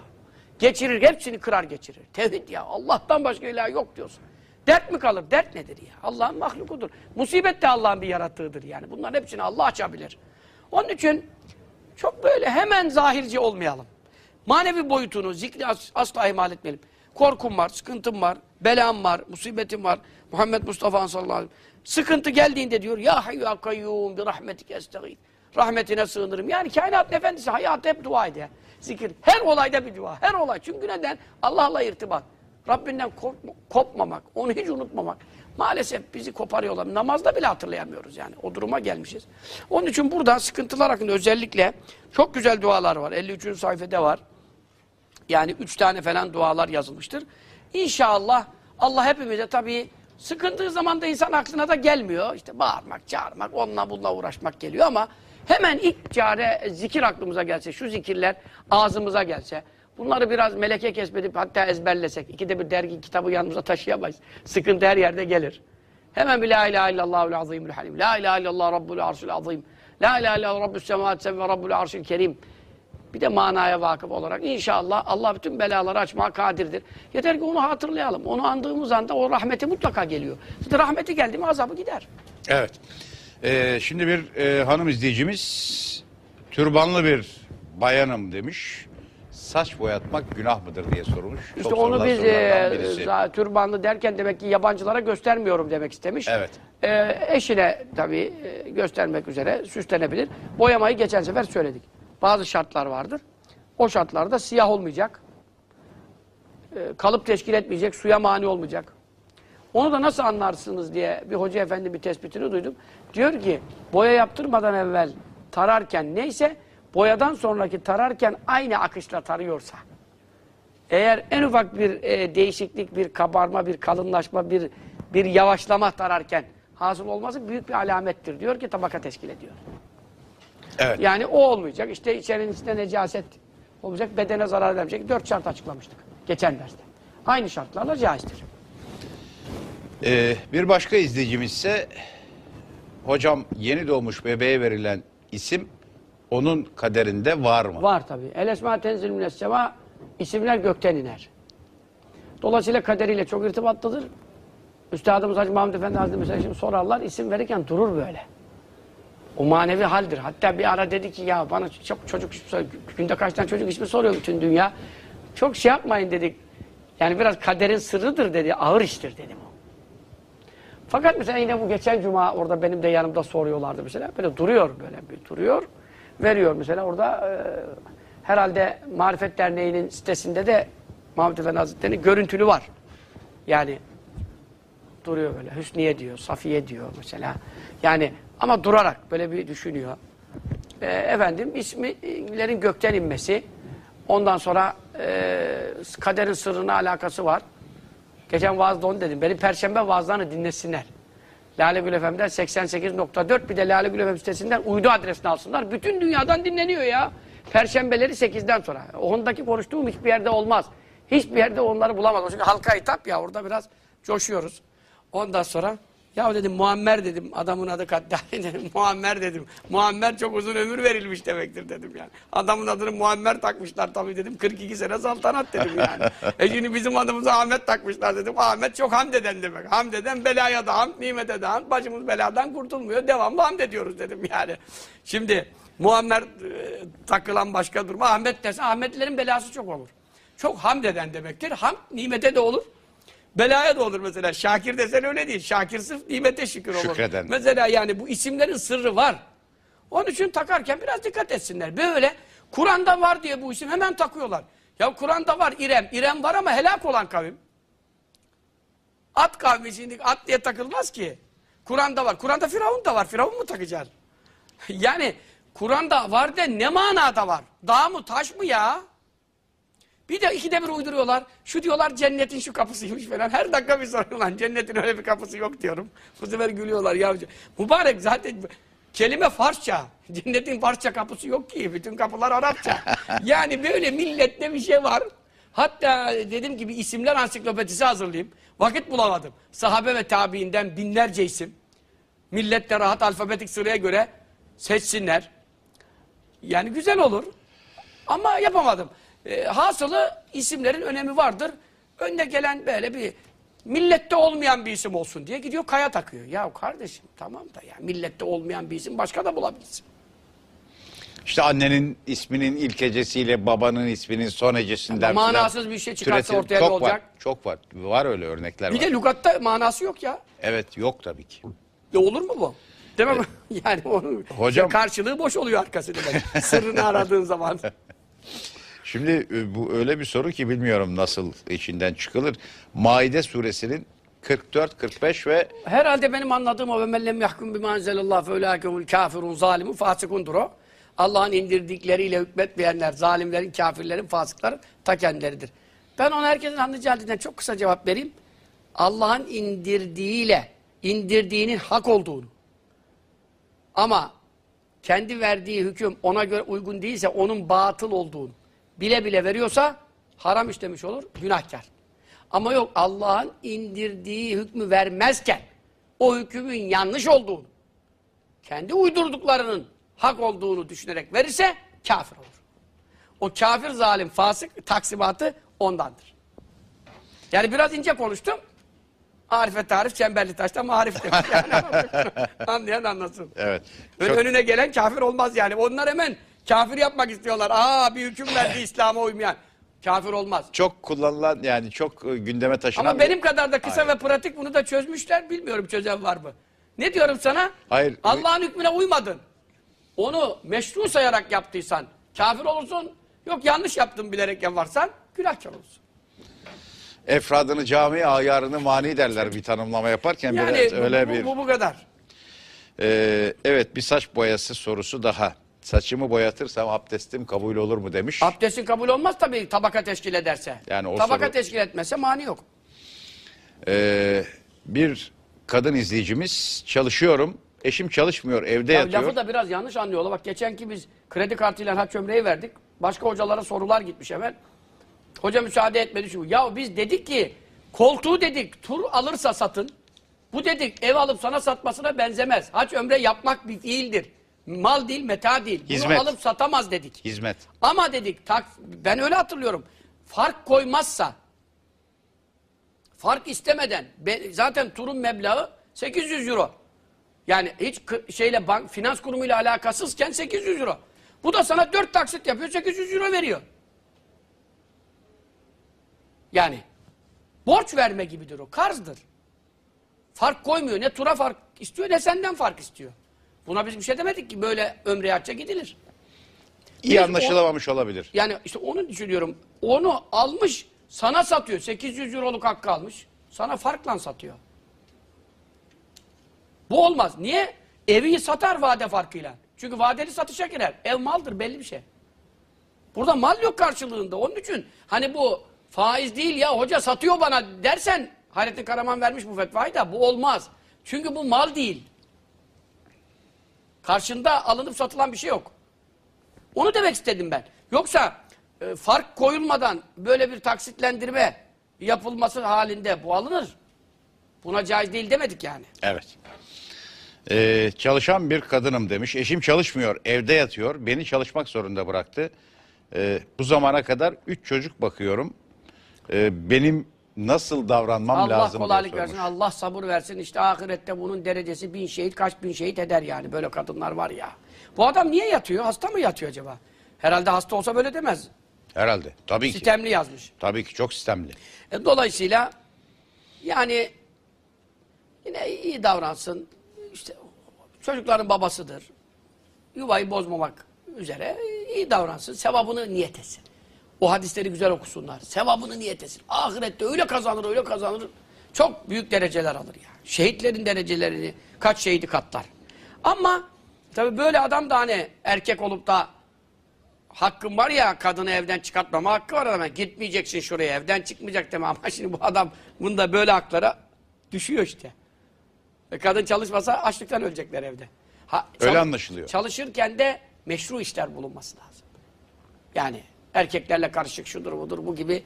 Geçirir, hepsini kırar geçirir. Tevhid ya, Allah'tan başka ilah yok diyorsun. Dert mi kalır? Dert nedir ya? Allah'ın mahlukudur. Musibet de Allah'ın bir yarattığıdır yani. Bunların hepsini Allah açabilir. Onun için çok böyle hemen zahirci olmayalım. Manevi boyutunu, zikri as- asla ihmal etmeyelim. Korkum var, sıkıntım var, belam var, musibetim var. Muhammed Mustafa sallallahu aleyhi ve sellem. Sıkıntı geldiğinde diyor, Ya hayyu ya kayyum bi rahmetike estağid. Rahmetine sığınırım. Yani kainat efendisi hayatı hep dua ediyor. Zikir. Her olayda bir dua. Her olay. Çünkü neden? Allah'la irtibat. Rabbinden korkma- kopmamak, onu hiç unutmamak. Maalesef bizi koparıyorlar. Namazda bile hatırlayamıyoruz yani. O duruma gelmişiz. Onun için burada sıkıntılar hakkında özellikle çok güzel dualar var. 53. sayfada var. Yani üç tane falan dualar yazılmıştır. İnşallah Allah hepimize tabii sıkıntığı zaman da insan aklına da gelmiyor. İşte bağırmak, çağırmak, onunla bununla uğraşmak geliyor ama hemen ilk çare zikir aklımıza gelse, şu zikirler ağzımıza gelse, bunları biraz meleke kesbedip hatta ezberlesek, ikide bir dergi kitabı yanımıza taşıyamayız. Sıkıntı her yerde gelir. Hemen bir la ilahe illallahul azimul halim. La ilahe illallah rabbul arşil azim. La ilahe illallah rabbus semavat ve rabbul arşil kerim. Bir de manaya vakıf olarak inşallah Allah bütün belaları açmaya kadirdir. Yeter ki onu hatırlayalım. Onu andığımız anda o rahmeti mutlaka geliyor. Zaten rahmeti geldi mi azabı gider. Evet. Ee, şimdi bir e, hanım izleyicimiz türbanlı bir bayanım demiş. Saç boyatmak günah mıdır diye sormuş. İşte Çok onu biz e, türbanlı derken demek ki yabancılara göstermiyorum demek istemiş. Evet. E, eşine tabii e, göstermek üzere süslenebilir. Boyamayı geçen sefer söyledik. Bazı şartlar vardır. O şartlarda siyah olmayacak. E, kalıp teşkil etmeyecek, suya mani olmayacak. Onu da nasıl anlarsınız diye bir hoca efendi bir tespitini duydum. Diyor ki boya yaptırmadan evvel tararken neyse boyadan sonraki tararken aynı akışla tarıyorsa eğer en ufak bir e, değişiklik, bir kabarma, bir kalınlaşma, bir bir yavaşlama tararken hasıl olması büyük bir alamettir. Diyor ki tabaka teşkil ediyor. Evet. Yani o olmayacak. İşte içerinin içinde necaset olmayacak, bedene zarar vermeyecek. Dört şart açıklamıştık geçen derste. Aynı şartlarla caizdir. Ee, bir başka izleyicimiz ise hocam yeni doğmuş bebeğe verilen isim onun kaderinde var mı? Var tabii. El esma tenzil mines sema isimler gökten iner. Dolayısıyla kaderiyle çok irtibatlıdır. Üstadımız Hacı Mahmud Efendi Hazretleri mesela şimdi sorarlar isim verirken durur böyle. O manevi haldir. Hatta bir ara dedi ki ya bana çok çocuk günde kaç tane çocuk ismi soruyor bütün dünya. Çok şey yapmayın dedik. Yani biraz kaderin sırrıdır dedi. Ağır iştir dedim o. Fakat mesela yine bu geçen cuma orada benim de yanımda soruyorlardı mesela. Böyle duruyor böyle bir duruyor. Veriyor mesela orada e, herhalde Marifet Derneği'nin sitesinde de Mahmut Efendi Hazretleri'nin görüntülü var. Yani duruyor böyle. Hüsniye diyor, Safiye diyor mesela. Yani ama durarak böyle bir düşünüyor. E, efendim isimlerin gökten inmesi. Ondan sonra e, kaderin sırrına alakası var. Geçen vaazda onu dedim. Benim perşembe vaazlarını dinlesinler. Lale Gül FM'den 88.4 bir de Lale Gül FM sitesinden uydu adresini alsınlar. Bütün dünyadan dinleniyor ya. Perşembeleri 8'den sonra. Ondaki konuştuğum hiçbir yerde olmaz. Hiçbir yerde onları bulamaz. Çünkü halka hitap ya orada biraz coşuyoruz. Ondan sonra ya dedim Muammer dedim adamın adı Kaddari dedim *laughs* Muammer dedim. Muammer çok uzun ömür verilmiş demektir dedim yani. Adamın adını Muammer takmışlar tabii dedim 42 sene saltanat dedim yani. *laughs* e şimdi bizim adımıza Ahmet takmışlar dedim. Ahmet çok hamd eden demek. Hamd eden belaya da hamd, nimete de hamd. Başımız beladan kurtulmuyor. Devamlı hamd ediyoruz dedim yani. Şimdi Muammer e, takılan başka durma. Ahmet dese Ahmetlerin belası çok olur. Çok hamd eden demektir. Hamd nimete de olur. Belaya da olur mesela. Şakir desen öyle değil. Şakir sırf nimete şükür olur. Şükreden. Mesela yani bu isimlerin sırrı var. Onun için takarken biraz dikkat etsinler. Böyle Kur'an'da var diye bu isim hemen takıyorlar. Ya Kur'an'da var İrem. İrem var ama helak olan kavim. At kavmi şimdi at diye takılmaz ki. Kur'an'da var. Kur'an'da Firavun da var. Firavun mu takacaksın? *laughs* yani Kur'an'da var de ne manada var? Dağ mı taş mı ya? Bir de ikide bir uyduruyorlar. Şu diyorlar cennetin şu kapısıymış falan. Her dakika bir soruyorlar. Cennetin öyle bir kapısı yok diyorum. Bu sefer gülüyorlar ya. Mübarek zaten kelime Farsça. *laughs* Cennetin Farsça kapısı yok ki. Bütün kapılar Arapça. *laughs* Yani böyle millette bir şey var. Hatta dedim ki bir isimler ansiklopedisi hazırlayayım. Vakit bulamadım. Sahabe ve tabiinden binlerce isim. Millet de rahat alfabetik sıraya göre seçsinler. Yani güzel olur. Ama yapamadım. E, hasılı isimlerin önemi vardır. Önde gelen böyle bir millette olmayan bir isim olsun diye gidiyor kaya takıyor. Ya kardeşim tamam da ya millette olmayan bir isim başka da bulabilirsin. İşte annenin isminin ilk hecesiyle babanın isminin son hecesinden Ama manasız bir şey çıkarsa türetil- ortaya çok ne olacak? Var, çok var. Var öyle örnekler Bir var. de lügatta manası yok ya. Evet yok tabii ki. E olur mu bu? Değil mi? *laughs* yani onun Hocam- karşılığı boş oluyor arkası demek. *laughs* Sırrını aradığın zaman. *laughs* Şimdi e, bu öyle bir soru ki bilmiyorum nasıl içinden çıkılır. Maide suresinin 44, 45 ve Herhalde benim anladığım o ve mellem yahkum bima enzelallah fe ulâkehul kafirun zalimun fasikundur o. Allah'ın indirdikleriyle hükmetmeyenler, zalimlerin, kafirlerin, fasıkların ta kendileridir. Ben ona herkesin anlayacağı halden çok kısa cevap vereyim. Allah'ın indirdiğiyle, indirdiğinin hak olduğunu ama kendi verdiği hüküm ona göre uygun değilse onun batıl olduğunu bile bile veriyorsa haram işlemiş olur, günahkar. Ama yok Allah'ın indirdiği hükmü vermezken o hükmün yanlış olduğunu, kendi uydurduklarının hak olduğunu düşünerek verirse kafir olur. O kafir, zalim, fasık taksimatı ondandır. Yani biraz ince konuştum. Arife tarif, çemberli taşta marif demiş. Yani *laughs* anlayan anlasın. evet. Çok- Önüne gelen kafir olmaz yani. Onlar hemen kafir yapmak istiyorlar. Aa bir hüküm verdi İslam'a uymayan. Kafir olmaz. çok kullanılan yani çok e, gündeme taşınan Ama bir- benim kadar da kısa ve pratik bunu da çözmüşler. Bilmiyorum çözen var mı? Ne diyorum sana? Hayır. Allah'ın hükmüne uymadın. Onu meşru sayarak yaptıysan kafir olursun. Yok yanlış yaptın bilerek yaparsan günahkar olursun. efradını cami ayarını mani derler bir tanımlama yaparken Yani biraz bu, öyle bu, bir bu, bu kadar. Ee, evet bir saç boyası sorusu daha. Saçımı boyatırsam abdestim kabul olur mu demiş. Abdestin kabul olmaz tabii tabaka teşkil ederse. Yani o tabaka soru- teşkil etmezse mani yok. Ee, bir kadın izleyicimiz çalışıyorum. Eşim çalışmıyor evde Ya yatıyor. lafı da biraz yanlış anlıyorlar. Bak geçenki biz kredi kartıyla haç ömreyi verdik. Başka hocalara sorular gitmiş hemen. Hoca müsaade etmedi şu. Ya biz dedik ki koltuğu dedik tur alırsa satın. Bu dedik ev alıp sana satmasına benzemez. Haç ömre yapmak bir fiildir. Mal değil meta değil. Bunu Hizmet. alıp satamaz dedik. Hizmet. Ama dedik tak, ben öyle hatırlıyorum. Fark koymazsa fark istemeden be- zaten turun meblağı 800 euro. Yani hiç şeyle bank finans kurumuyla alakasızken 800 euro. Bu da sana 4 taksit yapıyor 800 euro veriyor. Yani borç verme gibidir o. Karzdır. Fark koymuyor. Ne tura fark istiyor ne senden fark istiyor. Buna biz bir şey demedik ki böyle ömreye hacca gidilir. İyi Biz anlaşılamamış olabilir. Yani işte onu düşünüyorum. Onu almış sana satıyor. 800 euroluk hakkı almış. Sana farkla satıyor. Bu olmaz. Niye? Evi satar vade farkıyla. Çünkü vadeli satışa girer. Ev maldır belli bir şey. Burada mal yok karşılığında. Onun için hani bu faiz değil ya hoca satıyor bana dersen Hayrettin Karaman vermiş bu fetvayı da bu olmaz. Çünkü bu mal değil. Karşında alınıp satılan bir şey yok. Onu demek istedim ben. Yoksa e, fark koyulmadan böyle bir taksitlendirme yapılması halinde bu alınır. Buna caiz değil demedik yani. Evet. Ee, çalışan bir kadınım demiş. Eşim çalışmıyor, evde yatıyor. Beni çalışmak zorunda bıraktı. Ee, bu zamana kadar 3 çocuk bakıyorum. Ee, benim nasıl davranmam Allah lazım diye kolaylık versin, Allah sabır versin. İşte ahirette bunun derecesi bin şehit, kaç bin şehit eder yani. Böyle kadınlar var ya. Bu adam niye yatıyor? Hasta mı yatıyor acaba? Herhalde hasta olsa böyle demez. Herhalde. Tabii ki. Sistemli yazmış. Tabii ki çok sistemli. E, dolayısıyla yani yine iyi davransın. İşte çocukların babasıdır. Yuvayı bozmamak üzere iyi davransın. Sevabını niyet etsin. O hadisleri güzel okusunlar. Sevabını niyet etsin. Ahirette öyle kazanır, öyle kazanır. Çok büyük dereceler alır yani. Şehitlerin derecelerini kaç şehidi katlar. Ama tabii böyle adam da hani erkek olup da hakkın var ya kadını evden çıkartmama hakkı var adamın. Gitmeyeceksin şuraya evden çıkmayacak deme ama şimdi bu adam bunda böyle haklara düşüyor işte. E kadın çalışmasa açlıktan ölecekler evde. Ha, Öyle anlaşılıyor. Çalışırken de meşru işler bulunması lazım. Yani erkeklerle karışık şudur budur bu gibi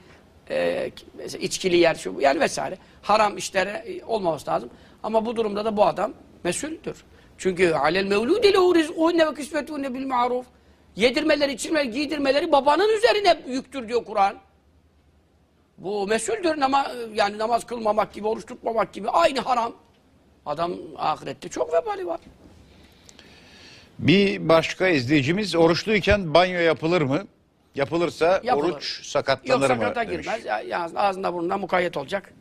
e, içkili yer şu yani vesaire. Haram işlere e, olmaması lazım. Ama bu durumda da bu adam mesuldür. Çünkü alel mevludi lehu rizkuhunne ve kisvetuhunne bil ma'ruf. Yedirmeleri, içirmeleri, giydirmeleri babanın üzerine yüktür diyor Kur'an. Bu mesuldür nama, yani namaz kılmamak gibi, oruç tutmamak gibi aynı haram. Adam ahirette çok vebali var. Bir başka izleyicimiz oruçluyken banyo yapılır mı? Yapılırsa Yapılır. oruç Yok sakatlanır mı? sakata demiş. girmez. Ya- ağzında burnunda mukayyet olacak.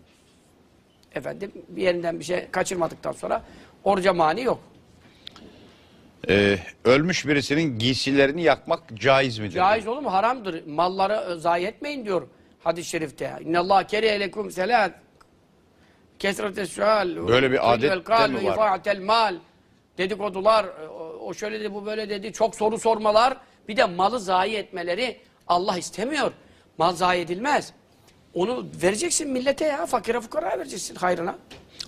Efendim bir yerinden bir şey kaçırmadıktan sonra oruca mani yok. Ee, ölmüş birisinin giysilerini yakmak caiz midir? Caiz olur mu? Haramdır. Malları e, zayi etmeyin diyor hadis-i şerifte. İnnallâh kerihe lekum selât. Kesretes sual. Böyle bir adet mi var? mal. Dedikodular, e, o şöyle dedi, bu böyle dedi, çok soru sormalar. Bir de malı zayi etmeleri Allah istemiyor. Mal zayi edilmez. Onu vereceksin millete ya, fakire fukaraya vereceksin hayrına.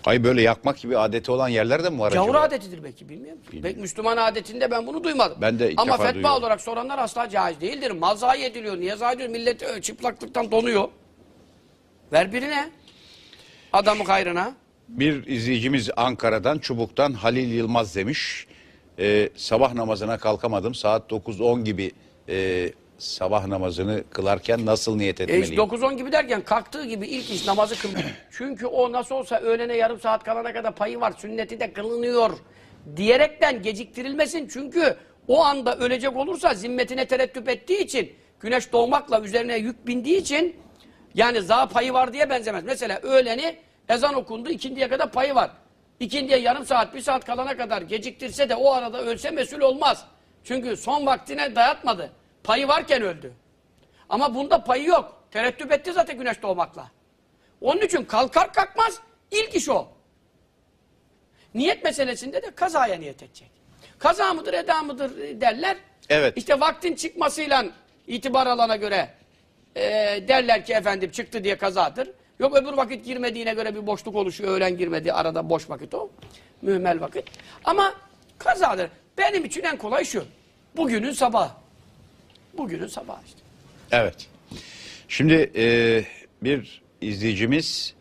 Ay böyle yakmak gibi adeti olan yerler de mi var Gavur acaba? adetidir belki bilmiyorum. Belki Müslüman adetinde ben bunu duymadım. Ben de ilk Ama defa fetva duyuyorum. olarak soranlar asla caiz değildir. Mal zayi ediliyor. Niye zayi ediyor? Millet çıplaklıktan donuyor. Ver birine. Adamın hayrına. Bir izleyicimiz Ankara'dan Çubuk'tan Halil Yılmaz demiş. Ee, sabah namazına kalkamadım. Saat 9-10 gibi e, sabah namazını kılarken nasıl niyet E, etmeliyim? 9-10 gibi derken kalktığı gibi ilk iş namazı kılıyor. *clears throat* Çünkü o nasıl olsa öğlene yarım saat kalana kadar payı var. Sünneti de kılınıyor. Diyerekten geciktirilmesin. Çünkü o anda ölecek olursa zimmetine tereddüt ettiği için güneş doğmakla üzerine yük bindiği için yani za payı var diye benzemez. Mesela öğleni ezan okundu ikindiye kadar payı var. İkindiye yarım saat bir saat kalana kadar geciktirse de o arada ölse mesul olmaz. Çünkü son vaktine dayatmadı. Payı varken öldü. Ama bunda payı yok. Tereddüt etti zaten güneş doğmakla. Onun için kalkar kalkmaz ilk iş o. Niyet meselesinde de kazaya niyet edecek. Kaza mıdır eda mıdır derler. Evet. İşte vaktin çıkmasıyla itibar alana göre e, derler ki efendim çıktı diye kazadır. Yok öbür vakit girmediğine göre bir boşluk oluşuyor. Öğlen girmedi arada boş vakit o. Mühmel vakit. Ama kazadır. Benim için en kolay şu. Bugünün sabahı. Bugünün sabahı işte. Evet. Şimdi e, bir izleyicimiz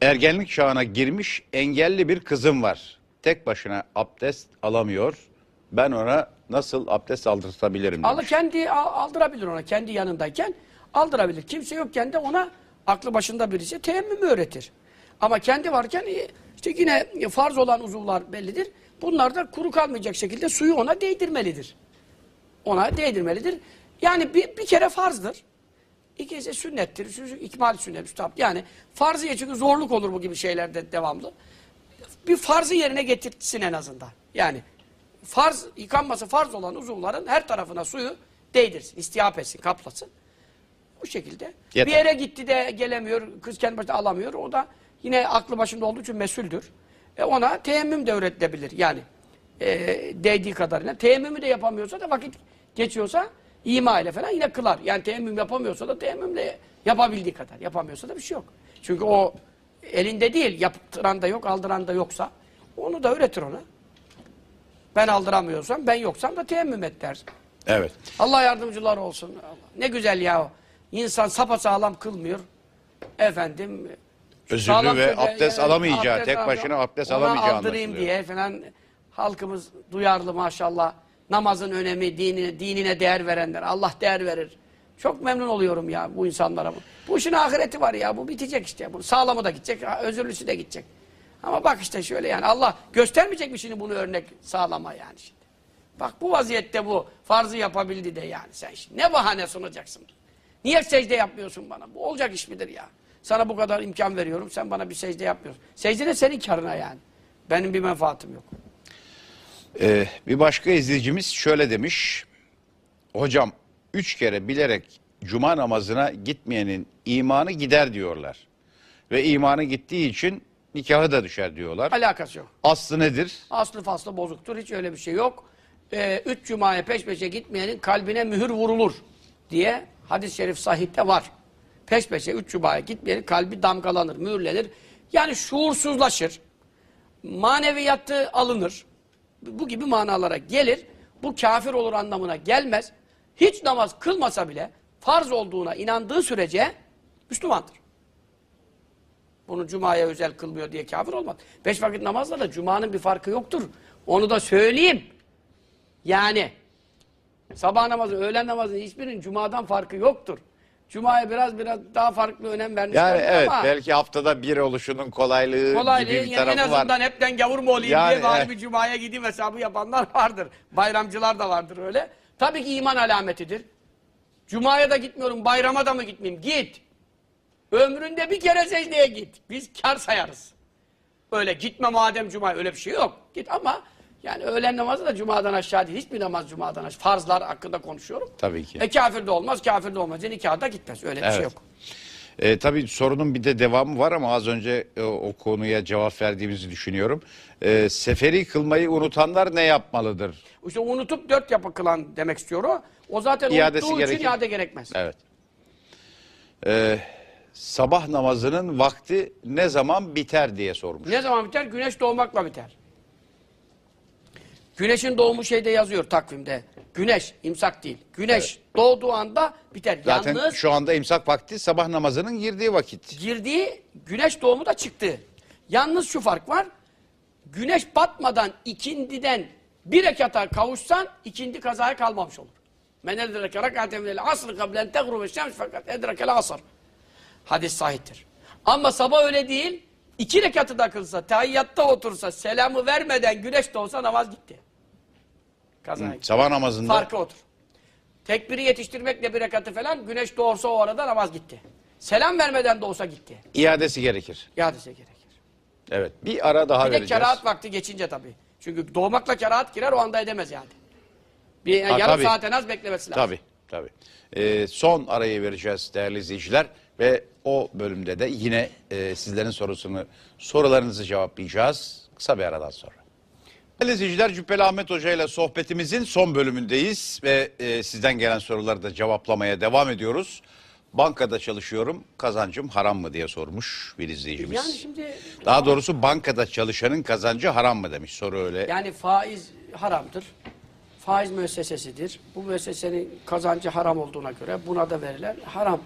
ergenlik çağına girmiş engelli bir kızım var. Tek başına abdest alamıyor. Ben ona nasıl abdest aldırtabilirim Allah demiş. kendi al- aldırabilir ona kendi yanındayken aldırabilir. Kimse yokken de ona aklı başında birisi teyemmümü öğretir. Ama kendi varken e, işte yine farz olan uzuvlar bellidir. Bunlar da kuru kalmayacak şekilde suyu ona değdirmelidir. Ona değdirmelidir. Yani bir, bir kere farzdır. İkincisi sünnettir. İkmal sünnet. müstahap. Yani farzı ye çünkü zorluk olur bu gibi şeylerde devamlı. Bir farzı yerine getirsin en azından. Yani farz, yıkanması farz olan uzuvların her tarafına suyu değdirsin, istihap etsin, kaplasın. Bu şekilde. Yeter. Bir yere gitti de gelemiyor, kız kendi başına alamıyor. O da yine aklı başında olduğu için mesuldür. E ona teyemmüm de öğretilebilir. Yani e, değdiği kadarıyla. Teyemmümü de yapamıyorsa da vakit geçiyorsa ima ile falan yine kılar. Yani teyemmüm yapamıyorsa da teyemmümle yapabildiği kadar. Yapamıyorsa da bir şey yok. Çünkü o elinde değil, yaptıran da yok, aldıran da yoksa onu da öğretir ona. Ben aldıramıyorsam, ben yoksam da teyemmüm et dersin. Evet. Allah yardımcılar olsun. Ne güzel ya. İnsan sapasağlam kılmıyor. Efendim Özürlü ve abdest Yani alamayacağı, abdest tek başına abdest alamayacağı anlaşılıyor. diye falan halkımız duyarlı maşallah. Namazın önemi, dinine, dinine değer verenler. Allah değer verir. Çok memnun oluyorum ya bu insanlara. Bu işin ahireti var ya. Bu bitecek işte. Bu sağlamı da gidecek, özürlüsü de gidecek. Ama bak işte şöyle yani Allah göstermeyecek mi şimdi bunu örnek sağlama yani şimdi. Bak bu vaziyette bu farzı yapabildi de yani sen şimdi. Ne bahane sunacaksın? Niye secde yapmıyorsun bana? Bu olacak iş midir ya? Sana bu kadar imkan veriyorum, sen bana bir secde yapmıyorsun. Secde de senin karına yani. Benim bir menfaatim yok. Ee, bir başka izleyicimiz şöyle demiş. Hocam üç kere bilerek cuma namazına gitmeyenin imanı gider diyorlar. Ve imanı gittiği için nikahı da düşer diyorlar. Alakası yok. Aslı nedir? Aslı faslı bozuktur, hiç öyle bir şey yok. Ee, üç cumaya peş peşe gitmeyenin kalbine mühür vurulur diye hadis-i şerif sahihte var. Peş peşe üç cumaya gitmeyenin kalbi damgalanır, mühürlenir. Yani şuursuzlaşır. Maneviyatı alınır. Bu gibi manalara gelir. Bu kafir olur anlamına gelmez. Hiç namaz kılmasa bile farz olduğuna inandığı sürece Müslümandır. Bunu cumaya özel kılmıyor diye kafir olmaz. Beş vakit namazla da cumanın bir farkı yoktur. Onu da söyleyeyim. Yani sabah namazı, öğlen namazı hiçbirinin cumadan farkı yoktur. Cuma'ya biraz biraz daha farklı önem vermişler. Yani evet ama belki haftada bir oluşunun kolaylığı, kolaylığı gibi bir yani en tarafı azından var. hepten gavur mu olayım Yani, diye bari evet. bir Cuma'ya gideyim hesabı yapanlar vardır. Bayramcılar da vardır öyle. Tabii ki iman alametidir. Cuma'ya da gitmiyorum, bayrama da mı gitmeyeyim? Git. Ömründe bir kere secdeye git. Biz kar sayarız. Öyle gitme madem Cuma öyle bir şey yok. Git ama yani öğlen namazı da Cuma'dan aşağı değil. Hiçbir namaz Cuma'dan aşağı. Farzlar hakkında konuşuyorum. Tabii ki. E kafir de olmaz, kafir de olmaz. E, nikahda gitmez. Öyle bir şey yok. E, tabii sorunun bir de devamı var ama az önce e, o konuya cevap verdiğimizi düşünüyorum. E, seferi kılmayı unutanlar ne yapmalıdır? İşte unutup dört yapı kılan demek istiyor o. O zaten İadesi unuttuğu için gerekir. iade gerekmez. Evet. E, sabah namazının vakti ne zaman biter diye sormuş. Ne zaman biter? Güneş doğmakla biter. Güneşin doğumu şeyde yazıyor takvimde. Güneş, imsak değil. Güneş doğduğu anda biter. Zaten Yalnız şu anda imsak vakti sabah namazının girdiği vakit. girdiği güneş doğumu da çıktı. Yalnız şu fark var. Güneş batmadan ikindiden bir rekata kavuşsan ikindi kazaya kalmamış olur. Men edreke rekaten minel asr kablen tegrube şems fakat edrekel asr. Hadis sahiptir. Ama sabah öyle değil. İki rekatı da kılsa, tahiyyatta otursa, selamı vermeden güneş doğsa namaz gitti. Gitti. Sabah namazında Farkı otur. Tekbiri yetiştirmekle bir rekatı falan güneş doğursa o arada namaz gitti. Selam vermeden de olsa gitti. iadesi gerekir. İadesi gerekir. Evet. Bir ara daha Bir de vereceğiz. kerahat vakti geçince tabii. Çünkü doğmakla kerahat girer o anda edemez yani. Bir Ha, yarım tabii. saat en az beklemesi lazım. Tabii tabii. Ee, son arayı vereceğiz değerli izleyiciler ve o bölümde de yine e, sizlerin sorusunu sorularınızı cevaplayacağız kısa bir aradan sonra. Değerli izleyiciler Cübbeli Ahmet Hoca ile sohbetimizin son bölümündeyiz ve e, sizden gelen soruları da cevaplamaya devam ediyoruz. Bankada çalışıyorum kazancım haram mı diye sormuş bir izleyicimiz. Yani şimdi Daha doğrusu bankada çalışanın kazancı haram mı demiş soru öyle. yani faiz haramdır. Faiz müessesesidir. Bu müessesenin kazancı haram olduğuna göre buna da verilen haram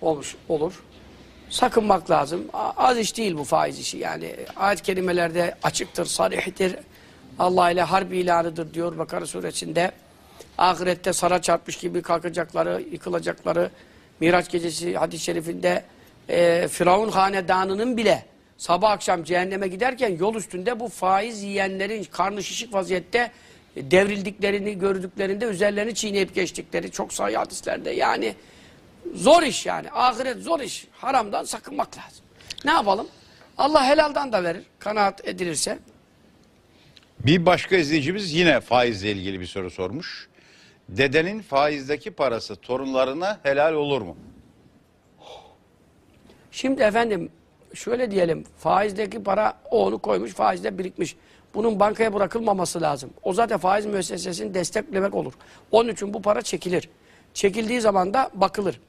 olmuş olur. Sakınmak lazım. A- Az iş değil bu faiz işi yani. Ayet kelimelerde açıktır, sarihtir. Allah ile harbi ilanıdır diyor Bakara suresinde. Ahirette sara çarpmış gibi kalkacakları, yıkılacakları, Miraç gecesi hadis-i şerifinde e, Firavun hanedanının bile sabah akşam cehenneme giderken yol üstünde bu faiz yiyenlerin karnı şişik vaziyette e, devrildiklerini gördüklerinde üzerlerini çiğneyip geçtikleri çok sayı hadislerde yani zor iş yani ahiret zor iş haramdan sakınmak lazım. Ne yapalım? Allah helaldan da verir kanaat edilirse. Bir başka izleyicimiz yine faizle ilgili bir soru sormuş. Dedenin faizdeki parası torunlarına helal olur mu? Şimdi efendim şöyle diyelim faizdeki para o onu koymuş faizde birikmiş. Bunun bankaya bırakılmaması lazım. O zaten faiz müessesesini desteklemek olur. Onun için bu para çekilir. Çekildiği zaman da bakılır.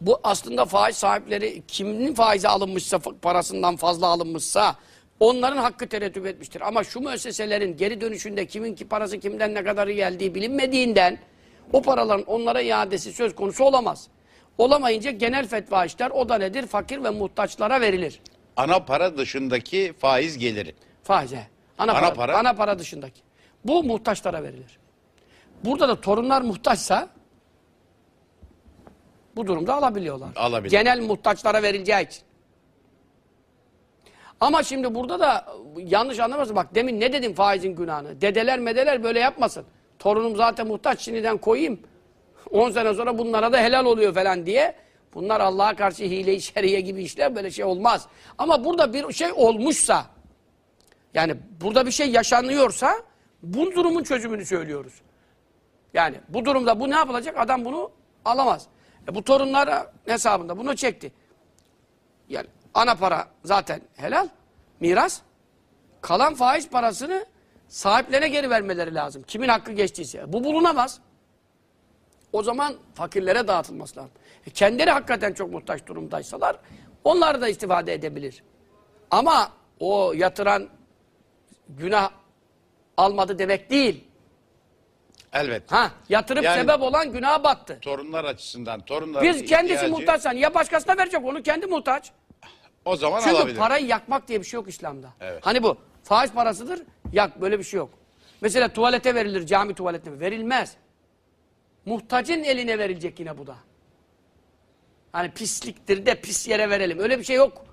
Bu aslında faiz sahipleri kimin faize alınmışsa parasından fazla alınmışsa onların hakkı tereddüt etmiştir. Ama şu müesseselerin geri dönüşünde kimin ki parası kimden ne kadarı geldiği bilinmediğinden o paraların onlara iadesi söz konusu olamaz. Olamayınca genel fetva işler o da nedir? Fakir ve muhtaçlara verilir. Ana para dışındaki faiz geliri. Faize. Ana, Ana para, para? Ana para dışındaki. Bu muhtaçlara verilir. Burada da torunlar muhtaçsa bu durumda alabiliyorlar. Alabilir. Genel muhtaçlara verileceği için. Ama şimdi burada da yanlış anlamasın. Bak demin ne dedim faizin günahını? Dedeler medeler böyle yapmasın. Torunum zaten muhtaç şimdiden koyayım. *laughs* 10 sene sonra bunlara da helal oluyor falan diye. Bunlar Allah'a karşı hile-i şeriye gibi işler böyle şey olmaz. Ama burada bir şey olmuşsa yani burada bir şey yaşanıyorsa bu durumun çözümünü söylüyoruz. Yani bu durumda bu ne yapılacak? Adam bunu alamaz. E bu torunlar hesabında bunu çekti. Yani ana para zaten helal, miras. Kalan faiz parasını sahiplerine geri vermeleri lazım. Kimin hakkı geçtiyse. Bu bulunamaz. O zaman fakirlere dağıtılması lazım. E kendileri hakikaten çok muhtaç durumdaysalar onlar da istifade edebilir. Ama o yatıran günah almadı demek değil. Elbette. Ha, yatırıp Yani- sebep olan günaha battı. Torunlar açısından torunların Biz kendisi ihtiyacı muhtaçsan ya başkasına verecek onu kendi muhtaç. O zaman Çünkü alabilir. parayı yakmak diye bir şey yok İslam'da. Evet. Hani bu faiz parasıdır yak böyle bir şey yok. Mesela tuvalete verilir cami tuvaletine verilmez. Muhtacın eline verilecek yine bu da. Hani pisliktir de pis yere verelim. Öyle bir şey yok.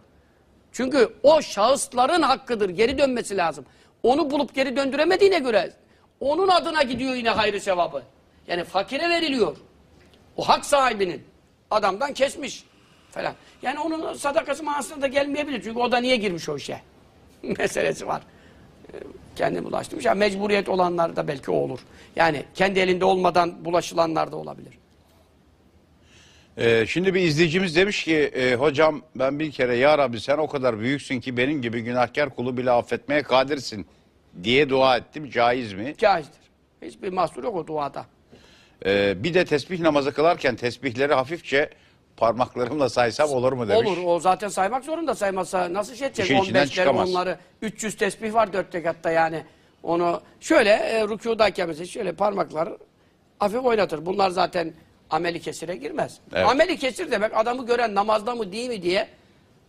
Çünkü o şahısların hakkıdır. Geri dönmesi lazım. Onu bulup geri döndüremediğine göre onun adına gidiyor yine hayrı sevabı. Yani fakire veriliyor. O hak sahibinin. Adamdan kesmiş falan. Yani onun sadakası manasına da gelmeyebilir. Çünkü o da niye girmiş o işe? *laughs* Meselesi var. Ee, Kendi bulaştırmış. Ya mecburiyet olanlar da belki o olur. Yani kendi elinde olmadan bulaşılanlar da olabilir. Ee, şimdi bir izleyicimiz demiş ki e, hocam ben bir kere ya Rabbi sen o kadar büyüksün ki benim gibi günahkar kulu bile affetmeye kadirsin diye dua ettim. Caiz mi? Caizdir. Hiçbir mahsur yok o duada. Ee, bir de tesbih namazı kılarken tesbihleri hafifçe parmaklarımla saysam olur mu demiş. Olur. O zaten saymak zorunda. Saymazsa nasıl şey edecek? İşin içinden 15'leri çıkamaz. onları. 300 tesbih var dört rekatta yani. Onu şöyle e, rükudayken mesela şöyle parmakları hafif oynatır. Bunlar zaten ameli kesire girmez. Evet. Ameli kesir demek adamı gören namazda mı değil mi diye.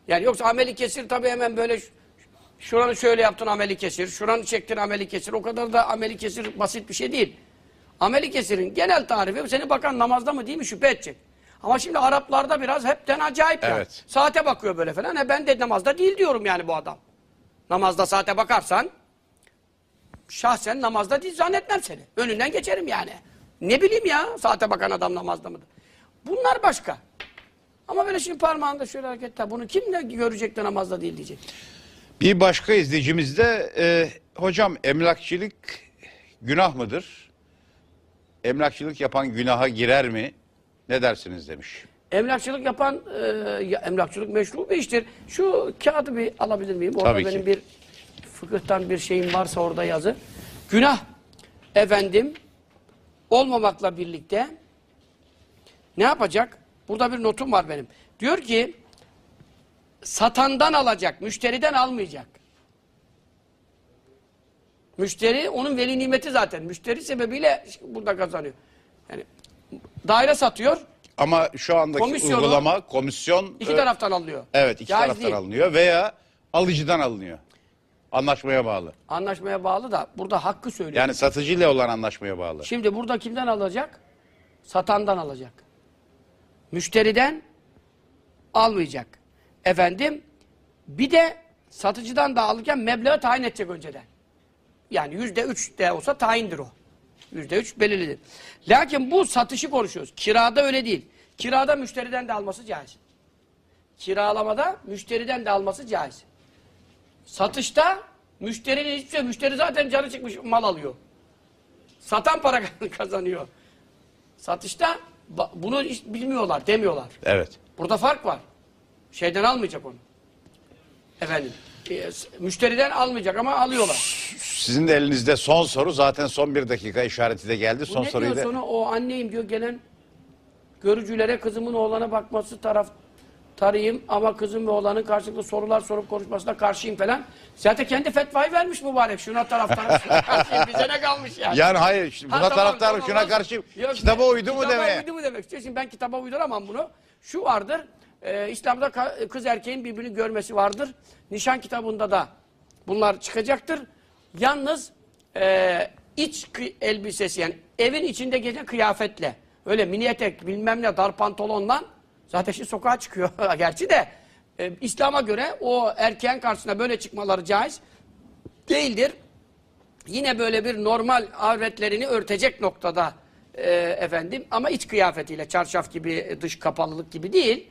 Yani yoksa ameli kesir tabii hemen böyle ş- şuranı şöyle yaptın ameli kesir, şuranı çektin ameli kesir. O kadar da ameli kesir basit bir şey değil. Ameli kesirin genel tarifi seni bakan namazda mı değil mi şüphe edecek. Ama şimdi Araplarda biraz hepten acayip ya. Evet. Saate bakıyor böyle falan. E ben de namazda değil diyorum yani bu adam. Namazda saate bakarsan şahsen namazda değil zannetmem seni. Önünden geçerim yani. Ne bileyim ya saate bakan adam namazda mıdır? Bunlar başka. Ama böyle şimdi parmağında şöyle hareketler. Bunu kim de görecek de namazda değil diyecek. Bir başka izleyicimiz de e, hocam emlakçılık günah mıdır? Emlakçılık yapan günaha girer mi? Ne dersiniz demiş. Emlakçılık yapan, e, emlakçılık meşru bir iştir. Şu kağıdı bir alabilir miyim? Orada Tabii ki. benim bir fıkıhtan bir şeyim varsa orada yazı. Günah efendim olmamakla birlikte ne yapacak? Burada bir notum var benim. Diyor ki satandan alacak, müşteriden almayacak. Müşteri onun veli nimeti zaten. Müşteri sebebiyle burada kazanıyor. Daire satıyor, Ama şu andaki Komisyonu- uygulama komisyon iki e, taraftan alınıyor. evet iki Caiz taraftan değil. alınıyor veya alıcıdan alınıyor. Anlaşmaya bağlı. Anlaşmaya bağlı da burada hakkı söylüyor. Yani satıcıyla olan anlaşmaya bağlı. Şimdi burada kimden alacak? Satandan alacak. Müşteriden almayacak. Efendim bir de satıcıdan da alırken meblağı tayin edecek önceden. Yani yüzde üç de olsa tayindir o. Yüzde üç belirlidir. Lakin bu satışı konuşuyoruz. Kirada öyle değil. Kirada müşteriden de alması caiz. Kiralamada müşteriden de alması caiz. Satışta müşterinin hiçbir şey, müşteri zaten canı çıkmış mal alıyor. Satan para *laughs* kazanıyor. Satışta bunu hiç bilmiyorlar, demiyorlar. Evet. Burada fark var. Şeyden almayacak onu. Efendim, e, müşteriden almayacak ama alıyorlar. Sizin de elinizde son soru zaten son bir dakika işareti de geldi. Bu Son ne soruyu diyor da sonra o anneyim diyor gelen görücülere kızımın oğlana bakması taraf tarayayım ama kızım ve oğlanın karşılıklı sorular sorup konuşmasına karşıyım falan. Zaten kendi fetvayı vermiş mübarek. Şuna taraftarım, şuna *laughs* karşıyım. Bize ne kalmış yani? Yani hayır şimdi Ha, buna tamam, taraftarım tamam, şuna olmaz. karşı Yok, kitaba ne- uydu mu kitaba demeye. uydu mu demek istiyor. Şimdi ben kitaba uyduramam bunu. Şu vardır. e, İslam'da kız erkeğin birbirini görmesi vardır. Nişan kitabında da bunlar çıkacaktır. Yalnız e, iç elbisesi yani evin içinde gezen kıyafetle öyle mini etek bilmem ne dar pantolonla zaten şimdi sokağa çıkıyor. *laughs* Gerçi de e, İslam'a göre o erkeğin karşısına böyle çıkmaları caiz değildir. Yine böyle bir normal avretlerini örtecek noktada e, efendim ama iç kıyafetiyle çarşaf gibi dış kapalılık gibi değil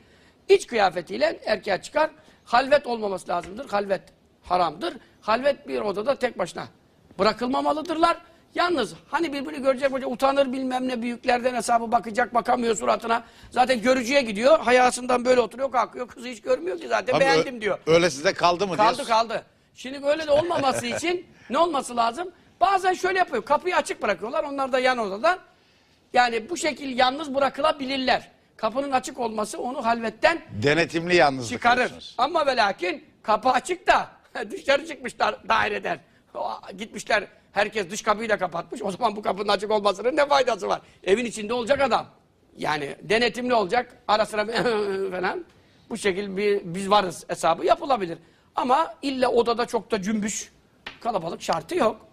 iç kıyafetiyle erkeğe çıkar. Halvet olmaması lazımdır halvet haramdır halvet bir odada tek başına bırakılmamalıdırlar yalnız hani birbirini görecek hoca utanır bilmem ne büyüklerden hesabı bakacak bakamıyor suratına zaten görücüye gidiyor hayasından böyle oturuyor kalkıyor kızı hiç görmüyor ki zaten Abi, beğendim diyor Öyle size kaldı mı Kaldı kaldı. Şimdi böyle de olmaması için *laughs* ne olması lazım? Bazen şöyle yapıyor. Kapıyı açık bırakıyorlar. Onlar da yan odadan. Yani bu şekil yalnız bırakılabilirler. Kapının açık olması onu halvetten Denetimli yalnızlık çıkarır. diyorsunuz. Ama ve lakin kapı açık da dışarı çıkmışlar daireden. Gitmişler herkes dış kapıyı da kapatmış. O zaman bu kapının açık olmasının ne faydası var? Evin içinde olacak adam. Yani denetimli olacak. Ara sıra *laughs* falan. Bu şekilde bir biz varız hesabı yapılabilir. Ama illa odada çok da cümbüş kalabalık şartı yok.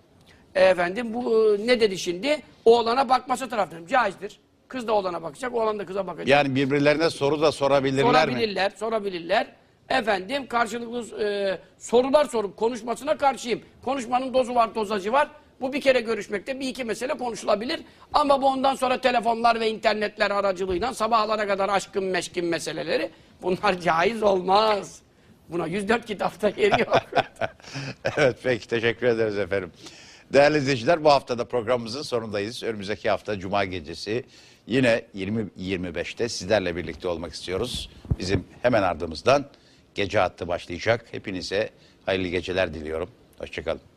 E, Efendim bu ne dedi şimdi? Oğlana bakması taraftarıyım. Caizdir. Kız da oğlana bakacak, oğlan da kıza bakacak. Yani birbirlerine soru da sorabilirler mi? sorabilirler, sorabilirler. Efendim karşılıklı e, sorular sorup konuşmasına karşıyım. Konuşmanın dozu var, dozajı var. Bu bir kere görüşmekte bir iki mesele konuşulabilir. Ama bu ondan sonra telefonlar ve internetler aracılığıyla sabahlara kadar aşkın meşkin meseleleri bunlar caiz olmaz. Buna 104 kitapta yer yok. *laughs* evet peki teşekkür ederiz efendim. Değerli izleyiciler bu hafta da programımızın sonundayız. Önümüzdeki hafta Cuma gecesi yine 20.25'te sizlerle birlikte olmak istiyoruz. Bizim hemen ardımızdan gece hattı başlayacak. Hepinize hayırlı geceler diliyorum. Hoşçakalın.